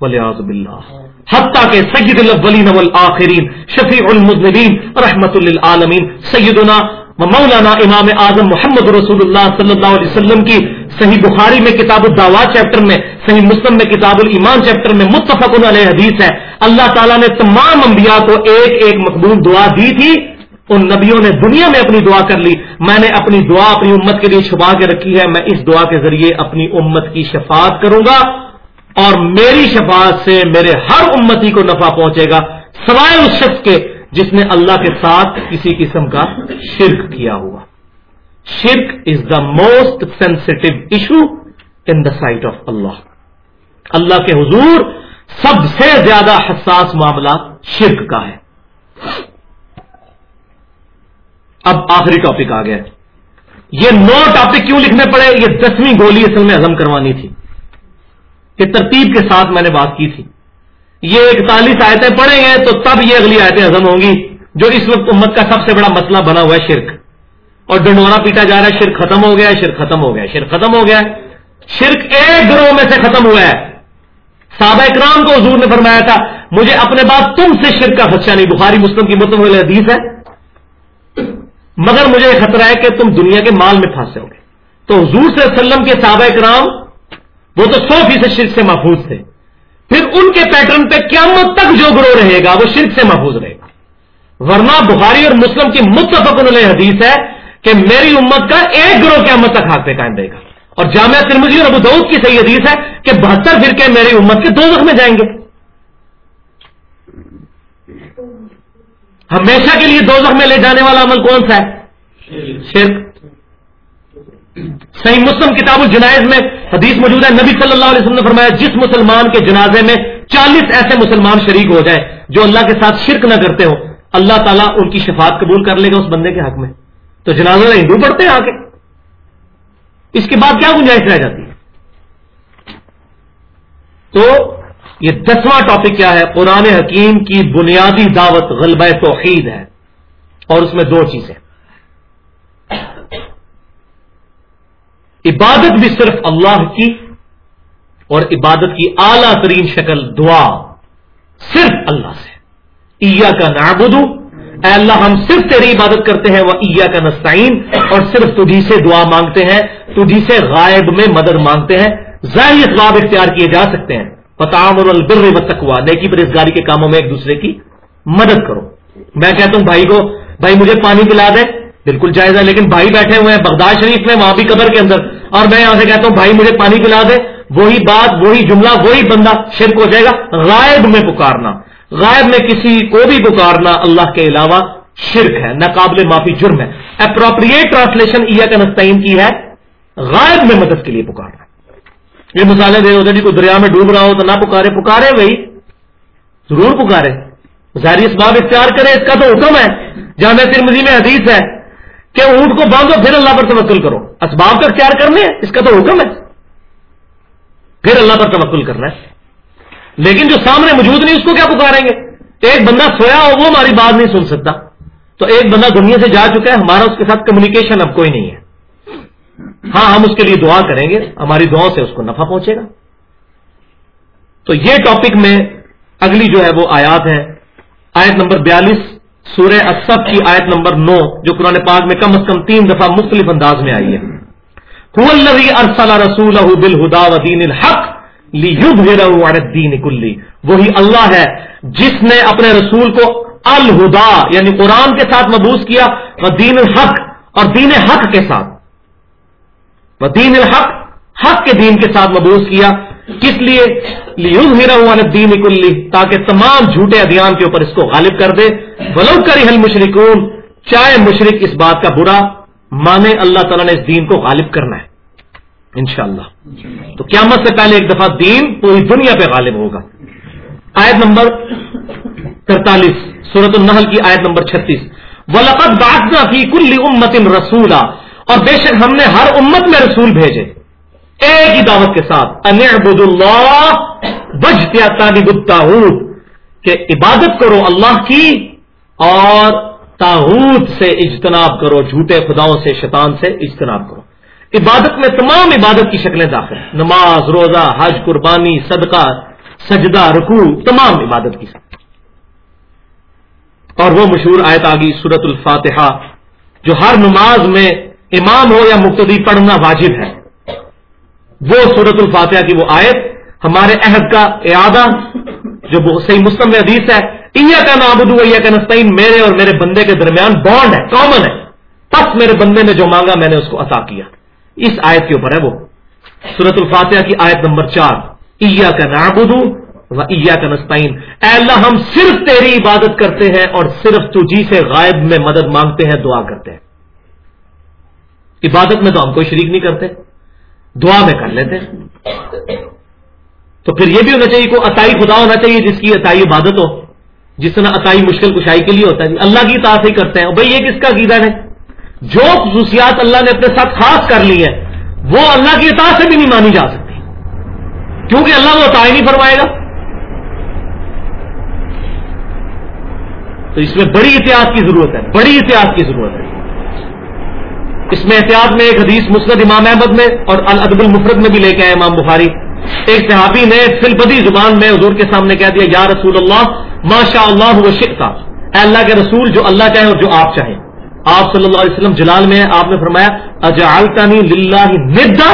ولیاض باللہ۔ حتیٰ کہ سید الاولین والآخرین، شفیع المذنبین، رحمت للعالمین، سیدنا مولانا امام اعظم محمد رسول اللہ صلی اللہ علیہ وسلم کی صحیح بخاری میں کتاب الدعوات چیپٹر میں، صحیح مسلم میں کتاب الایمان چیپٹر میں متفق علیہ حدیث ہے۔ اللہ تعالیٰ نے تمام انبیاء کو ایک ایک مقبول دعا دی تھی۔ ان نبیوں نے دنیا میں اپنی دعا کر لی۔ میں نے اپنی دعا اپنی امت کے لیے چھپا کے رکھی ہے۔ میں اس دعا کے ذریعے اپنی امت کی شفاعت کروں گا۔ اور میری شفاعت سے میرے ہر امتی کو نفع پہنچے گا، سوائے اس شخص کے جس نے اللہ کے ساتھ کسی قسم کا شرک کیا ہوا۔ شرک is the most sensitive issue in the sight of Allah اللہ کے حضور سب سے زیادہ حساس معاملہ شرک کا ہے۔ اب آخری ٹاپک آ گیا۔ یہ نو ٹاپک کیوں لکھنے پڑے؟ یہ دسویں گولی اصل میں ہزم کروانی تھی۔ کہ ترتیب کے ساتھ میں نے بات کی تھی۔ یہ اکتالیس آیتیں پڑھیں گے تو تب یہ اگلی آیتیں ہزم ہوں گی، جو اس وقت امت کا سب سے بڑا مسئلہ بنا ہوا ہے، شرک۔ اور ڈنڈونا پیٹا جا رہا ہے، شرک ختم ہو گیا شرک ختم ہو گیا شرک ختم ہو گیا شرک ایک گروہ میں سے ختم ہوا ہے۔ صحابہ اکرام کو حضور نے فرمایا تھا، مجھے اپنے بعد تم سے شرک کا خدشہ نہیں۔ بخاری، مسلم کی مطلب متم حدیث ہے۔ مگر مجھے خطرہ ہے کہ تم دنیا کے مال میں پھنسے ہو گے تو حضور صلی اللہ علیہ وسلم کے صحابہ اکرام وہ تو سو فیصد شرک سے محفوظ تھے۔ پھر ان کے پیٹرن پہ قیامت تک جو گروہ رہے گا، وہ شرک سے محفوظ رہے گا۔ ورنہ بخاری اور مسلم کی متفق علیہ حدیث ہے کہ میری امت کا ایک گروہ قیامت تک ہاتھ پہ قائم رہے گا۔ اور جامعہ ترمزی اور ابو دعود کی صحیح حدیث ہے کہ بہتر فرقے میری امت کے دو میں جائیں گے۔ ہمیشہ کے لیے دو میں لے جانے والا عمل کون سا ہے؟ شرک۔ صحیح مسلم کتاب الجنائز میں حدیث موجود ہے، نبی صلی اللہ علیہ وسلم نے فرمایا، جس مسلمان کے جنازے میں چالیس ایسے مسلمان شریک ہو جائیں جو اللہ کے ساتھ شرک نہ کرتے ہو اللہ تعالیٰ ان کی شفاعت قبول کر لے گا اس بندے کے حق میں۔ تو جنازہ ہندو پڑھتے ہیں آ کے اس کے بعد کیا گنجائش رہ جاتی ہے؟ تو یہ دسواں ٹاپک کیا ہے؟ قرآن حکیم کی بنیادی دعوت غلبہ توحید ہے۔ اور اس میں دو چیزیں۔ عبادت بھی صرف اللہ کی اور عبادت کی اعلی ترین شکل دعا صرف اللہ سے۔ ایا کا نابدو اے اللہ ہم صرف تیری عبادت کرتے ہیں وہ ایا کا نسائن اور صرف تجھی سے دعا مانگتے ہیں، تجھی سے غائب میں مدد مانگتے ہیں۔ ظاہر اسباب اختیار کیے جا سکتے ہیں۔ پتام البر و تکوا نیکی پرہزگاری کے کاموں میں ایک دوسرے کی مدد کرو۔ میں کہتا ہوں، بھائی کو، بھائی مجھے پانی پلا دے۔ بالکل جائز ہے، لیکن بھائی بیٹھے ہوئے ہیں بغداد شریف میں، وہاں بھی قبر کے اندر۔ اور میں یہاں سے کہتا ہوں، بھائی مجھے پانی پلا دے، وہی بات، وہی جملہ، وہی بندہ شرک ہو جائے گا۔ غائب میں پکارنا، غائب میں کسی کو بھی پکارنا اللہ کے علاوہ شرک ہے، ناقابل معافی جرم ہے۔ اپروپریٹ ٹرانسلیشن ایا کا نستعین کی ہے، غائب میں مدد کے لیے پکارنا۔ یہ مثالیں دے ہوتے جی کوئی دریا میں ڈوب رہا ہو تو نہ پکارے پکارے بھائی ضرور پکارے۔ ظاہری اسباب اختیار کرے اس کا تو حکم ہے۔ جامع ترمزی میں حدیث ہے کہ اونٹ کو باندھو، پھر اللہ پر توکل کرو۔ اسباب کا اختیار کرنے، اس کا تو حکم ہے۔ پھر اللہ پر توکل کرنا ہے۔ لیکن جو سامنے موجود نہیں، اس کو کیا پکاریں گے؟ ایک بندہ سویا ہو، وہ ہماری بات نہیں سن سکتا۔ تو ایک بندہ دنیا سے جا چکا ہے، ہمارا اس کے ساتھ کمیونیکیشن اب کوئی نہیں ہے۔ ہاں ہم اس کے لیے دعا کریں گے، ہماری دعاؤں سے اس کو نفع پہنچے گا۔ تو یہ ٹاپک میں اگلی جو ہے وہ آیات ہے آیت نمبر بیالیس سورہ اسب کی آیت نمبر نو، جو قرآن پاک میں کم از کم تین دفعہ مختلف انداز میں آئی ہے۔ رسول الحق کلی۔ وہی اللہ ہے جس نے اپنے رسول کو الہدا یعنی قرآن کے ساتھ مبوس کیا وہ دین الحق اور دین حق کے ساتھ۔ وہ دین الحق، حق کے دین کے ساتھ مبوس کیا۔ کس لیے؟ دین کلی تاکہ تمام جھوٹے ادھیان کے اوپر اس کو غالب کر دے۔ ولو کری حل مشرقون چاہے مشرق اس بات کا برا مانے، اللہ تعالیٰ نے اس دین کو غالب کرنا ہے۔ انشاءاللہ۔ تو قیامت سے پہلے ایک دفعہ دین پوری دنیا پہ غالب ہوگا۔ آیت نمبر ترتالیس سورت النحل کی آیت نمبر چھتیس۔ ولقت بات فی کل امت رسولہ اور بے شک ہم نے ہر امت میں رسول بھیجے۔ ایک ہی دعوت کے ساتھ انبود اللہ بجتیا تاغت کہ عبادت کرو اللہ کی اور تاحود سے اجتناب کرو، جھوٹے خداؤں سے، شیطان سے اجتناب کرو۔ عبادت میں تمام عبادت کی شکلیں داخل ہیں۔ نماز، روزہ، حج، قربانی، صدقہ، سجدہ، رکوع، تمام عبادت کی۔ اور وہ مشہور آیت آگی سورت الفاتحہ، جو ہر نماز میں امام ہو یا مقتدی پڑھنا واجب ہے۔ وہ صورت الفاتحہ کی وہ آیت، ہمارے عہد کا اعادہ، جو صحیح مسلم میں حدیث ہے ایا کا نابدو ایا کا نسطین میرے اور میرے بندے کے درمیان بانڈ ہے کامن ہے۔ پس میرے بندے نے جو مانگا، میں نے اس کو عطا کیا۔ اس آیت کے اوپر ہے وہ۔ سورت الفاتحہ کی آیت نمبر چار ایا کا نابدو کا نسطین اے اللہ، ہم صرف تیری عبادت کرتے ہیں اور صرف تجھی سے غائب میں مدد مانگتے ہیں، دعا کرتے ہیں۔ عبادت میں تو ہم کوئی شریک نہیں کرتے۔ دعا میں کر لیتے ہیں۔ تو پھر یہ بھی ہونا چاہیے کوئی عطائی خدا ہونا چاہیے جس کی عطائی عبادت ہو، جس طرح عطائی مشکل کشائی کے لیے ہوتا ہے۔ جی، اللہ کی اطاعت ہی کرتے ہیں۔ بھائی، یہ کس کا عقیدہ ہے؟ جو خصوصیات اللہ نے اپنے ساتھ خاص کر لی ہے وہ اللہ کی اطاعت سے بھی نہیں مانی جا سکتی۔ کیونکہ اللہ وہ عطائی نہیں فرمائے گا۔ تو اس میں بڑی احتیاط کی ضرورت ہے، بڑی احتیاط کی ضرورت ہے۔ اس میں احتیاط میں ایک حدیث مسرد امام احمد میں اور الدب المفرد میں بھی لے کے آئے امام بخاری۔ ایک صحابی نے فلپدی زبان میں حضور کے سامنے کہہ دیا، یا رسول اللہ ماشاء اللہ و شکتا اے اللہ کے رسول، جو اللہ چاہے اور جو آپ چاہیں۔ آپ صلی اللہ علیہ وسلم جلال میں آپ نے فرمایا، اجعلتنی للہ ندا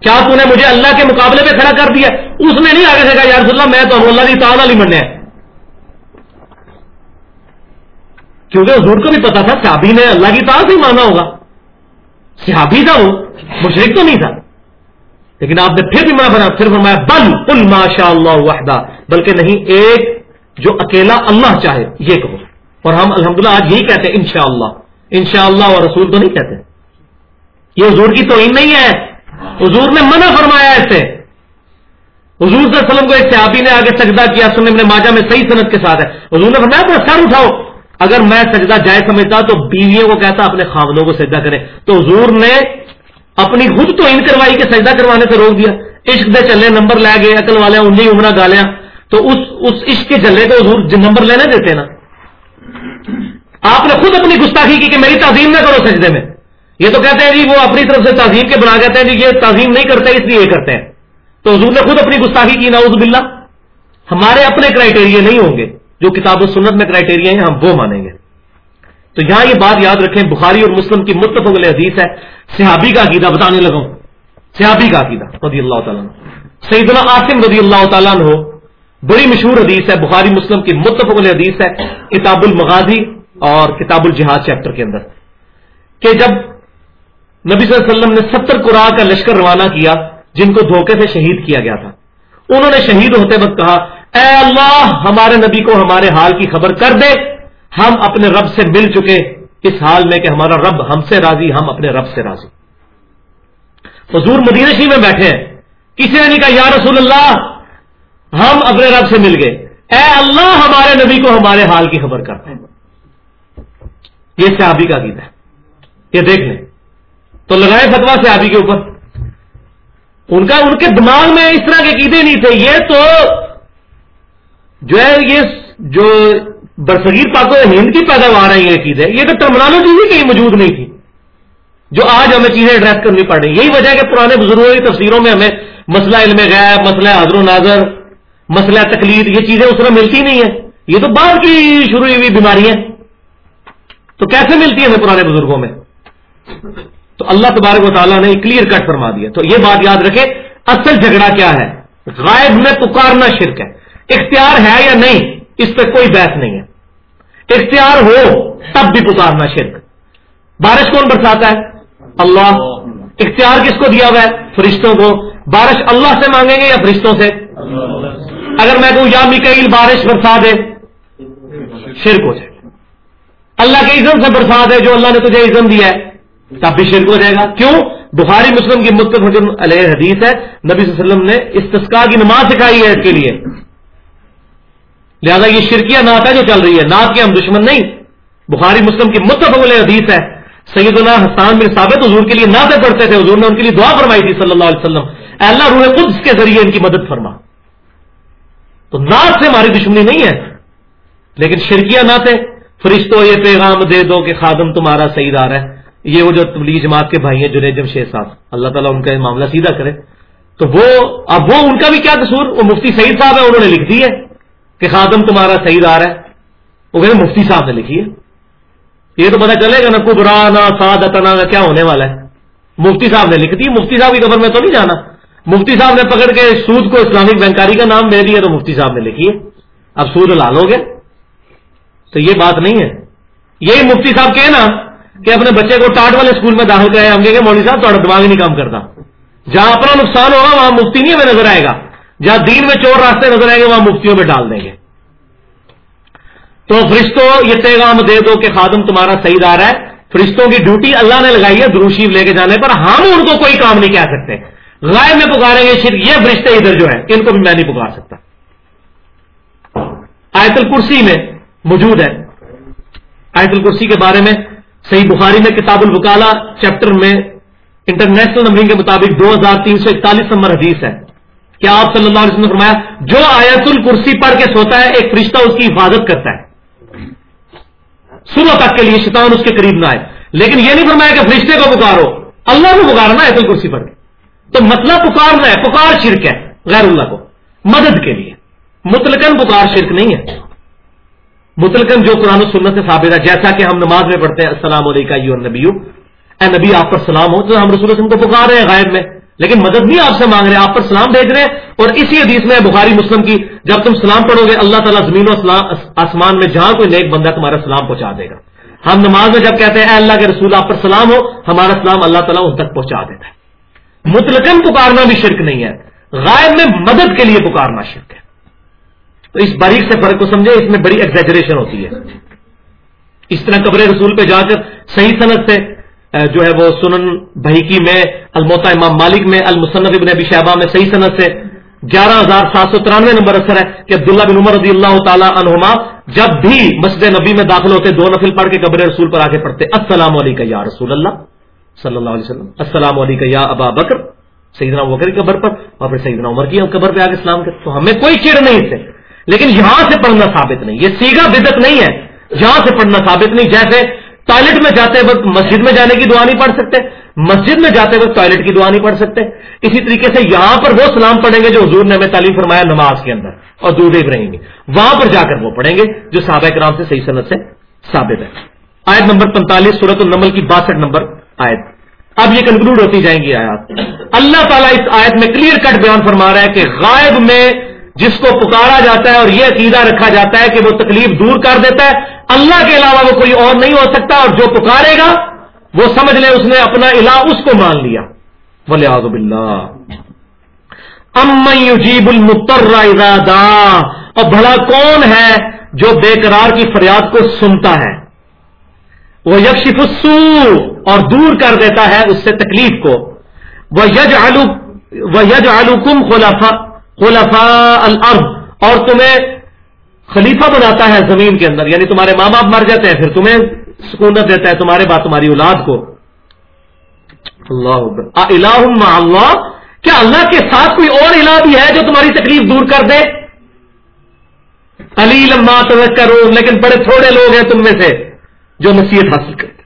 کیا تو نے مجھے اللہ کے مقابلے میں کھڑا کر دیا؟ اس نے نہیں آگے سے کہا یا رسول اللہ، میں تو اللہ کی تعالیٰ نہیں مننے کیونکہ حضور کو بھی پتا تھا، صحابی نے اللہ کی تعالیٰ سے ہی مانا ہوگا۔ صحابی تھا وہ مشرق تو نہیں تھا۔ لیکن آپ نے پھر بھی میں بنا، پھر فرمایا، بل کل ماشاء اللہ وحدہ، بلکہ نہیں ایک جو اکیلا اللہ چاہے، یہ کہو۔ اور ہم الحمدللہ آج یہی کہتے ہیں، انشاءاللہ۔ انشاءاللہ اور رسول تو نہیں کہتے۔ یہ حضور کی توہین نہیں ہے۔ حضور نے منع فرمایا ایسے حضور صلی اللہ علیہ وسلم کو ایک صحابی نے آگے سجدہ کیا، سننے میں ماجا میں صحیح صنعت کے ساتھ ہے۔ حضور نے فرمایا اپنا سر اٹھاؤ۔ اگر میں سجدہ جائے سمجھتا تو بیویوں کو کہتا اپنے خامدوں کو سجدہ کرے تو حضور نے اپنی خود تو ان کروائی کے سجدہ کروانے سے روک دیا۔ عشق دے چلے، نمبر لے گئے، عقل والے انہیں عمرہ گالیا تو اس اس عشق کے چلے کو حضور نمبر لینے دیتے نا۔ آپ نے خود اپنی گستاخی کی کہ میری تعظیم نہ کرو سجدے میں۔ یہ تو کہتے ہیں جی وہ اپنی طرف سے تعظیم کے بنا کہتے ہیں جی یہ تعظیم نہیں کرتے، اس لیے یہ کرتے ہیں۔ تو حضور نے خود اپنی گستاخی کی ناؤز باللہ۔ ہمارے اپنے کرائٹیریا نہیں ہوں گے۔ جو کتاب و سنت میں کرائٹیریا ہیں، ہم وہ مانیں گے۔ تو یہاں یہ بات یاد رکھیں، بخاری اور مسلم کی متفق حدیث ہے، صحابی کا عقیدہ بتانے لگا۔ صحابی کا عقیدہ، رضی اللہ تعالیٰ سعید عاصم رضی اللہ تعالیٰ ہو بڑی مشہور حدیث ہے، بخاری، مسلم کی متفق حدیث ہے، کتاب المغازی اور کتاب الجہاد چیپٹر کے اندر۔ کہ جب نبی صلی اللہ علیہ وسلم نے ستر قرآ کا لشکر روانہ کیا، جن کو دھوکے سے شہید کیا گیا تھا۔ انہوں نے شہید ہوتے وقت کہا اے اللہ، ہمارے نبی کو ہمارے حال کی خبر کر دے۔ ہم اپنے رب سے مل چکے۔ اس حال میں کہ ہمارا رب ہم سے راضی، ہم اپنے رب سے راضی۔ حضور مدینہ شریف میں بیٹھے ہیں۔ کسی نے نہیں کہا، یا رسول اللہ، ہم اپنے رب سے مل گئے۔ اے اللہ، ہمارے نبی کو ہمارے حال کی خبر کرتے ہیں یہ صحابی کا گیت ہے۔ یہ دیکھ لیں۔ تو لگائے فتوا صحابی کے اوپر۔ ان کا، ان کے دماغ میں اس طرح کے قیدے نہیں تھے۔ یہ تو جو ہے یہ جو برصغیر پاک ہند کی پیداوار ہے، یہ چیز ہے۔ یہ تو ٹرمنالوجی بھی کہیں موجود نہیں تھی۔ جو آج ہمیں چیزیں ایڈریس کرنی پڑ رہی یہی وجہ ہے کہ پرانے بزرگوں کی تفسیروں میں ہمیں مسئلہ علم غیب، مسئلہ حضر و ناظر، مسئلہ تقلید، یہ چیزیں اس میں ملتی نہیں ہیں۔ یہ تو بعد کی شروع ہوئی بیماری ہے تو کیسے ملتی ہے ہمیں پرانے بزرگوں میں؟ تو اللہ تبارک و تعالیٰ نے کلیئر کٹ فرما دیا۔ تو یہ بات یاد رکھے اصل جھگڑا کیا ہے؟ غائب میں پکارنا شرک ہے۔ اختیار ہے یا نہیں، اس پہ کوئی بحث نہیں ہے۔ اختیار ہو تب بھی پکارنا شرک۔ بارش کون برساتا ہے؟ اللہ۔ اختیار کس کو دیا ہوا ہے؟ فرشتوں کو۔ بارش اللہ سے مانگیں گے یا فرشتوں سے؟ اگر میں کہوں، یا میکیل بارش برسا دے۔ شرک ہو جائے۔ اللہ کے عزم سے برسا دے جو اللہ نے تجھے عزم دیا ہے۔ تب بھی شرک ہو جائے گا۔ کیوں؟ بخاری مسلم کی متفق علیہ حدیث ہے۔ نبی صلی اللہ علیہ وسلم نے استسکا کی نماز سکھائی ہے اس کے لیے۔ لہذا یہ شرکیہ نعت ہے جو چل رہی ہے۔ نعت کے ہم دشمن نہیں۔ بخاری مسلم کی متفق حدیث ہے۔ سیدنا حسان بن ثابت حضور کے لیے نعتیں پڑھتے تھے۔ حضور نے ان کے لیے دعا فرمائی تھی صلی اللہ علیہ وسلم۔ اے اللہ، روح قدس کے ذریعے ان کی مدد فرما۔ تو نعت سے ہماری دشمنی نہیں ہے۔ لیکن شرکیہ نعتیں، فرشتوں، یہ پیغام دے دو کہ خادم تمہارا صحیح دار ہے یہ وہ جو تبلیغ جماعت کے بھائی ہیں، جنید جمشید صاحب۔ اللہ تعالیٰ ان کا معاملہ سیدھا کرے۔ تو وہ، اب وہ ان کا بھی کیا قصور؟ وہ مفتی سعید صاحب ہے انہوں نے لکھ دی ہے۔ کہ خادم تمہارا صحیح دار ہے۔ وہ کہتے مفتی صاحب نے لکھی ہے۔ یہ تو پتا چلے گا نا کبرا نہ ساد اتنا کیا ہونے والا ہے۔ مفتی صاحب نے لکھ دی مفتی صاحب کی خبر میں تو نہیں جانا۔ مفتی صاحب نے پکڑ کے سود کو اسلامک بینکاری کا نام دے دیا تو مفتی صاحب نے لکھی ہے۔ اب سود لا لو گے تو یہ بات نہیں ہے۔ یہی مفتی صاحب کہ نا کہ اپنے بچے کو ٹاٹ والے اسکول میں داخل کرے ہم کہ مولوی صاحب تھوڑا دماغ نہیں کام کرتا۔ جہاں اپنا نقصان ہوگا، وہاں مفتی نہیں ہمیں نظر آئے گا۔ جہاں دین میں چور راستے نظر آئیں گے، وہاں مفتیوں میں ڈال دیں گے۔ تو فرشتوں، یہ پیغام دے دو کہ خادم تمہارا صحیح دار ہے۔ فرشتوں کی ڈیوٹی اللہ نے لگائی ہے دروشیف لے کے جانے پر۔ ہم ان کو کوئی کام نہیں کہہ سکتے۔ غائب میں پکاریں گے، صرف یہ فرشتے ادھر جو ہے ان کو بھی میں نہیں پکار سکتا۔ آیت الکرسی میں موجود ہے۔ آیت الکرسی کے بارے میں صحیح بخاری میں کتاب البکالا چیپٹر میں انٹرنیشنل نمبرنگ کے مطابق دو ہزار تین سو اکتالیس نمبر حدیث ہے۔ کیا آپ صلی اللہ علیہ وسلم نے فرمایا، جو آیت الکرسی پڑھ کے سوتا ہے، ایک فرشتہ اس کی حفاظت کرتا ہے۔ صبح تک کے لیے شیطان اس کے قریب نہ آئے۔ لیکن یہ نہیں فرمایا کہ فرشتے کو پکارو۔ اللہ کو پکارنا آیت الکرسی پڑھ کے۔ تو مطلب پکارنا ہے، پکار شرک ہے، غیر اللہ کو۔ مدد کے لیے۔ متلکن پکار شرک نہیں ہے۔ متلکن جو قرآن و سنت سے ثابت ہے، جیسا کہ ہم نماز میں پڑھتے ہیں، السلام علیکم نبی اے نبی، آپ پر سلام ہو تو ہم رسول کو پکار رہے ہیں غائب میں۔ لیکن مدد نہیں آپ سے مانگ رہے، آپ پر سلام بھیج رہے ہیں۔ اور اسی حدیث میں بخاری مسلم کی جب تم سلام پڑھو گے، اللہ تعالیٰ زمین و آسمان میں جہاں کوئی نیک بندہ تمہارا سلام پہنچا دے گا۔ ہم نماز میں جب کہتے ہیں، اے اللہ کے رسول، آپ پر سلام ہو، ہمارا سلام اللہ تعالیٰ ان تک پہنچا دیتا ہے۔ مطلقاً پکارنا بھی شرک نہیں ہے۔ غائب میں مدد کے لیے پکارنا شرک ہے۔ تو اس باریک سے فرق کو سمجھے اس میں بڑی ایگزیجریشن ہوتی ہے۔ اس طرح قبر رسول پہ جا کر صحیح صنعت سے جو ہے وہ سنن بحیکی میں الموتا امام مالک میں، المصنف ابن ابی شہبہ میں صحیح صنعت سے گیارہ ہزار سات سو ترانوے نمبر اثر ہے کہ عبداللہ بن عمر رضی اللہ تعالیٰ عنہما جب بھی مسجد نبی میں داخل ہوتے، دو نفل پڑھ کے قبر رسول پر آگے پڑھتے، السلام علیکم یا رسول اللہ صلی اللہ علیہ وسلم، السلام علیکم یا ابا بکر، سیدنا وکر کی قبر پر اور پھر سیدنا عمر کی قبر پہ آگے اسلام کر تو ہمیں کوئی چڑ نہیں سے لیکن یہاں سے پڑھنا ثابت نہیں، یہ سیگا بدت نہیں ہے۔ یہاں سے پڑھنا ثابت نہیں، جیسے ٹوائلٹ میں جاتے وقت مسجد میں جانے کی دعا نہیں پڑھ سکتے، مسجد میں جاتے وقت ٹوائلٹ کی دعا نہیں پڑھ سکتے۔ اسی طریقے سے یہاں پر وہ سلام پڑھیں گے جو حضور نے ہمیں تعلیم فرمایا نماز کے اندر، اور دور دیکھ رہیں گے۔ وہاں پر جا کر وہ پڑھیں گے جو صحابہ کرام سے صحیح صنعت سے ثابت ہے۔ آیت نمبر پینتالیس سورت النمل کی باسٹھ نمبر آیت۔ اب یہ کنکلوڈ ہوتی جائیں گی آیات۔ اللہ تعالیٰ اس آیت میں کلیئر کٹ بیان فرما رہا ہے کہ غائب میں جس کو پکارا جاتا ہے اور یہ عقیدہ رکھا جاتا ہے کہ وہ تکلیف دور کر دیتا ہے، اللہ کے علاوہ وہ کوئی اور نہیں ہو سکتا اور جو پکارے گا، وہ سمجھ لے اس نے اپنا الہ اس کو مان لیا۔ بولے آزب اللہ جیب ارادہ اور بھلا کون ہے جو بے قرار کی فریاد کو سنتا ہے؟ وہ یکشف السو اور دور کر دیتا ہے اس سے تکلیف کو۔ وہ یج آلو وہ یج آلو کم خلافا خلفاء الارض۔ اور تمہیں خلیفہ بناتا ہے زمین کے اندر یعنی تمہارے ماں باپ مر جاتے ہیں، پھر تمہیں سکونت دیتا ہے تمہارے بعد تمہاری اولاد کو۔ اللہ الہ اللہ، کیا اللہ کے ساتھ کوئی اور الہ بھی ہے جو تمہاری تکلیف دور کر دے؟ علی لما کرو لیکن بڑے تھوڑے لوگ ہیں تم میں سے جو نصیحت حاصل کرتے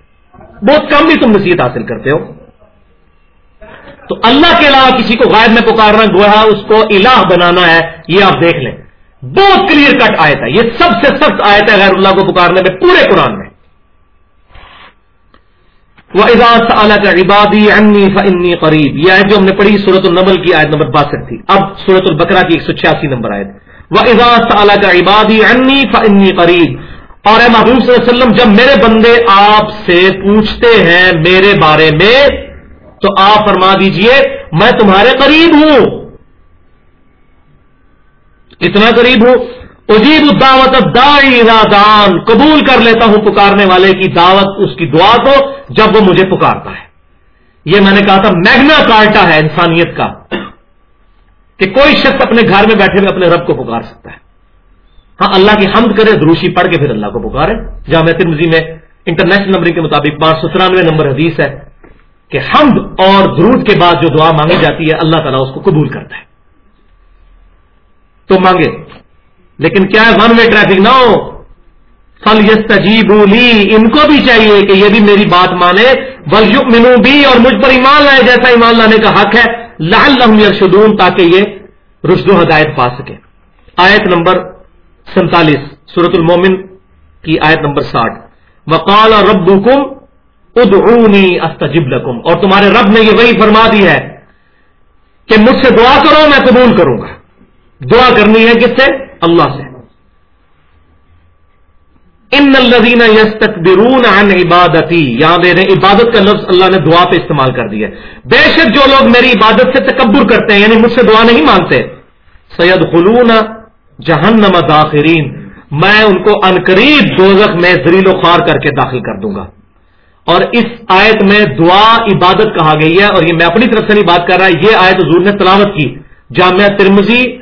بہت کم بھی تم نصیحت حاصل کرتے ہو۔ تو اللہ کے علاوہ کسی کو غائب میں پکارنا گویا اس کو الہ بنانا ہے، یہ آپ دیکھ لیں۔ بہت کلیئر کٹ آیت ہے۔ یہ سب سے سخت آیت ہے غیر اللہ کو پکارنے میں، پورے قرآن میں۔ وہ اجاز کا عبادی انی فنی قریب یہ آیت جو ہم نے پڑھی صورت النبل کی آیت نمبر باسٹھ تھی۔ اب صورت البکرا کی ایک سو چھیاسی نمبر آیت۔ وہ اجاز اعلیٰ کا عبادی انی فنی قریب اور اے محبوب صلی اللہ علیہ وسلم، جب میرے بندے آپ سے پوچھتے ہیں میرے بارے میں تو آپ فرما دیجیے، میں تمہارے قریب ہوں۔ اتنا قریب ہوں۔ اجیب الدعوت دائی رادان قبول کر لیتا ہوں پکارنے والے کی دعوت، اس کی دعا کو جب وہ مجھے پکارتا ہے۔ یہ میں نے کہا تھا، میگنا کارٹا ہے انسانیت کا۔ کہ کوئی شخص اپنے گھر میں بیٹھے ہوئے اپنے رب کو پکار سکتا ہے۔ ہاں اللہ کی حمد کرے، دروشی پڑھ کے پھر اللہ کو پکارے۔ جامع ترمزی میں انٹرنیشنل نمبر کے مطابق پانچ سو ترانوے نمبر حدیث ہے۔ کہ حمد اور درود کے بعد جو دعا مانگی جاتی ہے، اللہ تعالیٰ اس کو قبول کرتا ہے۔ تو مانگے۔ لیکن کیا ون وے ٹریفک نہ ہو۔ فل یس بولی ان کو بھی چاہیے کہ یہ بھی میری بات مانے۔ ولو منو بھی اور مجھ پر ایمان لائے، جیسا ایمان لانے کا حق ہے۔ لال لحم یرشدون تاکہ یہ رشد و ہدایت پا سکے۔ آیت نمبر سینتالیس سورت المومن کی آیت نمبر ساٹھ۔ وقال اور رب ادعونی استجب لکم۔ اور تمہارے رب نے یہ وہی فرما دی ہے کہ مجھ سے دعا کرو، میں قبول کروں گا۔ دعا کرنی ہے کس سے؟ اللہ سے۔ ان الذین یستکبرون عن عبادتی۔ یہاں دے رہے عبادت کا لفظ اللہ نے دعا پہ استعمال کر دیا بے شک جو لوگ میری عبادت سے تکبر کرتے ہیں یعنی مجھ سے دعا نہیں مانگتے سید خلون جہنم داخرین۔ میں ان کو انقریب دوزخ میں زریل و خوار کر کے داخل کر دوں گا۔ اور اس آیت میں دعا عبادت کہا گئی ہے اور یہ میں اپنی طرف سے نہیں بات کر رہا، یہ آیت حضور نے تلاوت کی۔ جامعہ ترمزی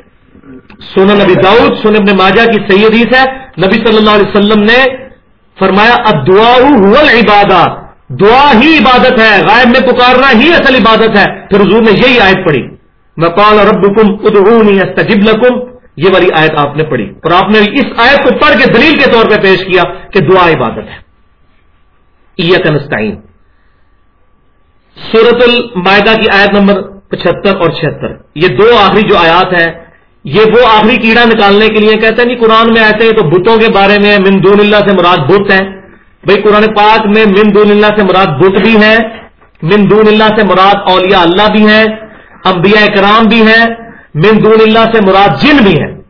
سونا نبی داؤد سن ابن ماجہ کی صحیح حدیث ہے۔ نبی صلی اللہ علیہ وسلم نے فرمایا اب دعا عبادت دعا ہی عبادت ہے، غائب میں پکارنا ہی اصل عبادت ہے۔ پھر حضور نے یہی آیت پڑھی۔ میں پال رب ادعونی استجب لکم۔ یہ والی آیت آپ نے پڑھی۔ اور آپ نے اس آیت کو پڑھ کے دلیل کے طور پہ پیش کیا کہ دعا عبادت ہے۔ کنستین سورت المائدہ کی آیت نمبر پچہتر اور چھہتر۔ یہ دو آخری جو آیات ہیں، یہ وہ آخری کیڑا نکالنے کے لیے کہتے ہیں نہیں قرآن میں ایسے تو بتوں کے بارے میں من دون اللہ سے مراد بت ہیں۔ بھائی قرآن پاک میں من دون اللہ سے مراد بت بھی ہیں، من دون اللہ سے مراد اولیاء اللہ بھی ہیں، انبیاء کرام بھی ہیں، من دون اللہ سے مراد جن بھی ہیں۔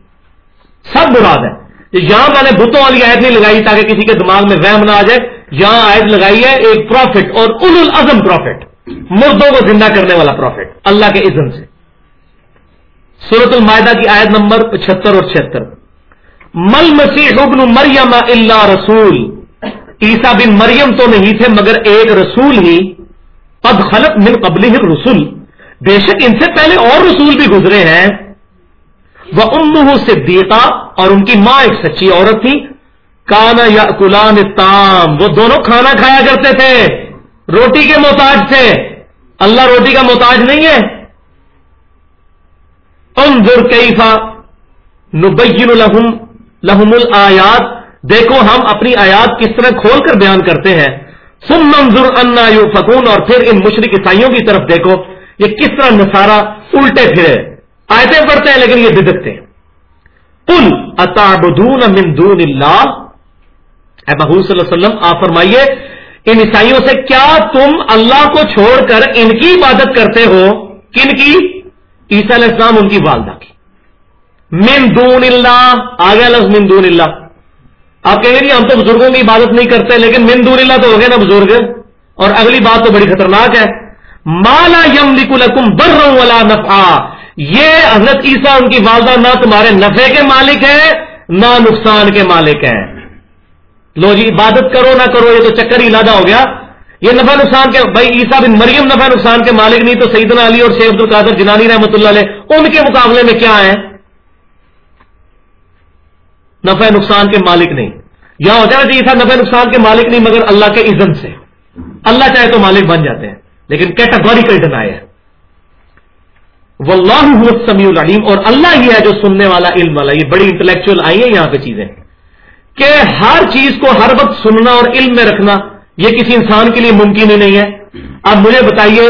سب مراد ہے یہاں میں نے بتوں والی آیت نہیں لگائی تاکہ کسی کے دماغ میں وہم نہ آ جائے۔ یہاں آیت لگائی ہے، ایک پروفٹ اور ال العزم پروفٹ مردوں کو زندہ کرنے والا پروفٹ اللہ کے عزم سے۔ سورت المائدہ کی آیت نمبر پچہتر اور چھہتر۔ مل مسیح ابن مریم اللہ رسول۔ عیسا بن مریم تو نہیں تھے، مگر ایک رسول ہی۔ پد خلط من قبل رسول بے شک ان سے پہلے اور رسول بھی گزرے ہیں۔ وہ ام صدیقہ اور ان کی ماں ایک سچی عورت تھی۔ کانا یا کلان تام وہ دونوں کھانا کھایا کرتے تھے. روٹی کے محتاج تھے. اللہ روٹی کا محتاج نہیں ہے. انظر کیفا نبین لہم لہم الآیات. دیکھو ہم اپنی آیات کس طرح کھول کر بیان کرتے ہیں. سم منظر انا یو فکون اور پھر ان مشرق عیسائیوں کی طرف دیکھو. یہ کس طرح نسارا الٹے پھرے. آیتیں پڑھتے ہیں لیکن یہ بدکتے ہیں کل اتابدون من دون اللہ؟ اے محبوب صلی اللہ علیہ وسلم، آپ فرمائیے، ان عیسائیوں سے کیا تم اللہ کو چھوڑ کر ان کی عبادت کرتے ہو؟ کن کی؟ عیسیٰ علیہ السلام، ان کی والدہ کی۔ من دون اللہ، آگے لفظ من دون اللہ۔ آپ کہیں گے جی ہم تو بزرگوں کی عبادت نہیں کرتے، لیکن من دون اللہ تو ہو گئے نا بزرگ۔ اور اگلی بات تو بڑی خطرناک ہے۔ مالا یم لکم بر ولا نفا یہ حضرت عیسیٰ، ان کی والدہ، نہ تمہارے نفے کے مالک ہے، نہ نقصان کے مالک ہے۔ لو جی عبادت کرو، نہ کرو، یہ تو چکر ہی لادہ ہو گیا۔ یہ نفع نقصان کے، بھائی عیسیٰ بن مریم نفع نقصان کے مالک نہیں، تو سیدنا علی اور شیخ عبد القادر جنانی رحمۃ اللہ علیہ، ان کے مقابلے میں کیا ہے نفع نقصان کے مالک نہیں۔ یہاں ہوتا ہے عیسیٰ نفع نقصان کے مالک نہیں، مگر اللہ کے عزم سے۔ اللہ چاہے تو مالک بن جاتے ہیں، لیکن کیٹاگوریکل ڈنائی ہے۔ وہ اللہ سمیع العلیم، اور اللہ ہی ہے جو سننے والا، علم والا، یہ بڑی انٹلیکچوئل آئی ہے یہاں پہ چیزیں۔ کہ ہر چیز کو ہر وقت سننا اور علم میں رکھنا یہ کسی انسان کے لیے ممکن ہی نہیں ہے۔ اب مجھے بتائیے،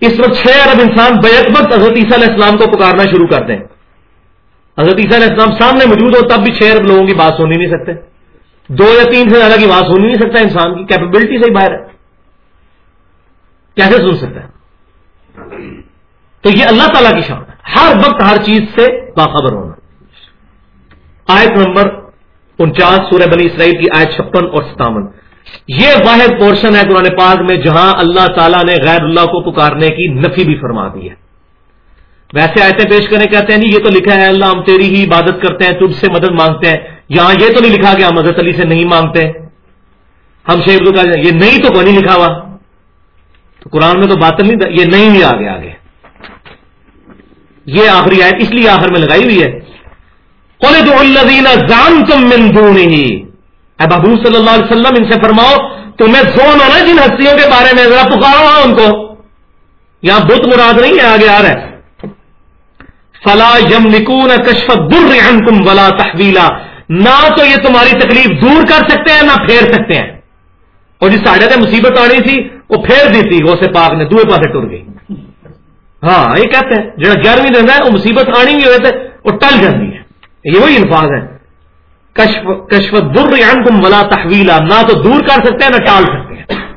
اس وقت چھ ارب انسان بیک وقت حضرت عیسیٰ علیہ السلام کو پکارنا شروع کر دیں۔ حضرت عیسیٰ علیہ السلام سامنے موجود ہو، تب بھی چھ ارب لوگوں کی بات سن ہی نہیں سکتے۔ دو یا تین سے زیادہ کی بات سن ہی نہیں سکتا انسان کی کیپبلٹی سے ہی باہر ہے۔ کیسے سن سکتا ہے؟ تو یہ اللہ تعالیٰ کی شان ہے۔ ہر وقت ہر چیز سے باخبر ہونا۔ آیت نمبر انچاس سورہ بنی اسرائیل کی آیت چھپن اور ستاون۔ یہ واحد پورشن ہے قرآن پاک میں جہاں اللہ تعالیٰ نے غیر اللہ کو پکارنے کی نفی بھی فرما دی ہے۔ ویسے آیتیں پیش کرنے کہتے ہیں، نہیں، یہ تو لکھا ہے، اللہ ہم تیری ہی عبادت کرتے ہیں، تجھ سے مدد مانگتے ہیں۔ یہاں یہ تو نہیں لکھا کہ ہم حضرت علی سے نہیں مانگتے۔ ہم شیخ یہ نہیں تو کوئی نہیں لکھا ہوا۔ تو قرآن میں تو باطل نہیں، یہ نہیں بھی آگے آگے۔ یہ آخری آیت اس لیے آخر میں لگائی ہوئی ہے جان تم ہی اے بابو صلی اللہ علیہ وسلم، ان سے فرماؤ، تمہیں زون ہونا جن ہستیوں کے بارے میں، ذرا پکارو ان کو۔ یہاں بت مراد نہیں ہے، آگے آ رہا ہے۔ فلا یم نکون کشف در کم ولا تحویلا نہ تو یہ تمہاری تکلیف دور کر سکتے ہیں، نہ پھیر سکتے ہیں۔ اور جس ساڑھے سے مصیبت آنی تھی، وہ پھیر دی تھی، غوث پاک نے دوے پاسے ٹر گئی۔ ہاں یہ کہتے ہیں جہاں گیارہویں دن ہے، وہ مصیبت آنی بھی ہوئے وہ ٹل جاتی ہے۔ یہ وہی الفاظ ہے کشف کشف در تم ملا تحویلا، نہ تو دور کر سکتے ہیں، نہ ٹال سکتے ہیں۔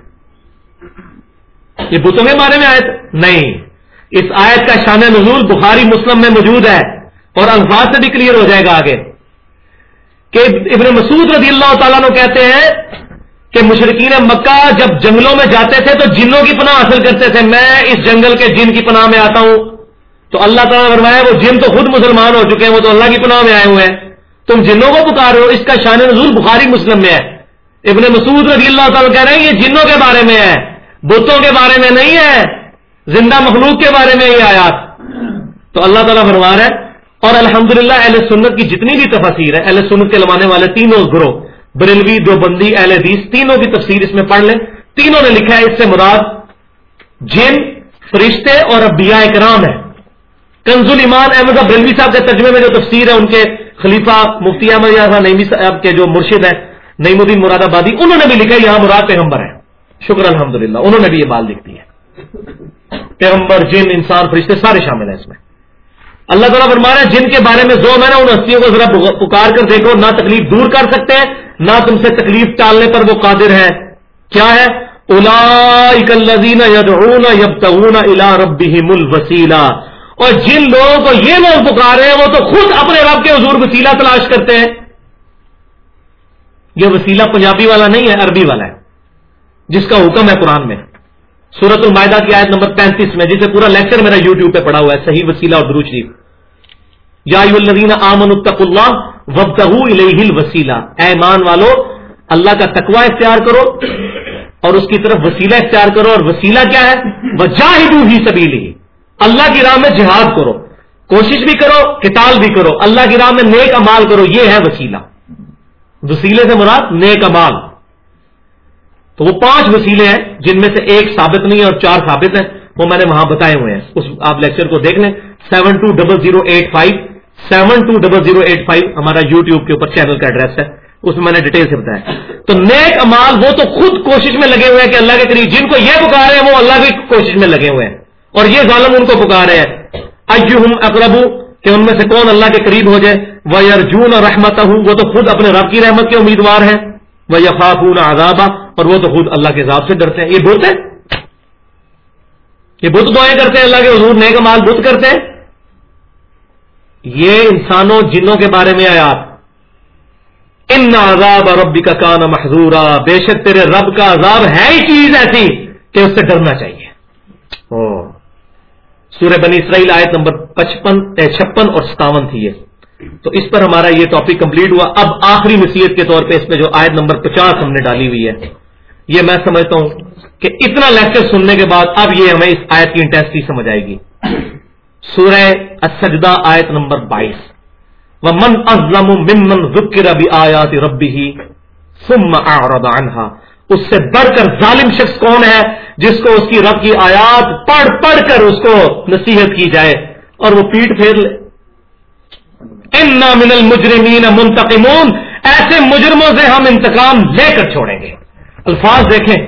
یہ بتوں کے بارے میں آیت؟ نہیں۔ اس آیت کا شان نزول بخاری، مسلم میں موجود ہے اور الفاظ سے بھی کلیئر ہو جائے گا آگے۔ کہ ابن مسعود رضی اللہ تعالیٰ نے کہتے ہیں کہ مشرقین مکہ جب جنگلوں میں جاتے تھے تو جنوں کی پناہ حاصل کرتے تھے۔ میں اس جنگل کے جن کی پناہ میں آتا ہوں۔ تو اللہ تعالیٰ فرمایا وہ جن تو خود مسلمان ہو چکے ہیں، وہ تو اللہ کی پناہ میں آئے ہوئے ہیں۔ تم جنوں کو پکار رہے ہو، اس کا شان نزول بخاری مسلم میں ہے۔ ابن مسعود رضی اللہ تعالیٰ کہہ رہے ہیں، یہ جنوں کے بارے میں ہے، بتوں کے بارے میں نہیں ہے، زندہ مخلوق کے بارے میں یہ آیات۔ تو اللہ تعالیٰ فرما رہا ہے اور الحمدللہ اہل سنت کی جتنی بھی تفاصیر ہے، اہل سنت کے لوانے والے تینوں گروہ، بریلوی دو بندی اہل حدیث، تینوں کی تفسیر اس میں پڑھ لیں۔ تینوں نے لکھا ہے اس سے مراد جن، فرشتے اور ابیا کرام ہے کنز ایمان احمد بریلوی صاحب کے ترجمے میں جو تفسیر ہے، ان کے خلیفہ مفتی احمد نئی صاحب کے جو مرشد ہیں، نعیم الدین مراد آبادی، انہوں نے بھی لکھا ہے، یہاں مراد پیغمبر ہے شکر، الحمدللہ، انہوں نے بھی یہ بات لکھتی ہے۔ پیغمبر، جن، انسان، فرشتے سارے شامل ہیں اس میں۔ اللہ تعالیٰ فرما رہے ہیں جن کے بارے میں زو میں نے ان ہستیوں کو ذرا پکار کر دیکھو، نہ تکلیف دور کر سکتے ہیں، نہ تم سے تکلیف ٹالنے پر وہ قادر ہے کیا ہے؟ الا ربهم الوسیلہ۔ اور جن لوگوں کو یہ لوگ پکار رہے ہیں، وہ تو خود اپنے رب کے حضور وسیلہ تلاش کرتے ہیں۔ یہ وسیلہ پنجابی والا نہیں ہے، عربی والا ہے، جس کا حکم ہے قرآن میں۔ سورت المائدہ کی آیت نمبر پینتیس میں، جسے پورا لیکچر میرا یوٹیوب پہ پڑا ہوا ہے، صحیح وسیلہ اور دروج شریف یا آمن اتق اللہ وبتہ الیہ الوسیلہ۔ اے ایمان والو، اللہ کا تقوی اختیار کرو اور اس کی طرف وسیلہ اختیار کرو۔ اور وسیلہ کیا ہے؟ وہ جاہدو ہی سبیلی اللہ کی راہ میں جہاد کرو، کوشش بھی کرو کتال بھی کرو، اللہ کی راہ میں نیک امال کرو، یہ ہے وسیلہ۔ وسیلے سے مراد نیک امال۔ تو وہ پانچ وسیلے ہیں، جن میں سے ایک ثابت نہیں ہے اور چار ثابت ہیں۔ وہ میں نے وہاں بتائے ہوئے ہیں۔ اس آپ لیکچر کو دیکھ لیں۔ Seven two double zero eight five, seven two double zero eight five ہمارا یو ٹیوب کے اوپر چینل کا ایڈریس ہے۔ اس میں میں نے ڈیٹیل سے بتایا۔ تو نیک امال وہ تو خود کوشش میں لگے ہوئے ہیں کہ اللہ کے قریب، جن کو یہ پکار ہیں، وہ اللہ کی کوشش میں لگے ہوئے ہیں۔ اور یہ ظالم ان کو پکار رہے ہیں۔ اجم اقرب کہ ان میں سے کون اللہ کے قریب ہو جائے۔ وہ ارجون اور رحمت وہ تو خود اپنے رب کی رحمت کے امیدوار ہیں۔ وہ یقافون آزابا اور وہ تو خود اللہ کے حساب سے ڈرتے ہیں۔ یہ بت ہے یہ بت دعائیں کرتے ہیں اللہ کے حضور، نیک مال بت کرتے ہیں۔ یہ انسانوں، جنوں کے بارے میں آیا ان عذاب اور ربی کا کان محضورا بے شک تیرے رب کا عذاب ہے ہی چیز ایسی کہ اس سے ڈرنا چاہیے۔ سورہ بنی اسرائیل آیت نمبر پچپن چھپن اور ستاون تھی یہ۔ تو اس پر ہمارا یہ ٹاپک کمپلیٹ ہوا۔ اب آخری نصیحت کے طور پہ اس میں جو آیت نمبر پچاس ہم نے ڈالی ہوئی ہے، یہ میں سمجھتا ہوں کہ اتنا لیکچر سننے کے بعد اب یہ ہمیں اس آیت کی انٹیسٹی سمجھ آئے گی۔ سورہ السجدہ آیت نمبر بائیس۔ وہ من ازلم ممن ذکر بھی آیات ربی ہی سم عنہا اس سے بڑھ کر ظالم شخص کون ہے جس کو اس کی رب کی آیات پڑھ پڑھ کر اس کو نصیحت کی جائے اور وہ پیٹ پھیر لے؟ ان من المجرمین منتقمون۔ ایسے مجرموں سے ہم انتقام لے کر چھوڑیں گے۔ الفاظ دیکھیں۔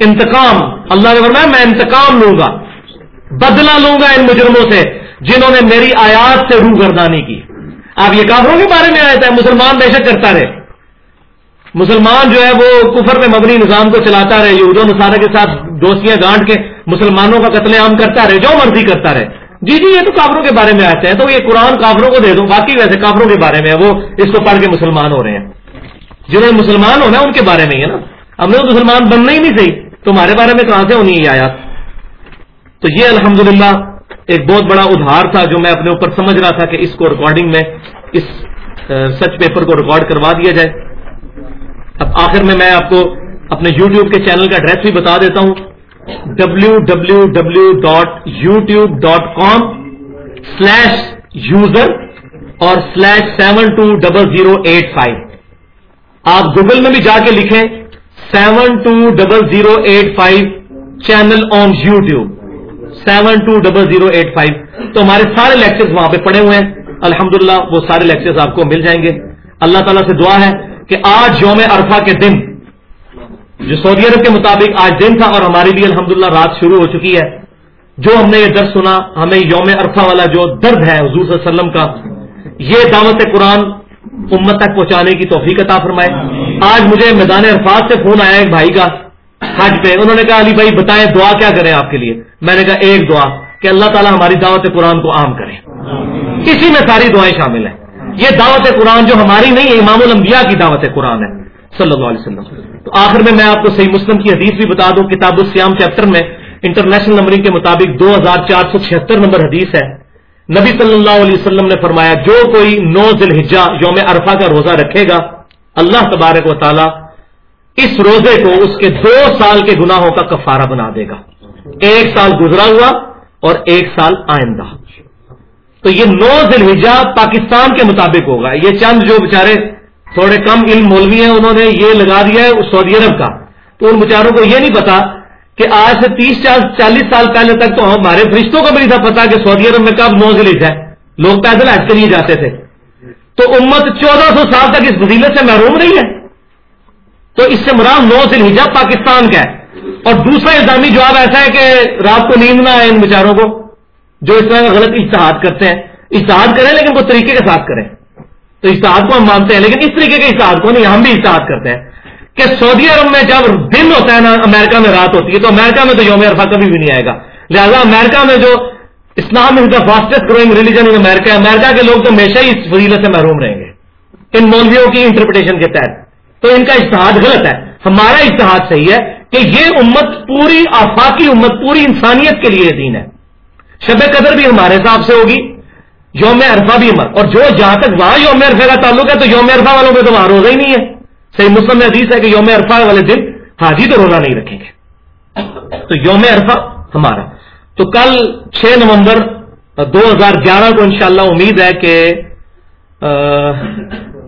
انتقام، اللہ نے فرمایا، میں انتقام لوں گا۔ بدلہ لوں گا ان مجرموں سے جنہوں نے میری آیات سے روح گردانی کی۔ آپ یہ کافروں کے بارے میں آئے تھے مسلمان بے شک کرتا رہے۔ مسلمان جو ہے وہ کفر میں مبنی نظام کو چلاتا رہے یہود و نصارہ کے ساتھ دوستیاں گانٹ کے مسلمانوں کا قتل عام کرتا رہے، جو مرضی کرتا رہے۔ جی جی یہ تو کافروں کے بارے میں آتے ہیں تو یہ قرآن کافروں کو دے دوں باقی ویسے کافروں کے بارے میں وہ اس کو پڑھ کے مسلمان ہو رہے ہیں۔ جنہوں نے مسلمان ہونا ان کے بارے میں ہی ہے نا۔ ہم نے تو مسلمان بننا ہی نہیں صحیح، تمہارے بارے میں کہاں سے ہونی ہے آیات؟ تو یہ الحمدللہ ایک بہت بڑا ادھار تھا جو میں اپنے اوپر سمجھ رہا تھا کہ اس کو ریکارڈنگ میں، اس سچ پیپر کو ریکارڈ کروا دیا جائے۔ اب آخر میں میں آپ کو اپنے یوٹیوب کے چینل کا ایڈریس بھی بتا دیتا ہوں. W W W dot YouTube dot com slash user اور slash seven two double zero eight five آپ گوگل میں بھی جا کے لکھیں seven two double zero eight five channel on YouTube seven two double zero eight five تو ہمارے سارے لیکچر وہاں پہ پڑے ہوئے ہیں. الحمدللہ وہ سارے لیکچر آپ کو مل جائیں گے. اللہ تعالیٰ سے دعا ہے کہ آج یوم عرفہ کے دن، جو سعودی عرب کے مطابق آج دن تھا اور ہماری بھی الحمدللہ رات شروع ہو چکی ہے، جو ہم نے یہ درد سنا، ہمیں یوم عرفہ والا جو درد ہے حضور صلی اللہ علیہ وسلم کا، یہ دعوت قرآن امت تک پہنچانے کی توفیق عطا فرمائے۔ آج مجھے میدان عرفات سے فون آیا ایک بھائی کا، حج پہ، انہوں نے کہا، علی بھائی، بتائیں دعا کیا کریں آپ کے لیے؟ میں نے کہا، ایک دعا کہ اللہ تعالیٰ ہماری دعوت قرآن کو عام کرے۔ اسی میں ساری دعائیں شامل ہیں۔ یہ دعوت قرآن جو ہماری نہیں ہے، امام الانبیاء کی دعوت قرآن ہے، صلی اللہ علیہ وسلم۔ تو آخر میں میں آپ کو صحیح مسلم کی حدیث بھی بتا دوں، کتاب السیام چیپٹر میں انٹرنیشنل نمبرنگ کے مطابق دو ہزار چار سو چھہتر نمبر حدیث ہے۔ نبی صلی اللہ علیہ وسلم نے فرمایا، جو کوئی نو ذی الحجہ یوم عرفہ کا روزہ رکھے گا، اللہ تبارک و تعالی اس روزے کو اس کے دو سال کے گناہوں کا کفارہ بنا دے گا۔ ایک سال گزرا ہوا اور ایک سال آئندہ۔ تو یہ نو الحجہ پاکستان کے مطابق ہوگا۔ یہ چند جو بےچارے تھوڑے کم علم مولوی ہیں، انہوں نے یہ لگا دیا ہے سعودی عرب کا۔ تو ان بیچاروں کو یہ نہیں پتا کہ آج سے تیس چالیس سال پہلے تک تو ہمارے فرشتوں کو بھی نہیں تھا پتا کہ سعودی عرب میں کب نو ذلیج ہے۔ لوگ پیدل حج کے لیے جاتے تھے۔ تو امت چودہ سو سال تک اس وزیلت سے محروم رہی ہے۔ تو اس سے مرام نو ذلحجہ پاکستان کا ہے۔ اور دوسرا الزامی جواب ایسا ہے کہ رات کو نیند نہ آئے ان بیچاروں کو۔ جو اس طرح غلط اشتہاد کرتے ہیں اشتہاد کریں لیکن وہ طریقے کے ساتھ کریں۔ تو اشتہاد کو ہم مانتے ہیں، لیکن اس طریقے کے اشتہاد کو نہیں، ہم بھی اشتہاد کرتے ہیں۔ کہ سعودی عرب میں جب دن ہوتا ہے نا، امریکہ میں رات ہوتی ہے، تو امریکہ میں تو یوم عرفہ کبھی بھی نہیں آئے گا۔ لہٰذا امریکہ میں جو اسلام is the fastest growing religion in America America کے لوگ تو ہمیشہ ہی اس فضیلت سے محروم رہیں گے۔ ان مولویوں کی انٹرپریٹیشن کے تحت۔ تو ان کا اشتہاد غلط ہے۔ ہمارا اشتہاد صحیح ہے کہ یہ امت پوری آفاقی امت، پوری انسانیت کے لیے دین ہے۔ شب قدر بھی ہمارے حساب سے ہوگی، یوم عرفہ بھی امر اور جو جہاں تک وہاں یوم عرفے کا تعلق ہے، تو یوم عرفہ والوں پہ تو وہاں روزہ ہی نہیں ہے۔ صحیح مسلم حدیث ہے کہ یوم عرفہ والے دن حاجی تو روزہ نہیں رکھیں گے۔ تو یوم عرفہ ہمارا۔ تو کل چھ نومبر دو ہزار گیارہ کو انشاءاللہ امید ہے کہ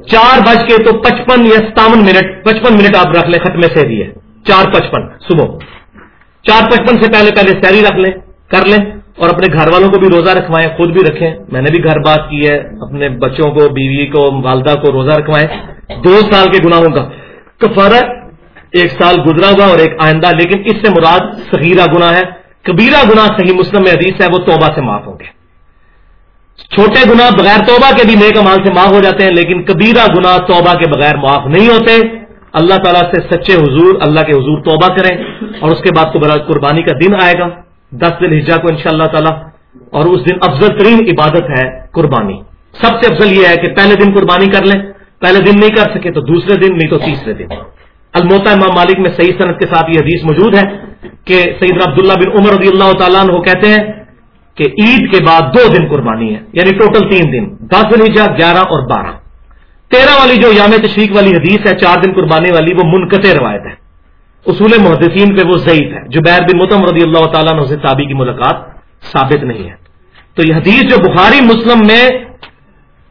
چار بج کے تو پچپن یا ستاون منٹ، پچپن منٹ آپ رکھ لیں، ختم سے بھی ہے۔ چار پچپن، صبح۔ چار پچپن سے پہلے پہلے سیری رکھ لیں، کر لیں۔ اور اپنے گھر والوں کو بھی روزہ رکھوائیں، خود بھی رکھیں۔ میں نے بھی گھر بات کی ہے، اپنے بچوں کو، بیوی کو، والدہ کو روزہ رکھوائیں۔ دو سال کے گناہوں کا کفارہ ایک سال گزرا ہوا اور ایک آئندہ، لیکن اس سے مراد صغیرہ گنا ہے۔ کبیرہ گنا صحیح مسلم میں حدیث ہے، وہ توبہ سے معاف ہوں گے۔ چھوٹے گنا بغیر توبہ کے بھی نیک امال سے معاف ہو جاتے ہیں، لیکن کبیرہ گنا توبہ کے بغیر معاف نہیں ہوتے۔ اللہ تعالیٰ سے سچے حضور، اللہ کے حضور توبہ کریں اور اس کے بعد قربانی کا دن آئے گا۔ دس دن ہجا کو ان شاء اللہ تعالیٰ، اور اس دن افضل ترین عبادت ہے قربانی۔ سب سے افضل یہ ہے کہ پہلے دن قربانی کر لیں، پہلے دن نہیں کر سکے تو دوسرے دن، نہیں تو تیسرے دن۔ الموتا امام مالک میں صحیح صنعت کے ساتھ یہ حدیث موجود ہے کہ سعید عبداللہ بن عمر رضی اللہ تعالیٰ وہ کہتے ہیں کہ عید کے بعد دو دن قربانی ہے یعنی ٹوٹل تین دن۔ دس الحجا گیارہ اور بارہ۔ تیرہ والی جو یام تشریق والی حدیث ہے، چار دن قربانی والی، وہ منقطع روایت ہے۔ اصول محدثین پہ وہ ضعیف ہے جو بن متم رضی اللہ تعالیٰ نے تابی کی ملاقات ثابت نہیں ہے۔ تو یہ حدیث جو بخاری مسلم میں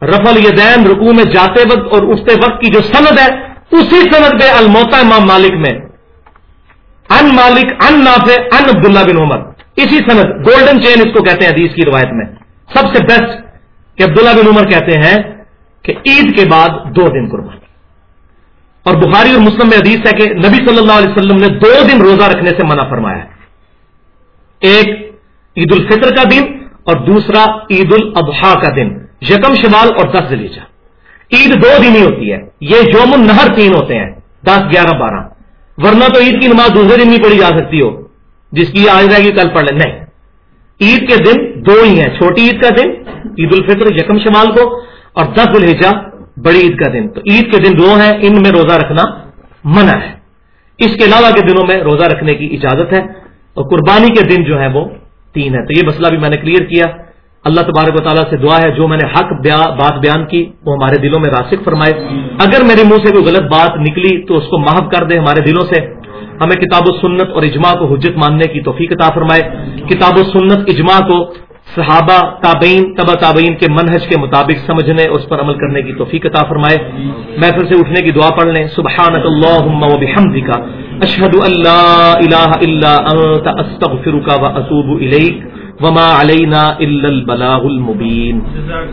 رفل یدین رکو میں جاتے وقت اور اٹھتے وقت کی جو سند ہے، اسی سند پہ الموتا امام مالک میں ان مالک، ان نافع، ان عبداللہ بن عمر، اسی سند گولڈن چین اس کو کہتے ہیں حدیث کی روایت میں۔ سب سے بیسٹ کہ عبداللہ بن عمر کہتے ہیں کہ عید کے بعد دو دن قربانی۔ اور بخاری اور مسلم میں حدیث ہے کہ نبی صلی اللہ علیہ وسلم نے دو دن روزہ رکھنے سے منع فرمایا ہے۔ ایک عید الفطر کا دن اور دوسرا عید الاضحیٰ کا دن، یکم شمال اور دس دلیجا عید دو دن ہی ہوتی ہے، یہ یوم النہر تین ہوتے ہیں، دس، گیارہ، بارہ۔ ورنہ تو عید کی نماز دوسرے دن نہیں پڑھی جا سکتی ہو، جس کی آج رہے گی، کل پڑھ لیں۔ نہیں۔ عید کے دن دو ہی ہیں، چھوٹی عید کا دن، عید الفطر یکم شمال کو اور دس الحجا بڑی عید کا دن۔ تو عید کے دن دو ہیں، ان میں روزہ رکھنا منع ہے۔ اس کے علاوہ کے دنوں میں روزہ رکھنے کی اجازت ہے۔ اور قربانی کے دن جو ہے وہ تین ہے تو یہ مسئلہ بھی میں نے کلیئر کیا۔ اللہ تبارک و تعالیٰ سے دعا ہے، جو میں نے حق بات بیان کی، وہ ہمارے دلوں میں راسک فرمائے۔ اگر میرے منہ سے کوئی غلط بات نکلی تو اس کو محب کر دے ہمارے دلوں سے۔ ہمیں کتاب و سنت اور اجماع کو حجت ماننے کی توفیق عطا فرمائے۔ کتاب و سنت، اجماع کو صحابہ، تابعین تبا تابعین کے منہج کے مطابق سمجھنے اور اس پر عمل کرنے کی توفیق عطا فرمائے۔ محفل سے اٹھنے کی دعا پڑھ لیں۔ سبحانک اللہم و بحمدک۔ اشہد اللہ الہ الا انت، استغفرک و اتوب الیک۔ وما علینا الا البلاغ المبین۔